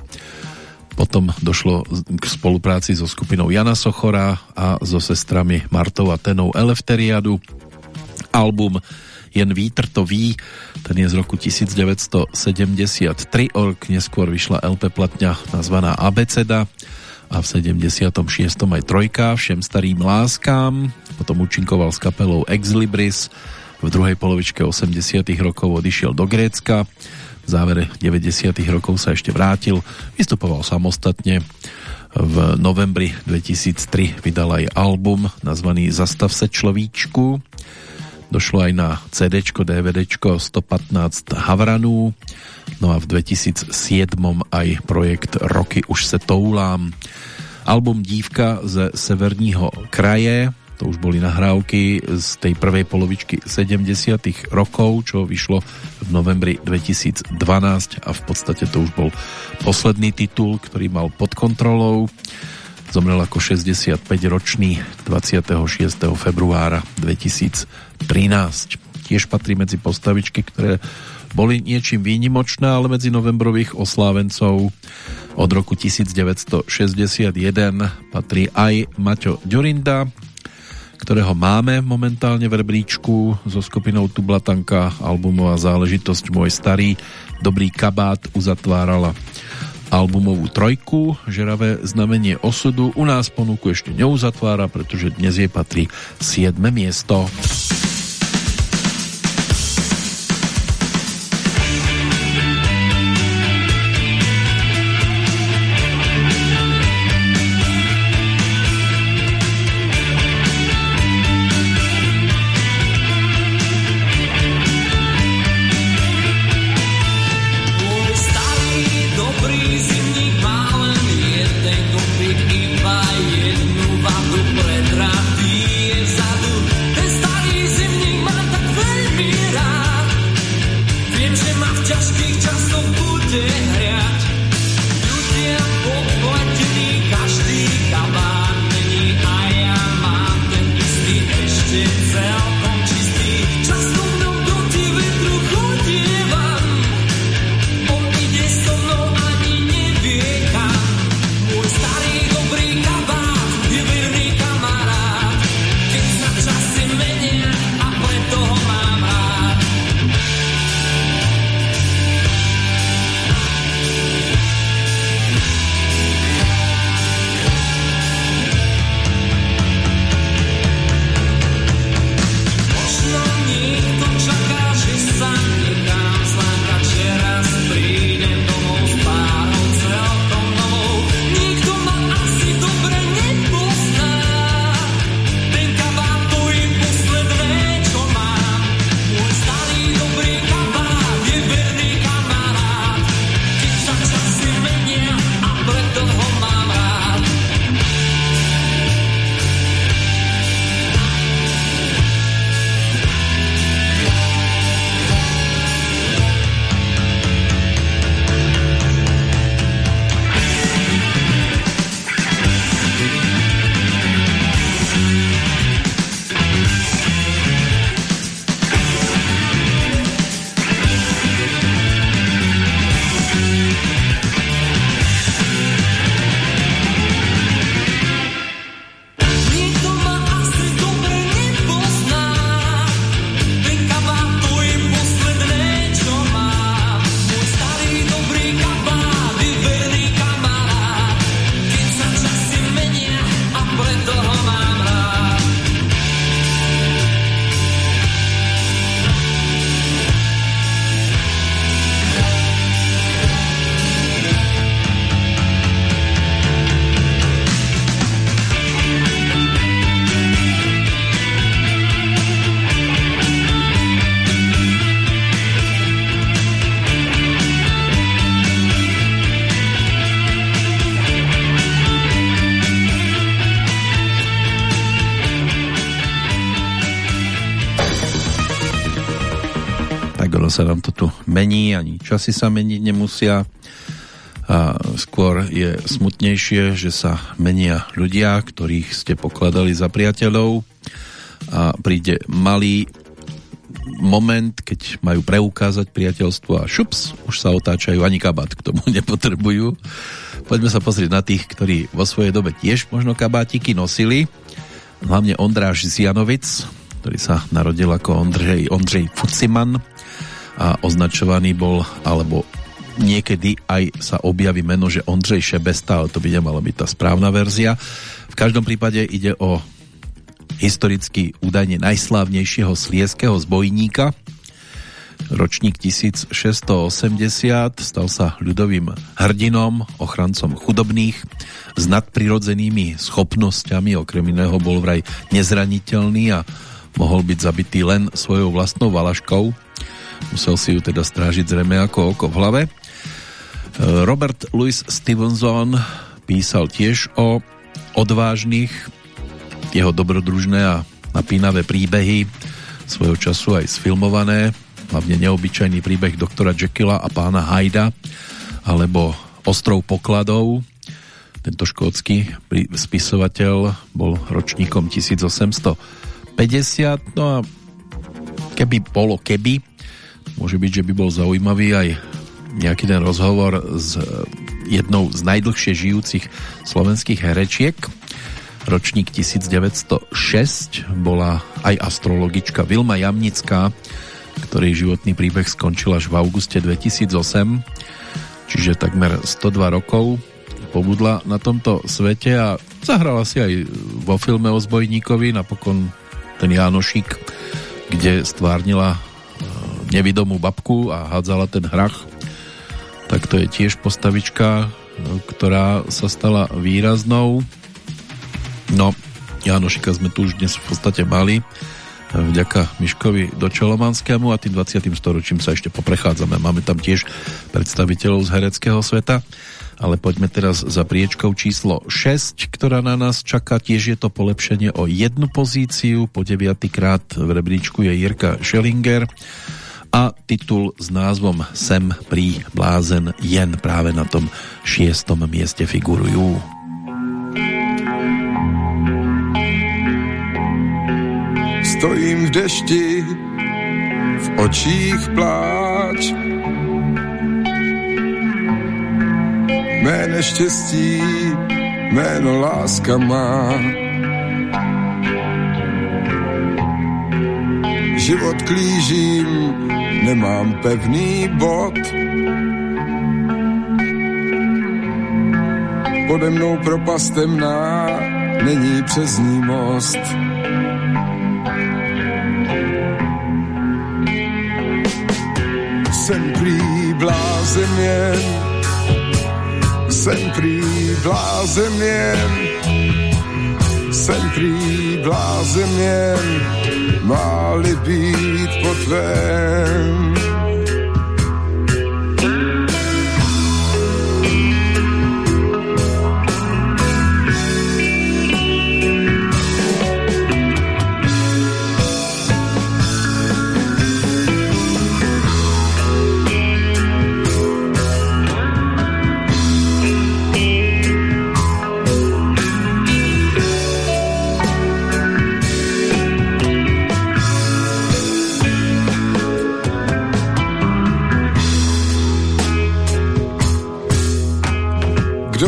S2: potom došlo k spolupráci so skupinou Jana Sochora a so sestrami Martou a Tenou Elefteriadu. Album Jen vítr to ví, ten je z roku 1973, o rok neskôr vyšla LP platňa nazvaná Abeceda a v 76. aj Trojka Všem starým láskám, potom účinkoval s kapelou Ex Libris, v druhej polovičke 80 rokov odišiel do Grécka, závere 90. rokov sa ešte vrátil, vystupoval samostatne. V novembri 2003 vydal aj album nazvaný Zastav se človíčku. Došlo aj na CD, DVD 115 Havranů. No a v 2007 aj projekt Roky už se toulám. Album Dívka ze severního kraje to už boli nahrávky z tej prvej polovičky 70 rokov, čo vyšlo v novembri 2012 a v podstate to už bol posledný titul, ktorý mal pod kontrolou. Zomrel ako 65-ročný 26. februára 2013. Tiež patrí medzi postavičky, ktoré boli niečím výnimočné, ale medzi novembrových oslávencov od roku 1961 patrí aj Maťo Ďurinda, ktorého máme momentálne v rebríčku so skupinou Tublatanka albumová záležitosť Môj starý dobrý kabát uzatvárala albumovú trojku Žeravé znamenie osudu. U nás ponuku ešte neuzatvára, pretože dnes jej patrí 7. miesto. Časy sa meniť nemusia a skôr je smutnejšie, že sa menia ľudia, ktorých ste pokladali za priateľov a príde malý moment, keď majú preukázať priateľstvo a šups, už sa otáčajú, ani kabát k tomu nepotrebujú. Poďme sa pozrieť na tých, ktorí vo svojej dobe tiež možno kabátiky nosili. Hlavne Ondráš Zianovic, ktorý sa narodil ako Ondřej, Ondřej Fuciman a označovaný bol, alebo niekedy aj sa objaví meno, že Ondřej Šebesta, ale to by nemala byť tá správna verzia. V každom prípade ide o historicky údajne najslávnejšieho slieského zbojníka. Ročník 1680 stal sa ľudovým hrdinom, ochrancom chudobných, s nadprirodzenými schopnosťami, okrem iného bol vraj nezraniteľný a mohol byť zabitý len svojou vlastnou valaškou. Musel si ju teda strážiť zrejme ako oko v hlave. Robert Louis Stevenson písal tiež o odvážnych, jeho dobrodružné a napínavé príbehy, svojho času aj sfilmované, hlavne neobyčajný príbeh doktora Jekylla a pána Hyda, alebo Ostrov pokladov. Tento škótsky spisovateľ bol ročníkom 1850, no a keby bolo keby, môže byť, že by bol zaujímavý aj nejaký ten rozhovor s e, jednou z najdlhšie žijúcich slovenských herečiek. Ročník 1906 bola aj astrologička Vilma Jamnická, ktorej životný príbeh skončil až v auguste 2008, čiže takmer 102 rokov pobudla na tomto svete a zahrala si aj vo filme o zbojníkovi, napokon ten Jánošík, kde stvárnila nevidomú babku a hádzala ten hrach tak to je tiež postavička, ktorá sa stala výraznou. No, Janošika sme tu už dnes v podstate mali vďaka Miškovi Dočelomanskému a tým 20. storočím sa ešte poprechádzame. Máme tam tiež predstaviteľov z hereckého sveta, ale poďme teraz za priečkou číslo 6, ktorá na nás čaká. Tiež je to polepšenie o jednu pozíciu. Po deviatýkrát v rebríčku je Jirka Schellinger a titul s názvom Sem prý blázen jen práve na tom šiestom mieste figurujú.
S13: Stojím v dešti, v očích pláč. Mé neštěstí, jméno láska má. Život klížím, nemám pevný bod. Pode mnou propast temná, není přes ní most. Jsem prý blázen jen, jsem prý blázen jen, jsem prý blázen jen, má-li být po tvém.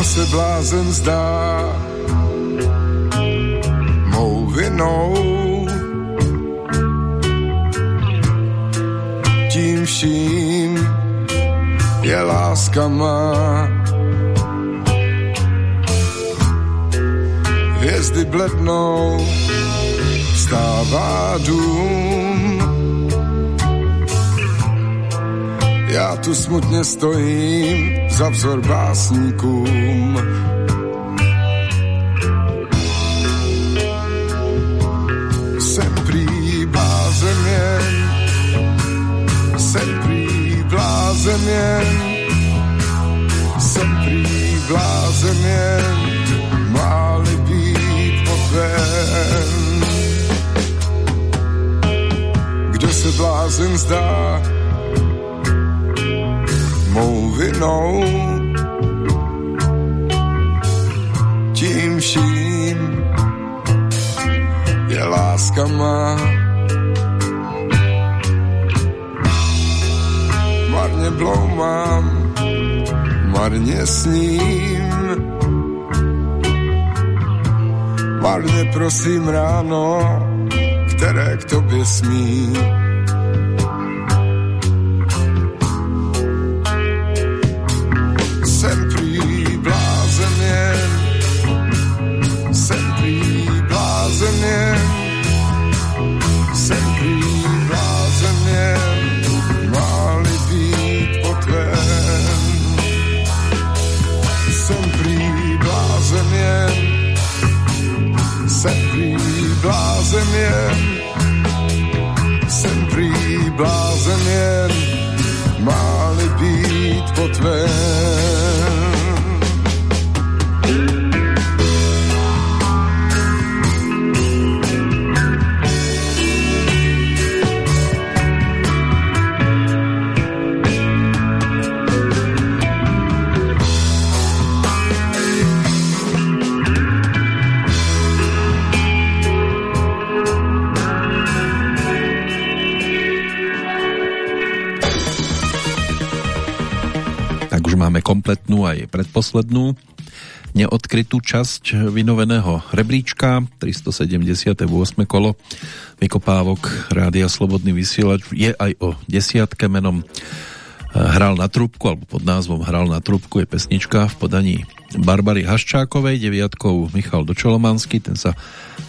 S13: Se blázen zdá mou vinou. Tím vším je láska má. Hvězdy blednou, vstává dům. Já tu smutně stojím, za vzor básníkům. Jsem prý blázen jen, jsem prý blázen jen, prý blázen jen, má-li být potven. Kdo se blázen zdá, mou vinou. Tím vším je láska má. Marně bloumám, marně sním. Marně prosím ráno, které k tobě smí. Blázen
S2: predposlednú neodkrytú časť vynoveného rebríčka 378. kolo vykopávok Rádia Slobodný vysielač je aj o desiatke menom Hral na trúbku, alebo pod názvom Hral na trúbku je pesnička v podaní Barbary Haščákovej, deviatkou Michal Dočolomanský, ten sa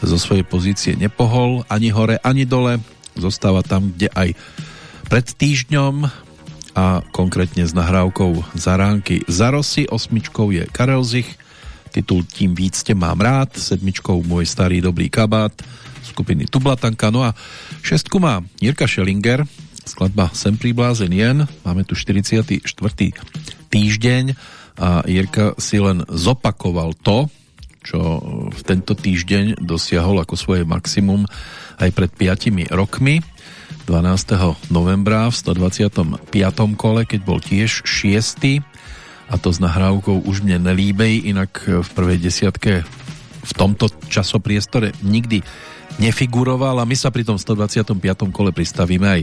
S2: zo svojej pozície nepohol ani hore, ani dole, zostáva tam, kde aj pred týždňom a konkrétne s nahrávkou Zaránky Zarosy, osmičkou je Karel Zich, titul Tím víc tě mám rád, sedmičkou Môj starý dobrý kabát, skupiny Tublatanka, no a šestku má Jirka Schellinger, skladba Sem priblázen jen, máme tu 44. týždeň a Jirka si len zopakoval to, čo v tento týždeň dosiahol ako svoje maximum aj pred 5 rokmi. 12. novembra v 125. kole, keď bol tiež 6. a to s nahrávkou Už mne nelíbej, inak v prvej desiatke v tomto časopriestore nikdy nefiguroval a my sa pri tom 125. kole pristavíme aj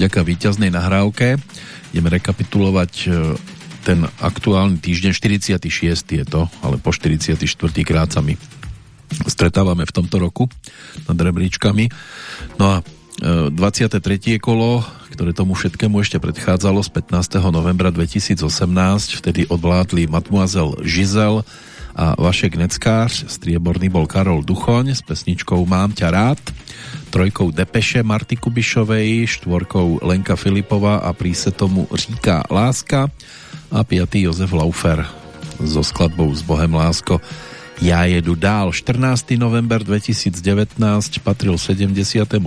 S2: vďaka víťaznej nahrávke. Ideme rekapitulovať e, ten aktuálny týždeň, 46. je to, ale po 44. krát sa my stretávame v tomto roku nad rebríčkami. No a 23. kolo, ktoré tomu všetkému ešte predchádzalo z 15. novembra 2018, vtedy odvládli Mademoiselle Žizel a Vašek Neckář, strieborný bol Karol Duchoň s pesničkou Mám ťa rád, trojkou Depeše Marty Kubišovej, štvorkou Lenka Filipová a príse tomu Říká láska a piatý Jozef Laufer so skladbou S Bohem lásko ja jedu dál. 14. november 2019 patril 74.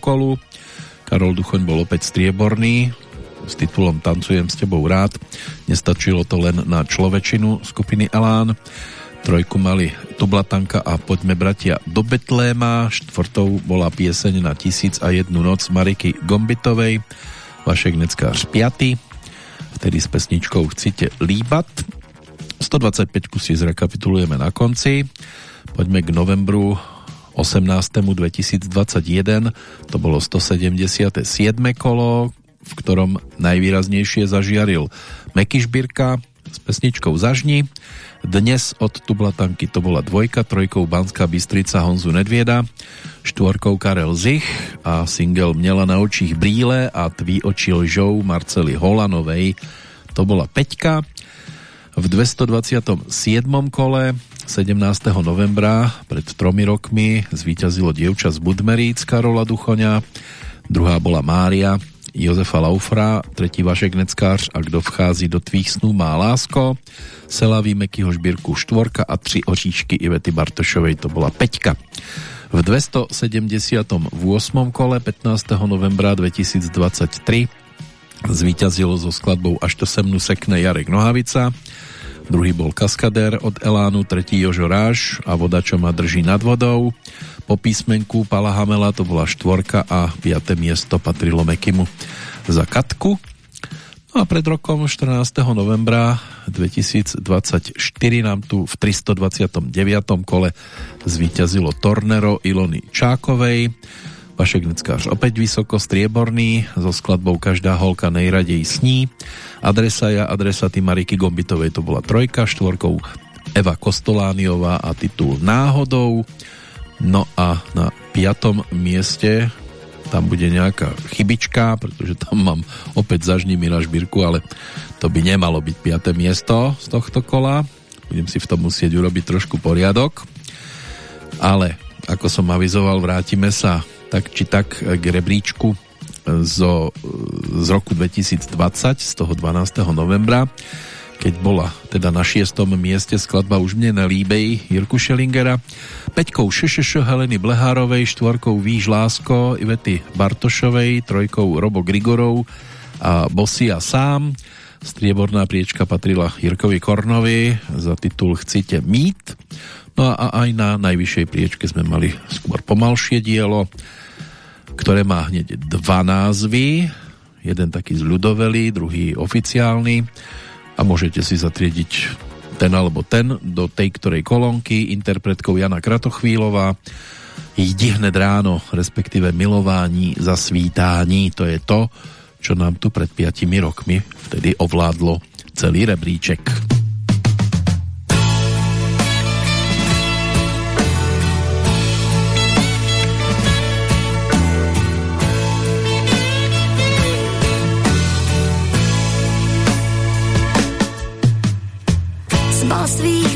S2: kolu. Karol Duchoň bol opäť strieborný s titulom Tancujem s tebou rád. Nestačilo to len na človečinu skupiny Elán. Trojku mali Tublatanka a Poďme bratia do Betléma. Štvrtou bola pieseň na Tisíc a jednu noc Mariky Gombitovej. Vašek Neckář 5. Vtedy s pesničkou Chcite líbat. 125 si zrekapitulujeme na konci. Poďme k novembru 18. 2021. To bolo 177. kolo, v ktorom najvýraznejšie zažiaril Meky Šbírka s pesničkou Zažni. Dnes od Tublatanky to bola dvojka, trojkou Banská Bystrica Honzu Nedvieda, štvorkou Karel Zich a single Měla na očích brýle a Tví oči lžou Marcely Holanovej to bola peťka v 227. kole 17. novembra pred tromi rokmi zvíťazilo dievča z Budmeríc Karola Duchoňa, druhá bola Mária Jozefa Laufra, tretí Vašek Neckář a kdo vchází do tvých snů má lásko, Selaví Mekyho Žbírku štvorka a tři oříšky Ivety Bartošovej, to bola peťka. V 278. kole 15. novembra 2023 zvíťazilo so skladbou Až to se mnu sekne Jarek Nohavica, druhý bol Kaskadér od Elánu, tretí Jožo Ráš a Voda, čo ma drží nad vodou. Po písmenku Pala Hamela to bola štvorka a piaté miesto patrilo Mekimu za Katku. No a pred rokom 14. novembra 2024 nám tu v 329. kole zvíťazilo Tornero Ilony Čákovej. Vašek Neckář opäť vysoko strieborný, so skladbou Každá holka nejradej sní. Adresa ja, adresa Mariky Gombitovej to bola trojka, štvorkou Eva Kostolániová a titul Náhodou. No a na piatom mieste tam bude nejaká chybička, pretože tam mám opäť zažnými na žbírku, ale to by nemalo byť 5. miesto z tohto kola. Budem si v tom musieť urobiť trošku poriadok. Ale ako som avizoval, vrátime sa tak či tak k rebríčku zo, z roku 2020, z toho 12. novembra keď bola teda na šiestom mieste skladba Už mne nelíbej Jirku Šelingera, peťkou Šešeš Heleny Blehárovej, štvorkou Výž Lásko Ivety Bartošovej, trojkou Robo Grigorov a Bosia sám. Strieborná priečka patrila Jirkovi Kornovi za titul Chcite mít. No a aj na najvyššej priečke sme mali skôr pomalšie dielo, ktoré má hneď dva názvy. Jeden taký zľudovelý, druhý oficiálny a môžete si zatriediť ten alebo ten do tej ktorej kolónky interpretkou Jana Kratochvílová Jdi hned ráno, respektíve milování za svítání, to je to, čo nám tu pred 5 rokmi vtedy ovládlo celý rebríček. osvíti.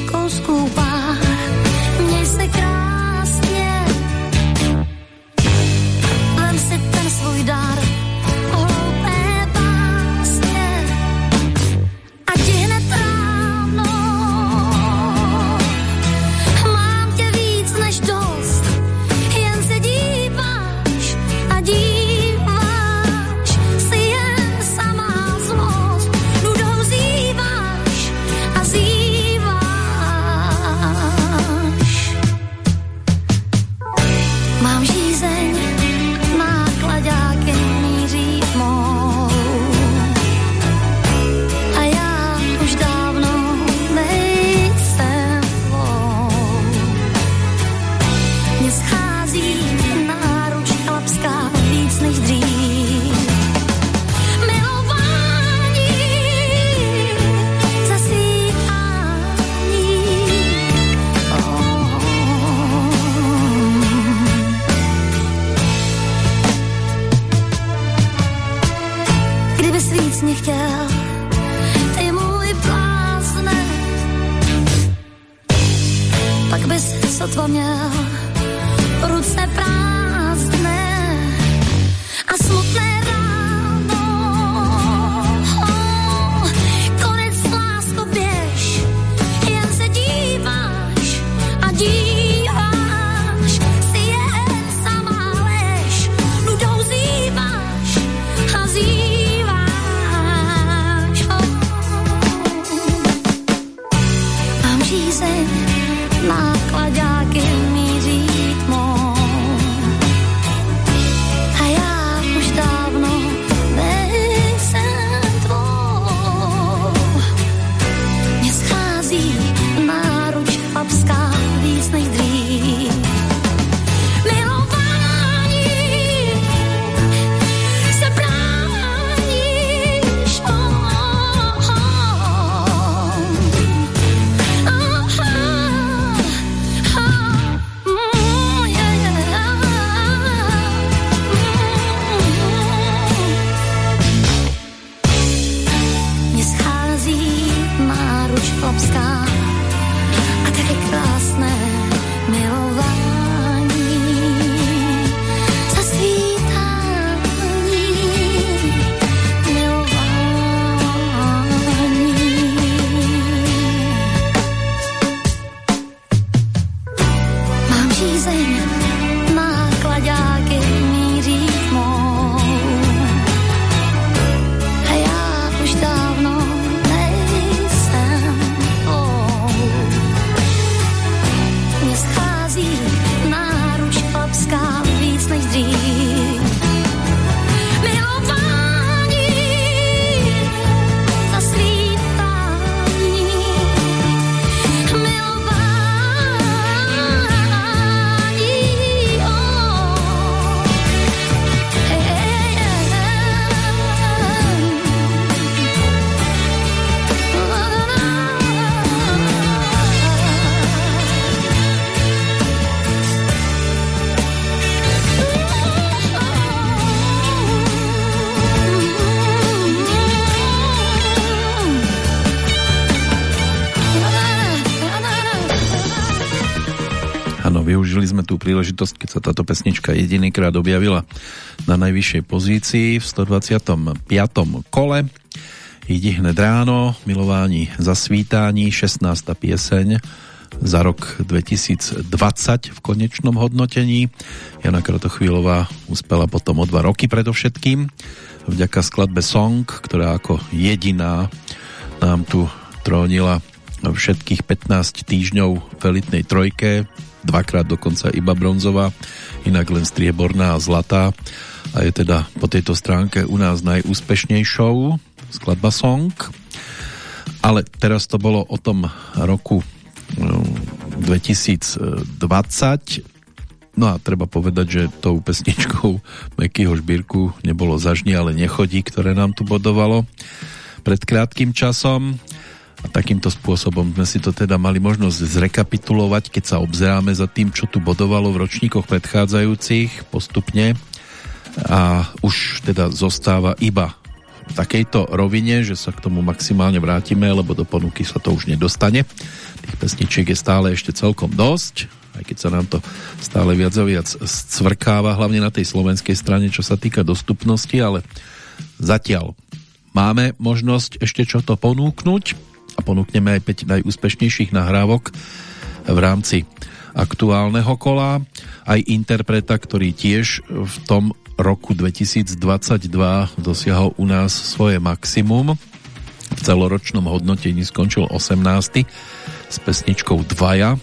S2: Táto pesnička jedinýkrát objavila na najvyššej pozícii v 125. kole. Ide hned ráno, milování svítání, 16. pieseň za rok 2020 v konečnom hodnotení. Jana Kratochvílová uspela potom o dva roky predovšetkým vďaka skladbe Song, ktorá ako jediná nám tu trónila všetkých 15 týždňov v elitnej trojke, dvakrát dokonca iba bronzová, inak len strieborná a zlatá a je teda po tejto stránke u nás najúspešnejšou skladba Song. Ale teraz to bolo o tom roku 2020 No a treba povedať, že tou pesničkou Mekyho Šbírku nebolo zažni, ale nechodí, ktoré nám tu bodovalo pred krátkým časom. Takýmto spôsobom sme si to teda mali možnosť zrekapitulovať, keď sa obzeráme za tým, čo tu bodovalo v ročníkoch predchádzajúcich postupne. A už teda zostáva iba v takejto rovine, že sa k tomu maximálne vrátime, lebo do ponuky sa to už nedostane. Tých pesničiek je stále ešte celkom dosť, aj keď sa nám to stále viac a viac scvrkáva, hlavne na tej slovenskej strane, čo sa týka dostupnosti, ale zatiaľ máme možnosť ešte čo to ponúknuť a ponúkneme aj 5 najúspešnejších nahrávok v rámci aktuálneho kola, aj interpreta, ktorý tiež v tom roku 2022 dosiahol u nás svoje maximum. V celoročnom hodnotení skončil 18. s pesničkou Dvaja,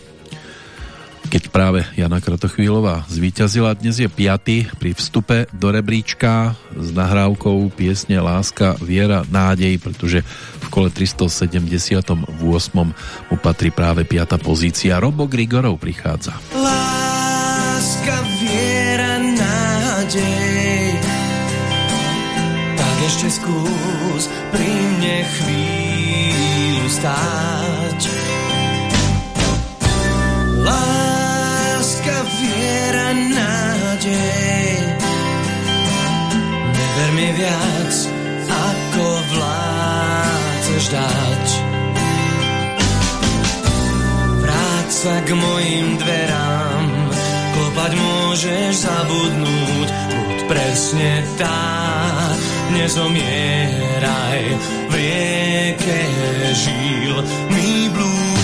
S2: keď práve Jana Kratochvílová zvíťazila. Dnes je 5. pri vstupe do rebríčka s nahrávkou piesne Láska, Viera, Nádej, pretože v kole 378. mu patrí práve 5. pozícia. Robo Grigorov prichádza.
S17: Láska, viera, nádej Tak ešte skús pri mne chvíľu stáť Láska nádej. Never mi viac, ako vládzeš dať. Vráť sa k mojim dverám, klopať môžeš zabudnúť, buď presne tá, nezomieraj v rieke žil mi blúd.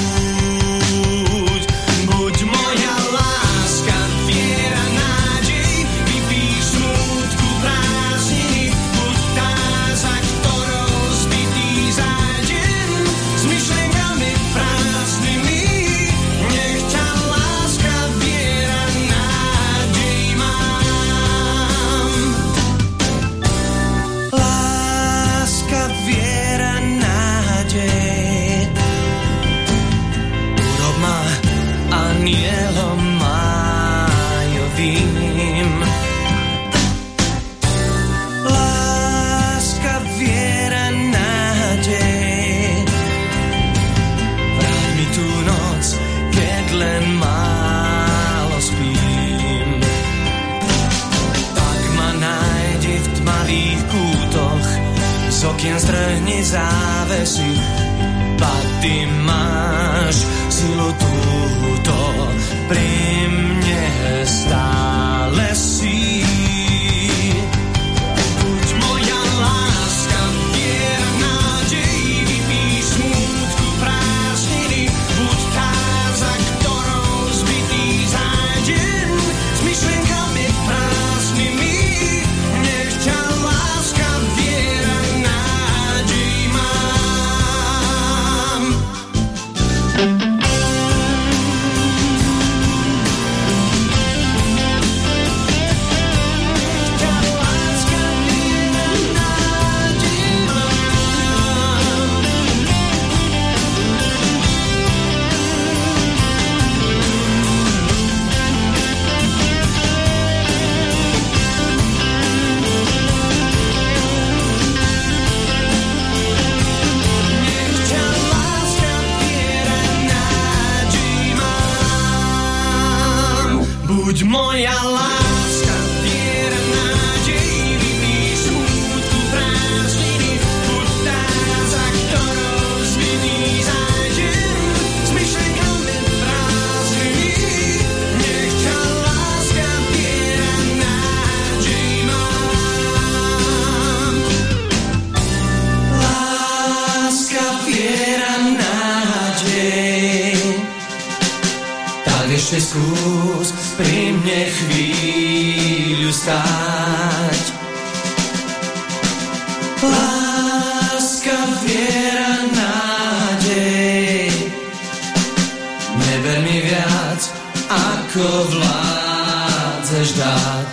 S17: Závesy, pa ty máš moja chvíľu stáť. Láska, viera, nádej, neber mi viac, ako vládzeš dať.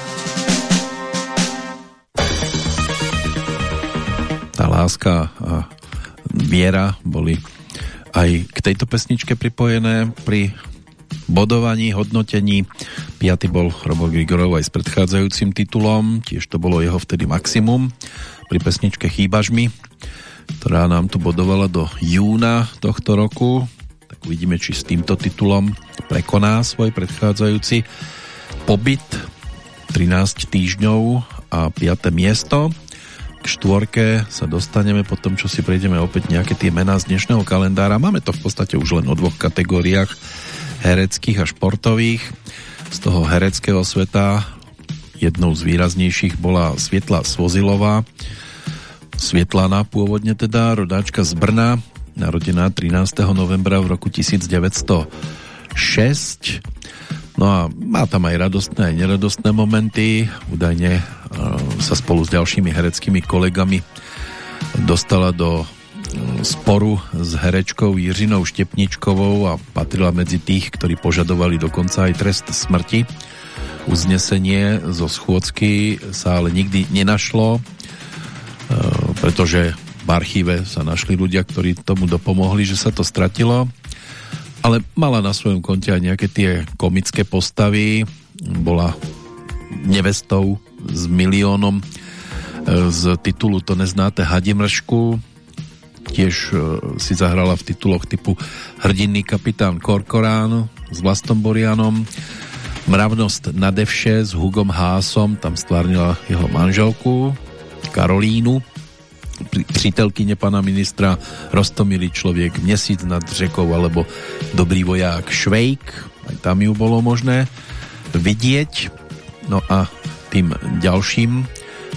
S2: Tá láska a viera boli aj k tejto pesničke pripojené pri bodovaní, hodnotení. Piatý bol Robo Grigorov aj s predchádzajúcim titulom, tiež to bolo jeho vtedy maximum pri pesničke Chýbaš mi, ktorá nám tu bodovala do júna tohto roku. Tak uvidíme, či s týmto titulom prekoná svoj predchádzajúci pobyt 13 týždňov a 5. miesto štvorke sa dostaneme po tom, čo si prejdeme opäť nejaké tie mená z dnešného kalendára. Máme to v podstate už len o dvoch kategóriách hereckých a športových. Z toho hereckého sveta jednou z výraznejších bola Svietla Svozilová. Svietlana pôvodne teda, rodáčka z Brna, narodená 13. novembra v roku 1906. No a má tam aj radostné, aj neradostné momenty. Údajne sa spolu s ďalšími hereckými kolegami dostala do sporu s herečkou Jiřinou Štepničkovou a patrila medzi tých, ktorí požadovali dokonca aj trest smrti. Uznesenie zo schôdzky sa ale nikdy nenašlo, pretože v archíve sa našli ľudia, ktorí tomu dopomohli, že sa to stratilo. Ale mala na svojom konte aj nejaké tie komické postavy. Bola nevestou s miliónom e, z titulu To neznáte Hadimršku tiež e, si zahrala v tituloch typu Hrdinný kapitán Korkorán s Vlastom Borianom Mravnosť na devše s Hugom Hásom tam stvárnila jeho manželku Karolínu přítelkyne pana ministra Rostomilý človek Měsíc nad řekou alebo Dobrý voják Švejk aj tam ju bolo možné vidieť no a tým ďalším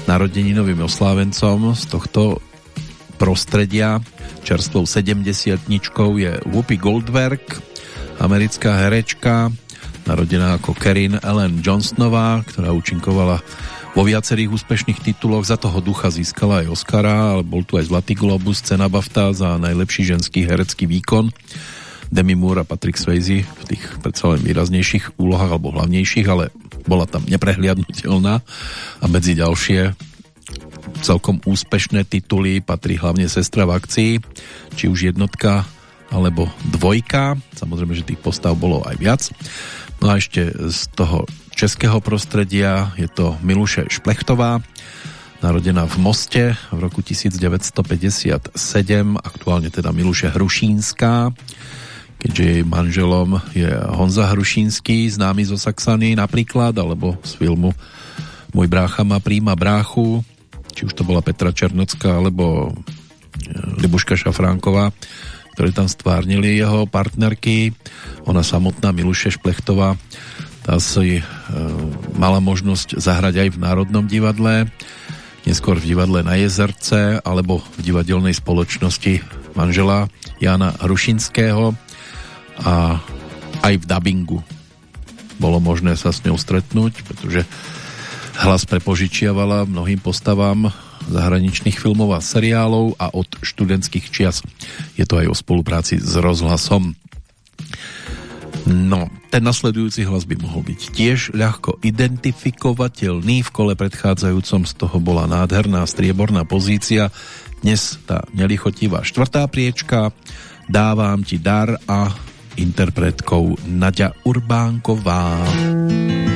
S2: narodeninovým oslávencom z tohto prostredia čerstvou 70 je Whoopi Goldberg, americká herečka, narodená ako Kerin Ellen Johnsonová, ktorá účinkovala vo viacerých úspešných tituloch. Za toho ducha získala aj Oscara, ale bol tu aj Zlatý Globus, cena BAFTA za najlepší ženský herecký výkon. Demi Moore a Patrick Swayze v tých predsa len výraznejších úlohách alebo hlavnejších, ale bola tam neprehliadnutelná a medzi ďalšie celkom úspešné tituly patrí hlavne Sestra v akcii, či už jednotka alebo dvojka, samozrejme, že tých postav bolo aj viac. No a ešte z toho českého prostredia je to Miluše Šplechtová, narodená v Moste v roku 1957, aktuálne teda Miluše Hrušínska, keďže jej manželom je Honza Hrušínsky, známy zo Saxany napríklad, alebo z filmu Môj brácha má príjma bráchu, či už to bola Petra Černocká, alebo e, Libuška Šafránková, ktoré tam stvárnili jeho partnerky. Ona samotná, Miluše Šplechtová, tá si e, mala možnosť zahrať aj v Národnom divadle, neskôr v divadle na Jezerce, alebo v divadelnej spoločnosti manžela Jana Hrušinského a aj v dabingu bolo možné sa s ňou stretnúť, pretože hlas prepožičiavala mnohým postavám zahraničných filmov a seriálov a od študentských čias je to aj o spolupráci s rozhlasom. No, ten nasledujúci hlas by mohol byť tiež ľahko identifikovateľný. V kole predchádzajúcom z toho bola nádherná strieborná pozícia. Dnes tá nelichotivá štvrtá priečka. Dávam ti dar a interpretkou Nadia Urbánková.
S18: Budeš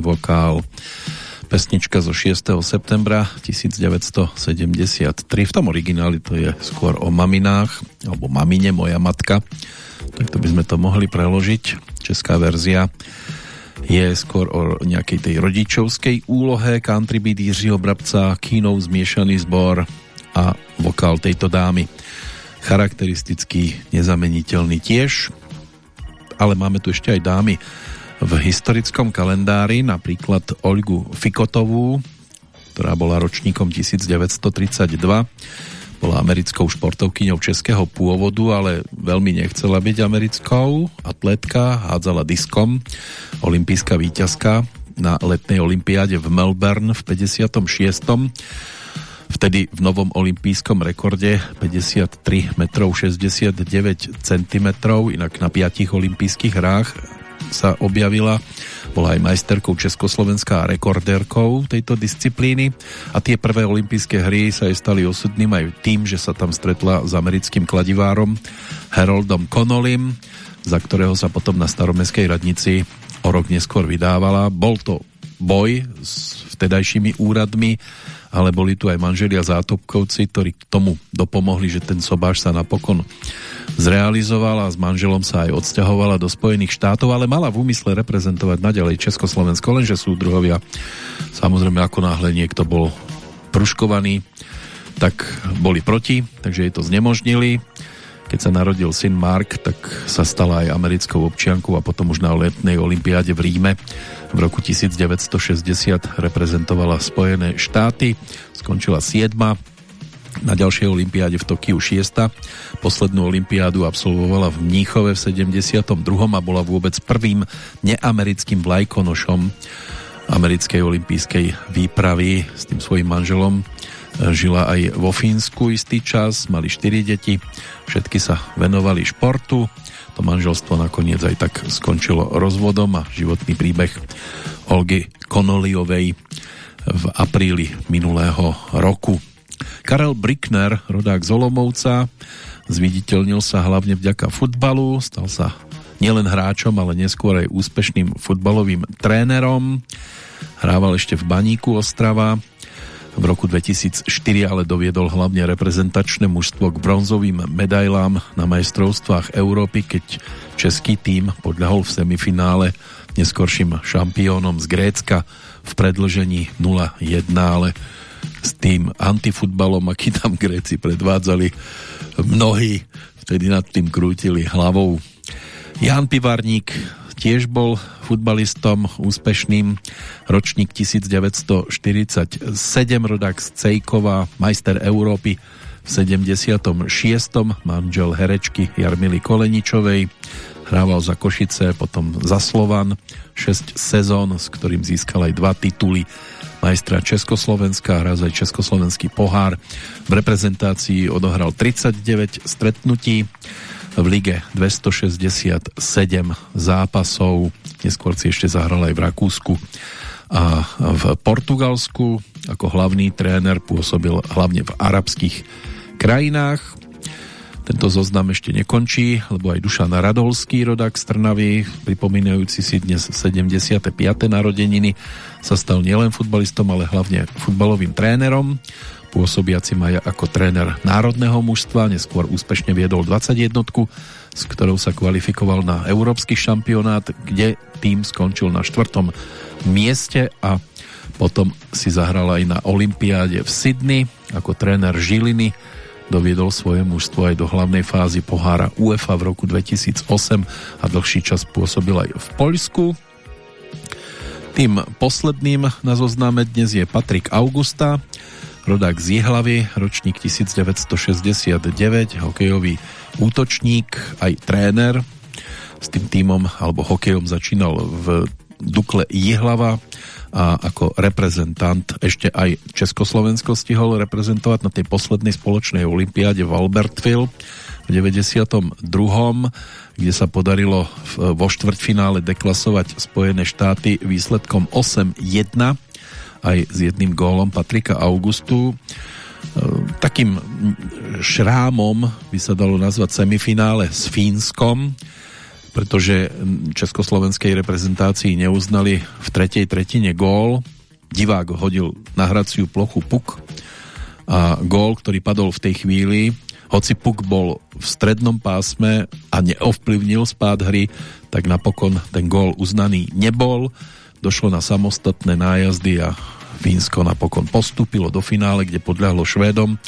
S2: vokál, pesnička zo 6. septembra 1973. V tom origináli to je skôr o maminách, alebo mamine, moja matka. Tak to by sme to mohli preložiť. Česká verzia je skôr o nejakej tej rodičovskej úlohe. Country beat Jiřího Brabca, kínov zmiešaný zbor a vokál tejto dámy. Charakteristický, nezameniteľný tiež ale máme tu ešte aj dámy v historickom kalendári, napríklad Olgu Fikotovú, ktorá bola ročníkom 1932, bola americkou športovkyňou českého pôvodu, ale veľmi nechcela byť americkou. Atletka, hádzala diskom, olimpijská víťazka na letnej olympiáde v Melbourne v 56 vtedy v novom olympijskom rekorde 53 m 69 cm, inak na piatich olympijských hrách sa objavila. Bola aj majsterkou Československá a rekordérkou tejto disciplíny a tie prvé olympijské hry sa jej stali osudným aj tým, že sa tam stretla s americkým kladivárom Haroldom Connollym, za ktorého sa potom na staromestskej radnici o rok neskôr vydávala. Bol to boj s vtedajšími úradmi ale boli tu aj manželia zátopkovci, ktorí k tomu dopomohli, že ten sobáš sa napokon zrealizoval a s manželom sa aj odsťahovala do Spojených štátov, ale mala v úmysle reprezentovať naďalej Československo, lenže súdruhovia samozrejme ako náhle niekto bol pruškovaný, tak boli proti, takže jej to znemožnili. Keď sa narodil syn Mark, tak sa stala aj americkou občiankou a potom už na letnej olympiáde v Ríme v roku 1960 reprezentovala Spojené štáty, skončila 7. Na ďalšej olympiáde v Tokiu 6. Poslednú olympiádu absolvovala v Mníchove v 72. a bola vôbec prvým neamerickým vlajkonošom americkej olympijskej výpravy s tým svojim manželom žila aj vo Fínsku istý čas, mali 4 deti, všetky sa venovali športu to manželstvo nakoniec aj tak skončilo rozvodom a životný príbeh Olgy Konoliovej v apríli minulého roku. Karel Brickner, rodák z Olomovca, zviditeľnil sa hlavne vďaka futbalu, stal sa nielen hráčom, ale neskôr aj úspešným futbalovým trénerom. Hrával ešte v Baníku Ostrava, v roku 2004 ale doviedol hlavne reprezentačné mužstvo k bronzovým medailám na majstrovstvách Európy, keď český tým podľahol v semifinále neskorším šampiónom z Grécka v predlžení 0-1, ale s tým antifutbalom, aký tam Gréci predvádzali, mnohí vtedy nad tým krútili hlavou. Jan Pivarník tiež bol futbalistom úspešným, ročník 1947, rodák z Cejkova, majster Európy. V 76. manžel herečky Jarmily Koleničovej, hrával za Košice, potom za Slovan, 6 sezón, s ktorým získal aj dva tituly. Majstra Československa, raz aj Československý pohár. V reprezentácii odohral 39 stretnutí, v lige 267 zápasov, neskôr si ešte zahral aj v Rakúsku a v Portugalsku ako hlavný tréner pôsobil hlavne v arabských krajinách. Tento zoznam ešte nekončí, lebo aj Dušan Radolský, rodák z Trnavy, pripomínajúci si dnes 75. narodeniny, sa stal nielen futbalistom, ale hlavne futbalovým trénerom pôsobiacim aj ako tréner národného mužstva, neskôr úspešne viedol 21 s ktorou sa kvalifikoval na európsky šampionát, kde tým skončil na štvrtom mieste a potom si zahral aj na Olympiáde v Sydney. Ako tréner Žiliny, doviedol svoje mužstvo aj do hlavnej fázy pohára UEFA v roku 2008 a dlhší čas pôsobil aj v Poľsku. Tým posledným na zozname dnes je Patrik Augusta, rodák z Jihlavy, ročník 1969, hokejový útočník, aj tréner. S tým týmom alebo hokejom začínal v Dukle Jihlava a ako reprezentant ešte aj Československo stihol reprezentovať na tej poslednej spoločnej olympiáde v Albertville v 92 kde sa podarilo vo štvrťfinále deklasovať Spojené štáty výsledkom 8-1 aj s jedným gólom Patrika Augustu. E, takým šrámom by sa dalo nazvať semifinále s Fínskom, pretože československej reprezentácii neuznali v tretej tretine gól. Divák hodil na hraciu plochu puk a gól, ktorý padol v tej chvíli, hoci puk bol v strednom pásme a neovplyvnil spád hry, tak napokon ten gól uznaný nebol. Došlo na samostatné nájazdy a Fínsko napokon postúpilo do finále, kde podľahlo Švédom.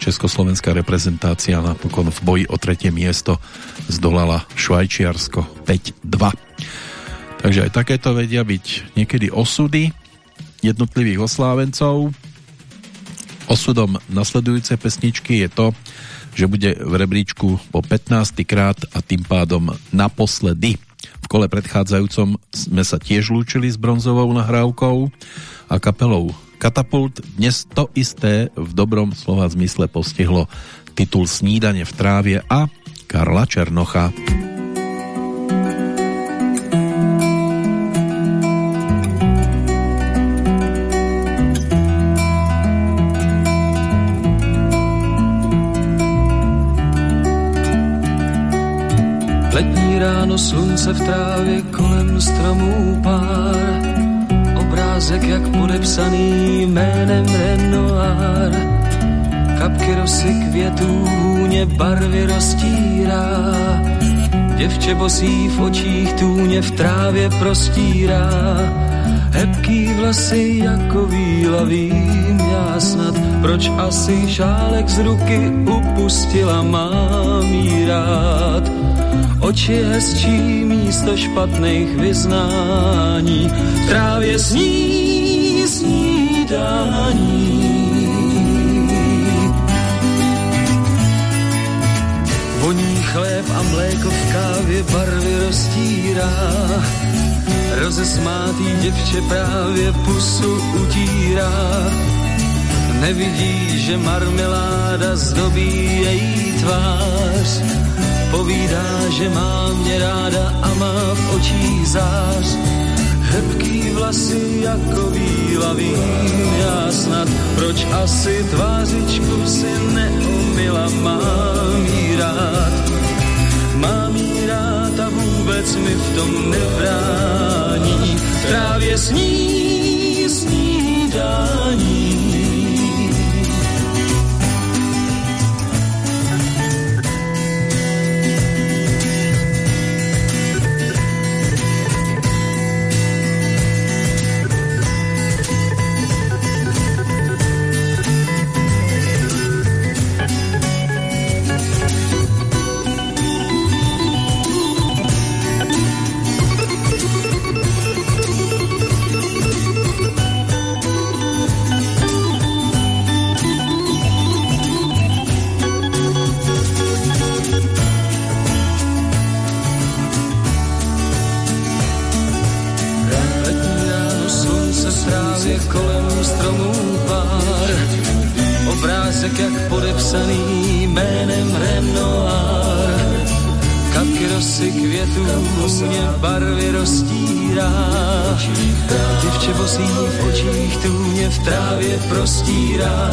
S2: Československá reprezentácia napokon v boji o tretie miesto zdolala Švajčiarsko 5-2. Takže aj takéto vedia byť niekedy osudy jednotlivých oslávencov. Osudom nasledujúcej pesničky je to, že bude v rebríčku po 15. krát a tým pádom naposledy. V kole predchádzajúcom sme sa tiež lúčili s bronzovou nahrávkou a kapelou Katapult. Dnes to isté v dobrom slova zmysle postihlo titul Snídanie v trávie a Karla Černocha.
S15: Ráno slunce v trávě kolem stromů pár obrázek jak podepsaný jménem Renoir. Kapky rosy květů hůně barvy roztírá. Děvče bosí v očích tůně v trávě prostírá. Hebký vlasy jako víla vím já snad, proč asi šálek z ruky upustila mám jí rád. Oči místo špatných vyznání, trávě sní snídání. Voní chléb a mléko v kávě barvy roztírá, rozesmátý děvče právě pusu utírá. Nevidí, že marmeláda zdobí její tvář, Povídá, že má mě ráda a má v očích zář. Hebký vlasy jako víla vím já snad, proč asi tvářičku si neumila, mám jí rád. Mám jí rád a vůbec mi v tom nebrání, právě sní snídání prostírá.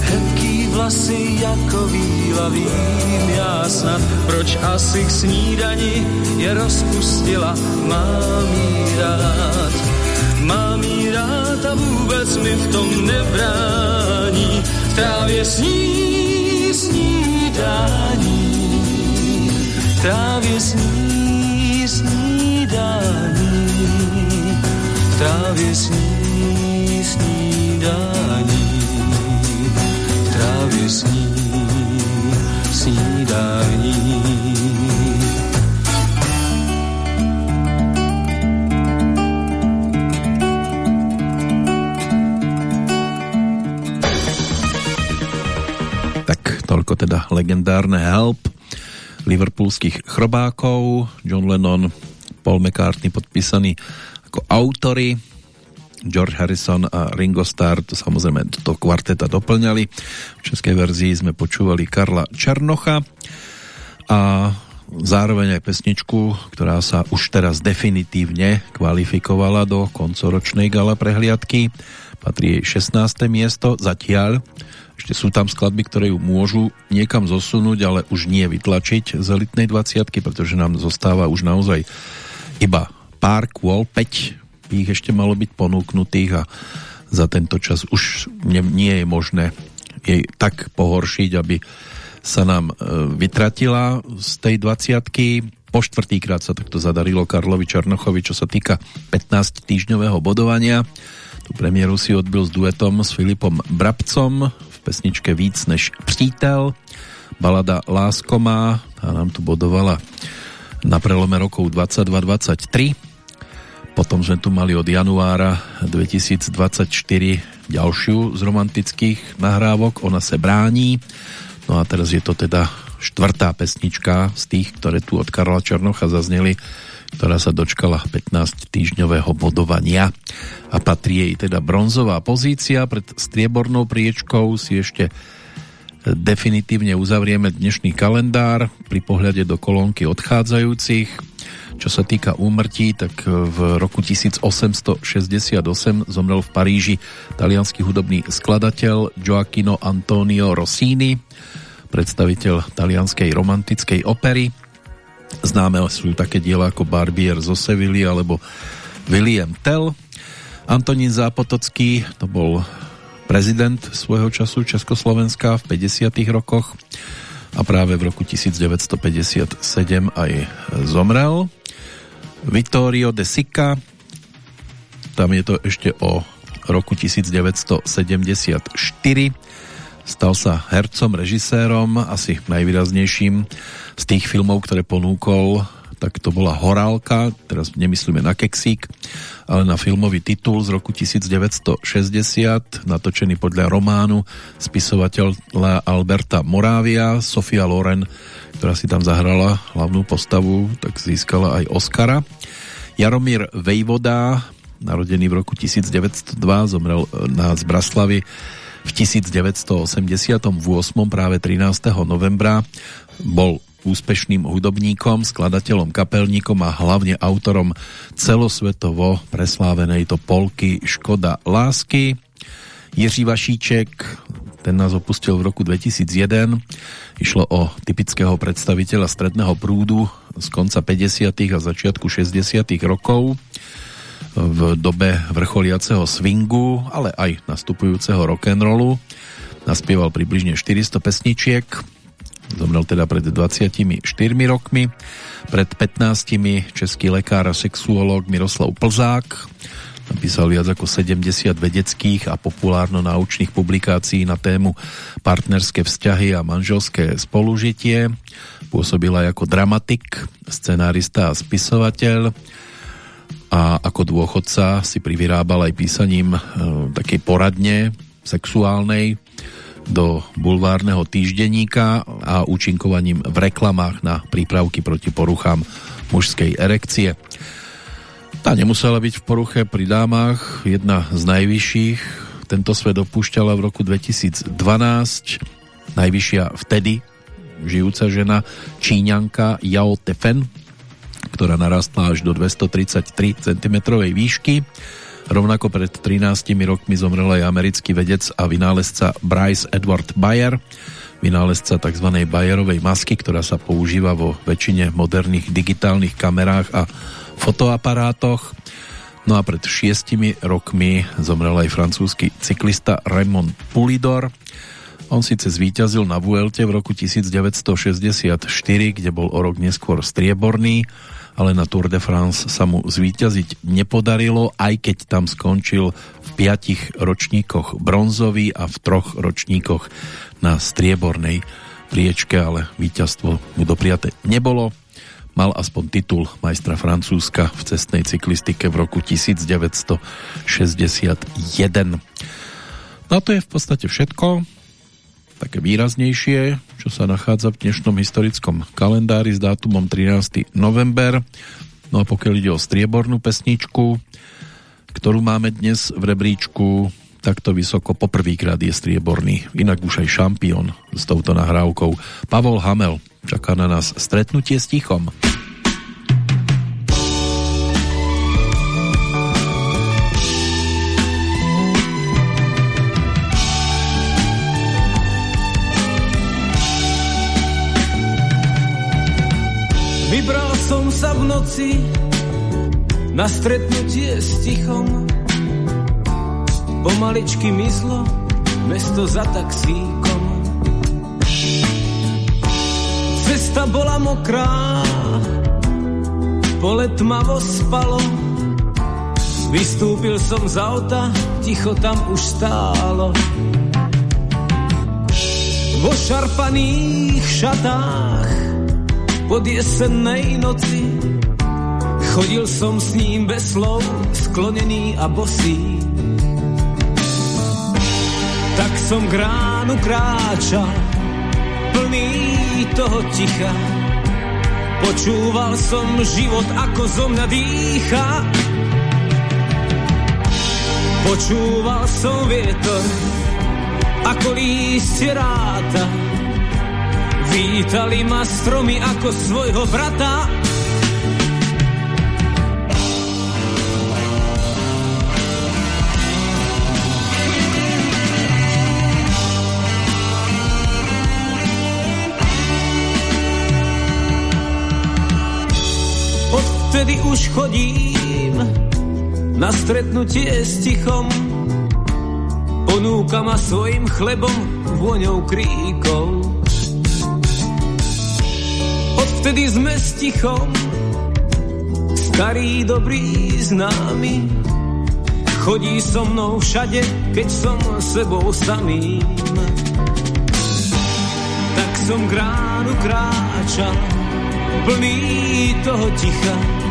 S15: Hebký vlasy jako víla vím já snad, proč asi k snídani je rozpustila, mám jí rád. Mám jí rád a vůbec mi v tom nebrání, v trávě sní snídání, v trávě sní snídání, v trávě sní snídání.
S2: Toľko teda legendárne help liverpoolských chrobákov, John Lennon, Paul McCartney podpísaný ako autory George Harrison a Ringo Starr to samozrejme do kvarteta doplňali. V českej verzii sme počúvali Karla Černocha a zároveň aj pesničku, ktorá sa už teraz definitívne kvalifikovala do koncoročnej gala prehliadky. Patrí jej 16. miesto zatiaľ. Ešte sú tam skladby, ktoré ju môžu niekam zosunúť, ale už nie vytlačiť z elitnej 20 pretože nám zostáva už naozaj iba pár kôl, 5 ich ešte malo byť ponúknutých a za tento čas už nie, nie je možné jej tak pohoršiť, aby sa nám e, vytratila z tej 20 po štvrtýkrát sa takto zadarilo Karlovi Černochovi, čo sa týka 15 týždňového bodovania. Tu premiéru si odbil s duetom s Filipom Brabcom v pesničke Víc než přítel. Balada Lásko má, tá nám tu bodovala na prelome rokov 22-23 potom sme tu mali od januára 2024 ďalšiu z romantických nahrávok, ona se brání. No a teraz je to teda štvrtá pesnička z tých, ktoré tu od Karla Černocha zazneli, ktorá sa dočkala 15 týždňového bodovania. A patrí jej teda bronzová pozícia pred striebornou priečkou. Si ešte definitívne uzavrieme dnešný kalendár pri pohľade do kolónky odchádzajúcich čo sa týka úmrtí, tak v roku 1868 zomrel v Paríži talianský hudobný skladateľ Gioacchino Antonio Rossini, predstaviteľ talianskej romantickej opery. Známe sú také diela ako Barbier zo Sevilly alebo William Tell. Antonín Zápotocký, to bol prezident svojho času Československa v 50. rokoch a práve v roku 1957 aj zomrel. Vittorio de Sica, tam je to ešte o roku 1974. Stal sa hercom, režisérom, asi najvýraznejším z tých filmov, ktoré ponúkol tak to bola Horálka, teraz nemyslíme na Keksík, ale na filmový titul z roku 1960, natočený podľa románu spisovateľa Alberta Morávia, Sofia Loren ktorá si tam zahrala hlavnú postavu, tak získala aj Oscara. Jaromír Vejvoda, narodený v roku 1902, zomrel na Zbraslavy v 1988, práve 13. novembra. Bol úspešným hudobníkom, skladateľom, kapelníkom a hlavne autorom celosvetovo preslávenej to polky Škoda lásky. Jiří Vašíček, ten nás opustil v roku 2001. Išlo o typického predstaviteľa stredného prúdu z konca 50. a začiatku 60. rokov v dobe vrcholiaceho swingu, ale aj nastupujúceho rock'n'rollu. Naspieval približne 400 pesničiek, zomrel teda pred 24 rokmi. Pred 15 český lekár a sexuológ Miroslav Plzák Napísal viac ako 70 vedeckých a populárno-naučných publikácií na tému partnerské vzťahy a manželské spolužitie. Pôsobil aj ako dramatik, scenárista a spisovateľ a ako dôchodca si privyrábal aj písaním e, takej poradne sexuálnej do bulvárneho týždenníka a účinkovaním v reklamách na prípravky proti poruchám mužskej erekcie. Tá nemusela byť v poruche pri dámach, jedna z najvyšších. Tento svet opúšťala v roku 2012. Najvyššia vtedy žijúca žena Číňanka Yao Tefen, ktorá narastla až do 233 cm výšky. Rovnako pred 13 rokmi zomrel aj americký vedec a vynálezca Bryce Edward Bayer, vynálezca tzv. Bayerovej masky, ktorá sa používa vo väčšine moderných digitálnych kamerách a fotoaparátoch. No a pred šiestimi rokmi zomrel aj francúzsky cyklista Raymond Poulidor. On síce zvíťazil na Vuelte v roku 1964, kde bol o rok neskôr strieborný, ale na Tour de France sa mu zvíťaziť nepodarilo, aj keď tam skončil v piatich ročníkoch bronzový a v troch ročníkoch na striebornej priečke, ale víťazstvo mu dopriate nebolo mal aspoň titul majstra Francúzska v cestnej cyklistike v roku 1961. No to je v podstate všetko, také výraznejšie, čo sa nachádza v dnešnom historickom kalendári s dátumom 13. november. No a pokiaľ ide o striebornú pesničku, ktorú máme dnes v rebríčku, takto vysoko poprvýkrát je strieborný, inak už aj šampión s touto nahrávkou. Pavol Hamel, čaká na nás stretnutie s tichom.
S6: Noci na stretnutie s tichom. Pomaličky mizlo mesto za taxíkom. Cesta bola mokrá, pole tmavo spalo. Vystúpil som z auta, ticho tam už stálo. Vo šarpaných šatách pod jesennej noci. Chodil som s ním bez slov, sklonený a bosý. Tak som k ránu kráčal, plný toho ticha. Počúval som život, ako zo mňa dýcha. Počúval som vietor, ako lístie ráta Vítali ma stromy ako svojho brata. Odvtedy už chodím na stretnutie s tichom. Ponúka ma svojim chlebom, vôňou kríkov Vtedy sme s tichom, starý dobrý známy. Chodí so mnou všade, keď som sebou samým. Tak som k ránu kráčal, plný toho ticha.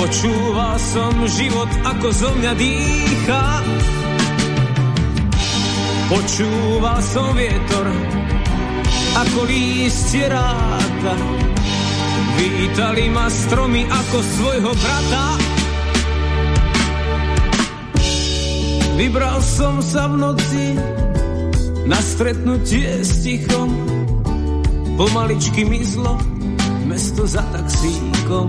S6: Počúval som život, ako zo mňa dýcha. Počúval som vietor, ako lístie ráta. Vítali ma stromy ako svojho brata. Vybral som sa v noci na stretnutie s tichom. Pomaličky mizlo mesto za taxíkom.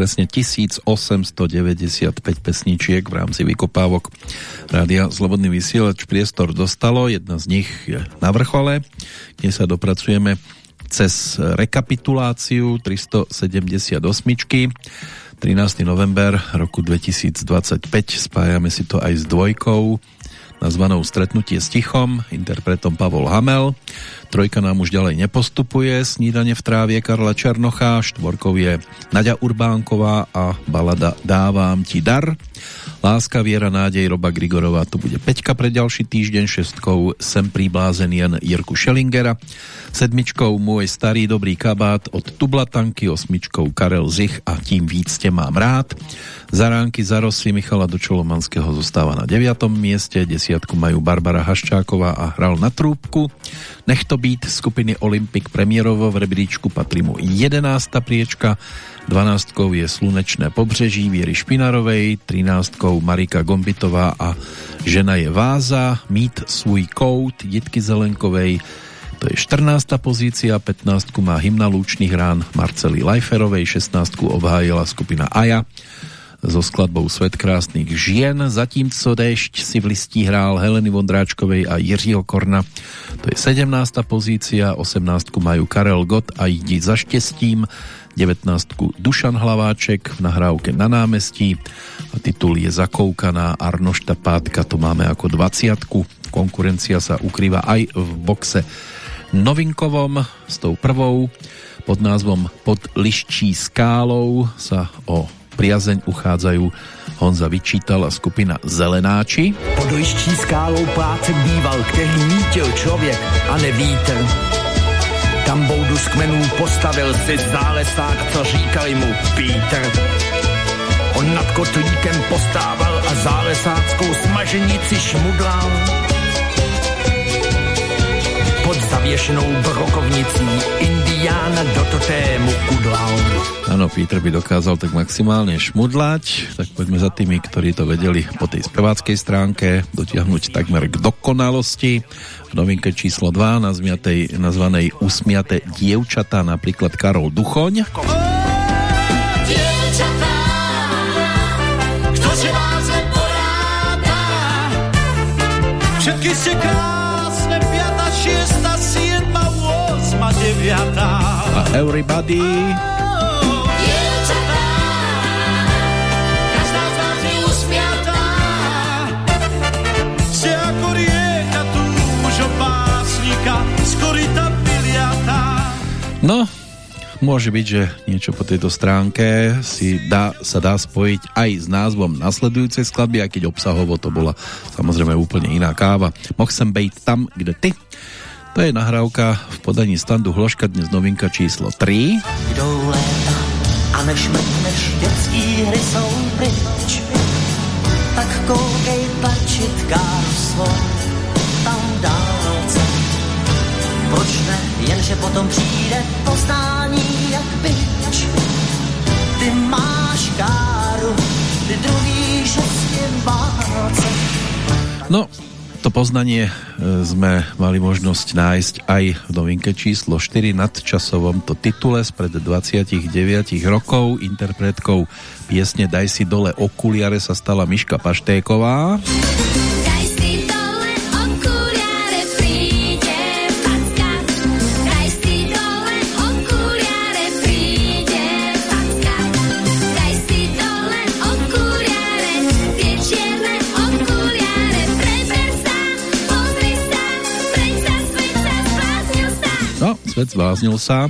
S2: presne 1895 pesničiek v rámci vykopávok Rádia Slobodný vysielač priestor dostalo. Jedna z nich je na vrchole, kde sa dopracujeme cez rekapituláciu 378. 13. november roku 2025 spájame si to aj s dvojkou nazvanou Stretnutie s tichom, interpretom Pavol Hamel. Trojka nám už ďalej nepostupuje, snídanie v trávie Karla Černocha, štvorkou je Nadia Urbánková a balada Dávam ti dar. Láska, viera, nádej, Roba Grigorová, to bude Peťka pre ďalší týždeň, šestkou Sem príblázen jen Jirku Schellingera, sedmičkou Môj starý dobrý kabát od Tublatanky, osmičkou Karel Zich a tím víc tě mám rád. Zaránky zarosy Michala Dočolomanského zostáva na 9. mieste, desiatku majú Barbara Haščáková a hral na trúbku. Nech to být skupiny Olympic premiérovo v rebríčku patrí mu 11. priečka, 12 je Slunečné pobřeží Viery Špinarovej, 13 Marika Gombitová a Žena je váza, Mít svůj kout Jitky Zelenkovej, To je 14. pozícia, 15. má hymna Lúčných rán Marcely Lajferovej, 16. obhájila skupina Aja so skladbou Svet krásnych žien, zatímco Dešť si v listí hrál Heleny Vondráčkovej a Jiřího Korna. To je 17. pozícia, 18. majú Karel Gott a Jdi za štěstím, 19. Dušan Hlaváček v nahrávke na námestí a titul je zakoukaná Arnošta Pátka, to máme ako 20. Konkurencia sa ukrýva aj v boxe novinkovom s tou prvou pod názvom Pod liščí skálou sa o priazeň uchádzajú Honza Vyčítal a skupina Zelenáči.
S3: Pod liščí skálou pláce býval, který mítil člověk a ne vítr. Tam boudu z kmenů postavil si zálesák, co říkali mu Pítr. On nad kotlíkem postával a zálesáckou smaženici šmudlal. Pod zavěšenou brokovnicí Indiána do totému kudlal.
S2: Áno, Peter by dokázal tak maximálne šmudlať, tak poďme za tými, ktorí to vedeli po tej speváckej stránke dotiahnuť takmer k dokonalosti. V novinke číslo 2 nazviatej, nazvanej Usmiate dievčatá, napríklad Karol Duchoň.
S19: Dievčatá?
S4: Všetky ste krásne,
S2: A Everybody
S19: Dievčatá, každá z vás je usmiatá.
S4: Ste ako rieka túžo básnika, z koryta vyliatá.
S2: No, môže byť, že niečo po tejto stránke si dá, sa dá spojiť aj s názvom nasledujúcej skladby, aj keď obsahovo to bola samozrejme úplne iná káva. Mohl som bejť tam, kde ty. To je nahrávka v podaní standu Hloška, dnes novinka číslo 3.
S5: Jdou léta a než mrkneš, dětský hry jsou pryč. Tak koukej tlačitka svou, tam dálce. Proč ne, jenže potom přijde poznání jak byč. Ty máš káru, ty druhý šestě válce.
S2: No, to poznanie e, sme mali možnosť nájsť aj v novinke číslo 4 nadčasovom to titule spred 29 rokov. Interpretkou piesne Daj si dole okuliare sa stala Miška Paštéková.
S20: Svet
S2: zváznil sa.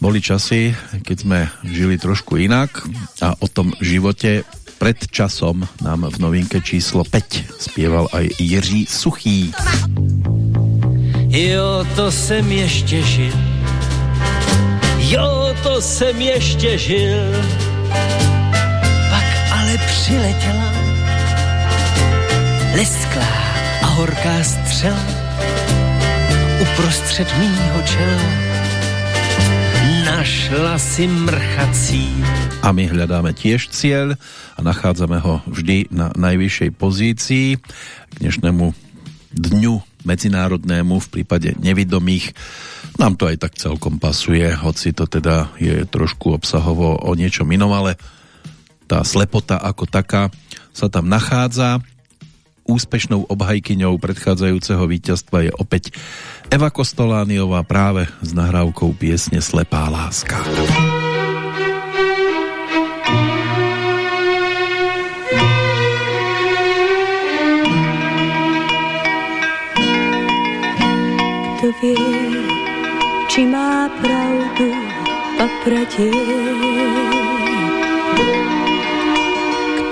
S2: Boli časy, keď sme žili trošku inak a o tom živote pred časom nám v novinke číslo 5 spieval aj Jiří Suchý.
S6: Jo, to jsem ještě žil. Jo, to jsem ještě žil. Pak ale přiletěla lesklá a horká střela uprostřed mýho čela. Našla si mrchací
S2: A my hľadáme tiež cieľ a nachádzame ho vždy na najvyššej pozícii k dnešnému dňu medzinárodnému v prípade nevidomých. Nám to aj tak celkom pasuje, hoci to teda je trošku obsahovo o niečom inom, ale tá slepota ako taká sa tam nachádza. Úspešnou obhajkyňou predchádzajúceho víťazstva je opäť Eva Kostolániová práve s nahrávkou piesne Slepá láska.
S14: Kto vie, či má pravdu papradie.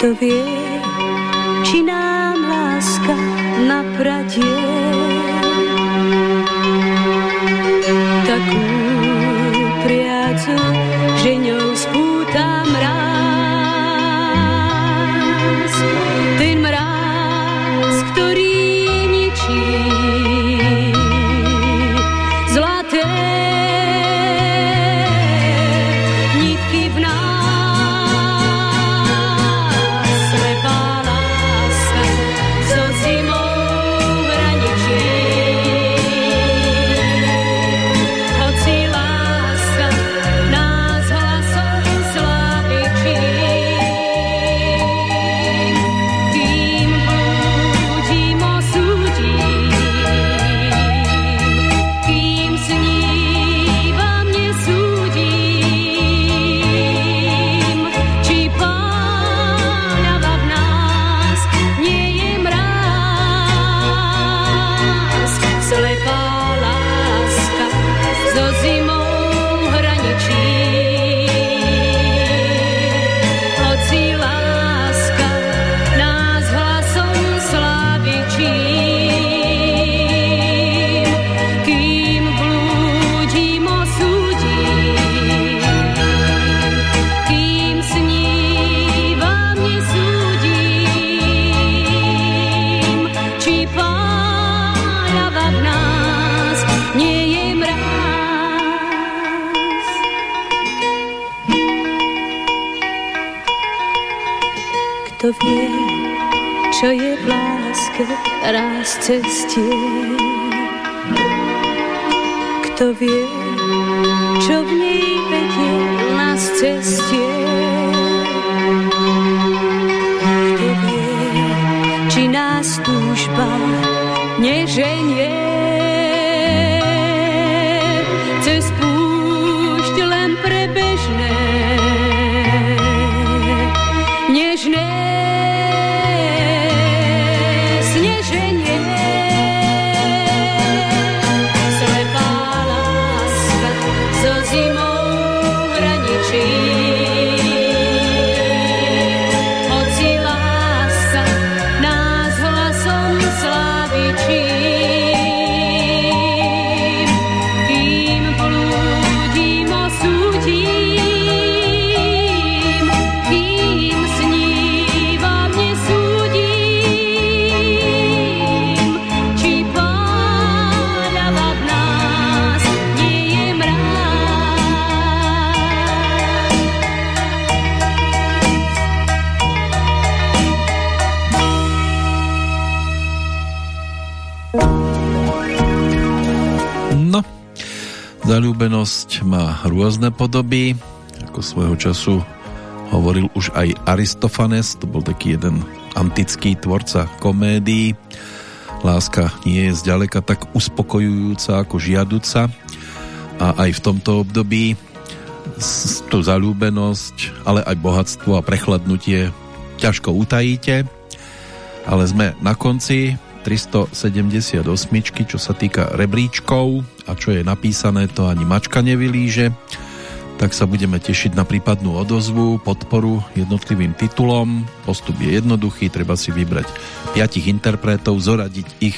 S14: Kto vie, či nám láska napradie. Takú priacu, že ňou
S2: rôzne podoby, ako svojho času hovoril už aj Aristofanes, to bol taký jeden antický tvorca komédií. Láska nie je zďaleka tak uspokojujúca ako žiaduca. A aj v tomto období tú zalúbenosť, ale aj bohatstvo a prechladnutie ťažko utajíte, ale sme na konci 378, čo sa týka rebríčkov a čo je napísané, to ani mačka nevylíže, tak sa budeme tešiť na prípadnú odozvu, podporu jednotlivým titulom. Postup je jednoduchý, treba si vybrať piatich interpretov, zoradiť ich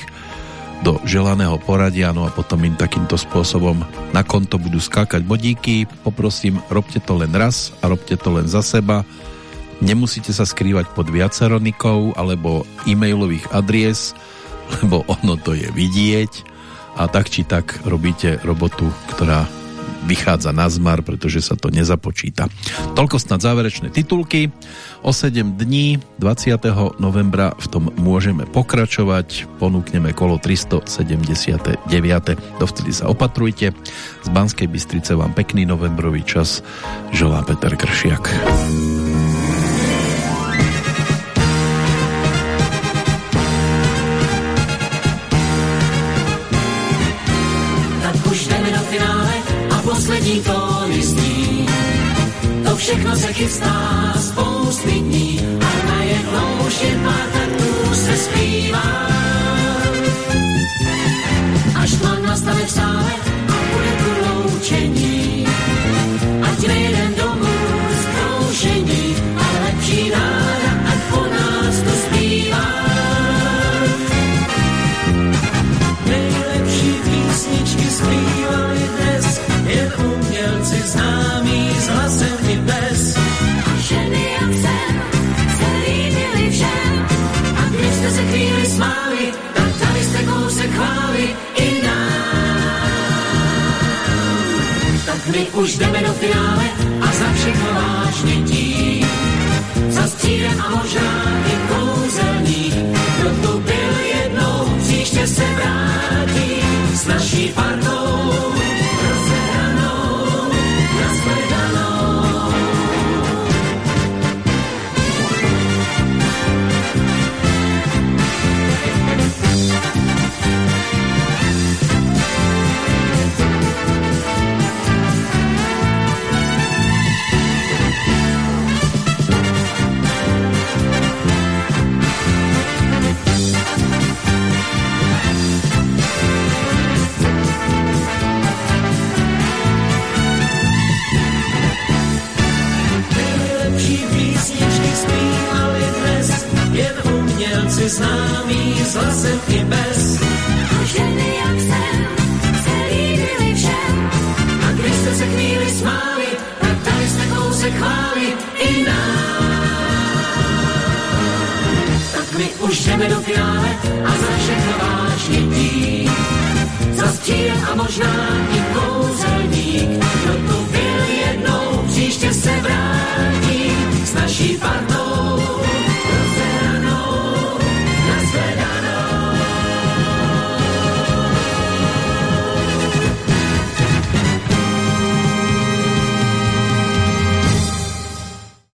S2: do želaného poradia, no a potom im takýmto spôsobom na konto budú skákať bodíky. Poprosím, robte to len raz a robte to len za seba. Nemusíte sa skrývať pod viaceronikou alebo e-mailových adries, lebo ono to je vidieť a tak či tak robíte robotu, ktorá vychádza na zmar, pretože sa to nezapočíta. Toľko snad záverečné titulky. O 7 dní 20. novembra v tom môžeme pokračovať. Ponúkneme kolo 379. Dovtedy sa opatrujte. Z Banskej Bystrice vám pekný novembrový čas želá Peter Kršiak.
S5: Všechno se chystá spousty finále a za všechno vážně tím. Za střídem a možná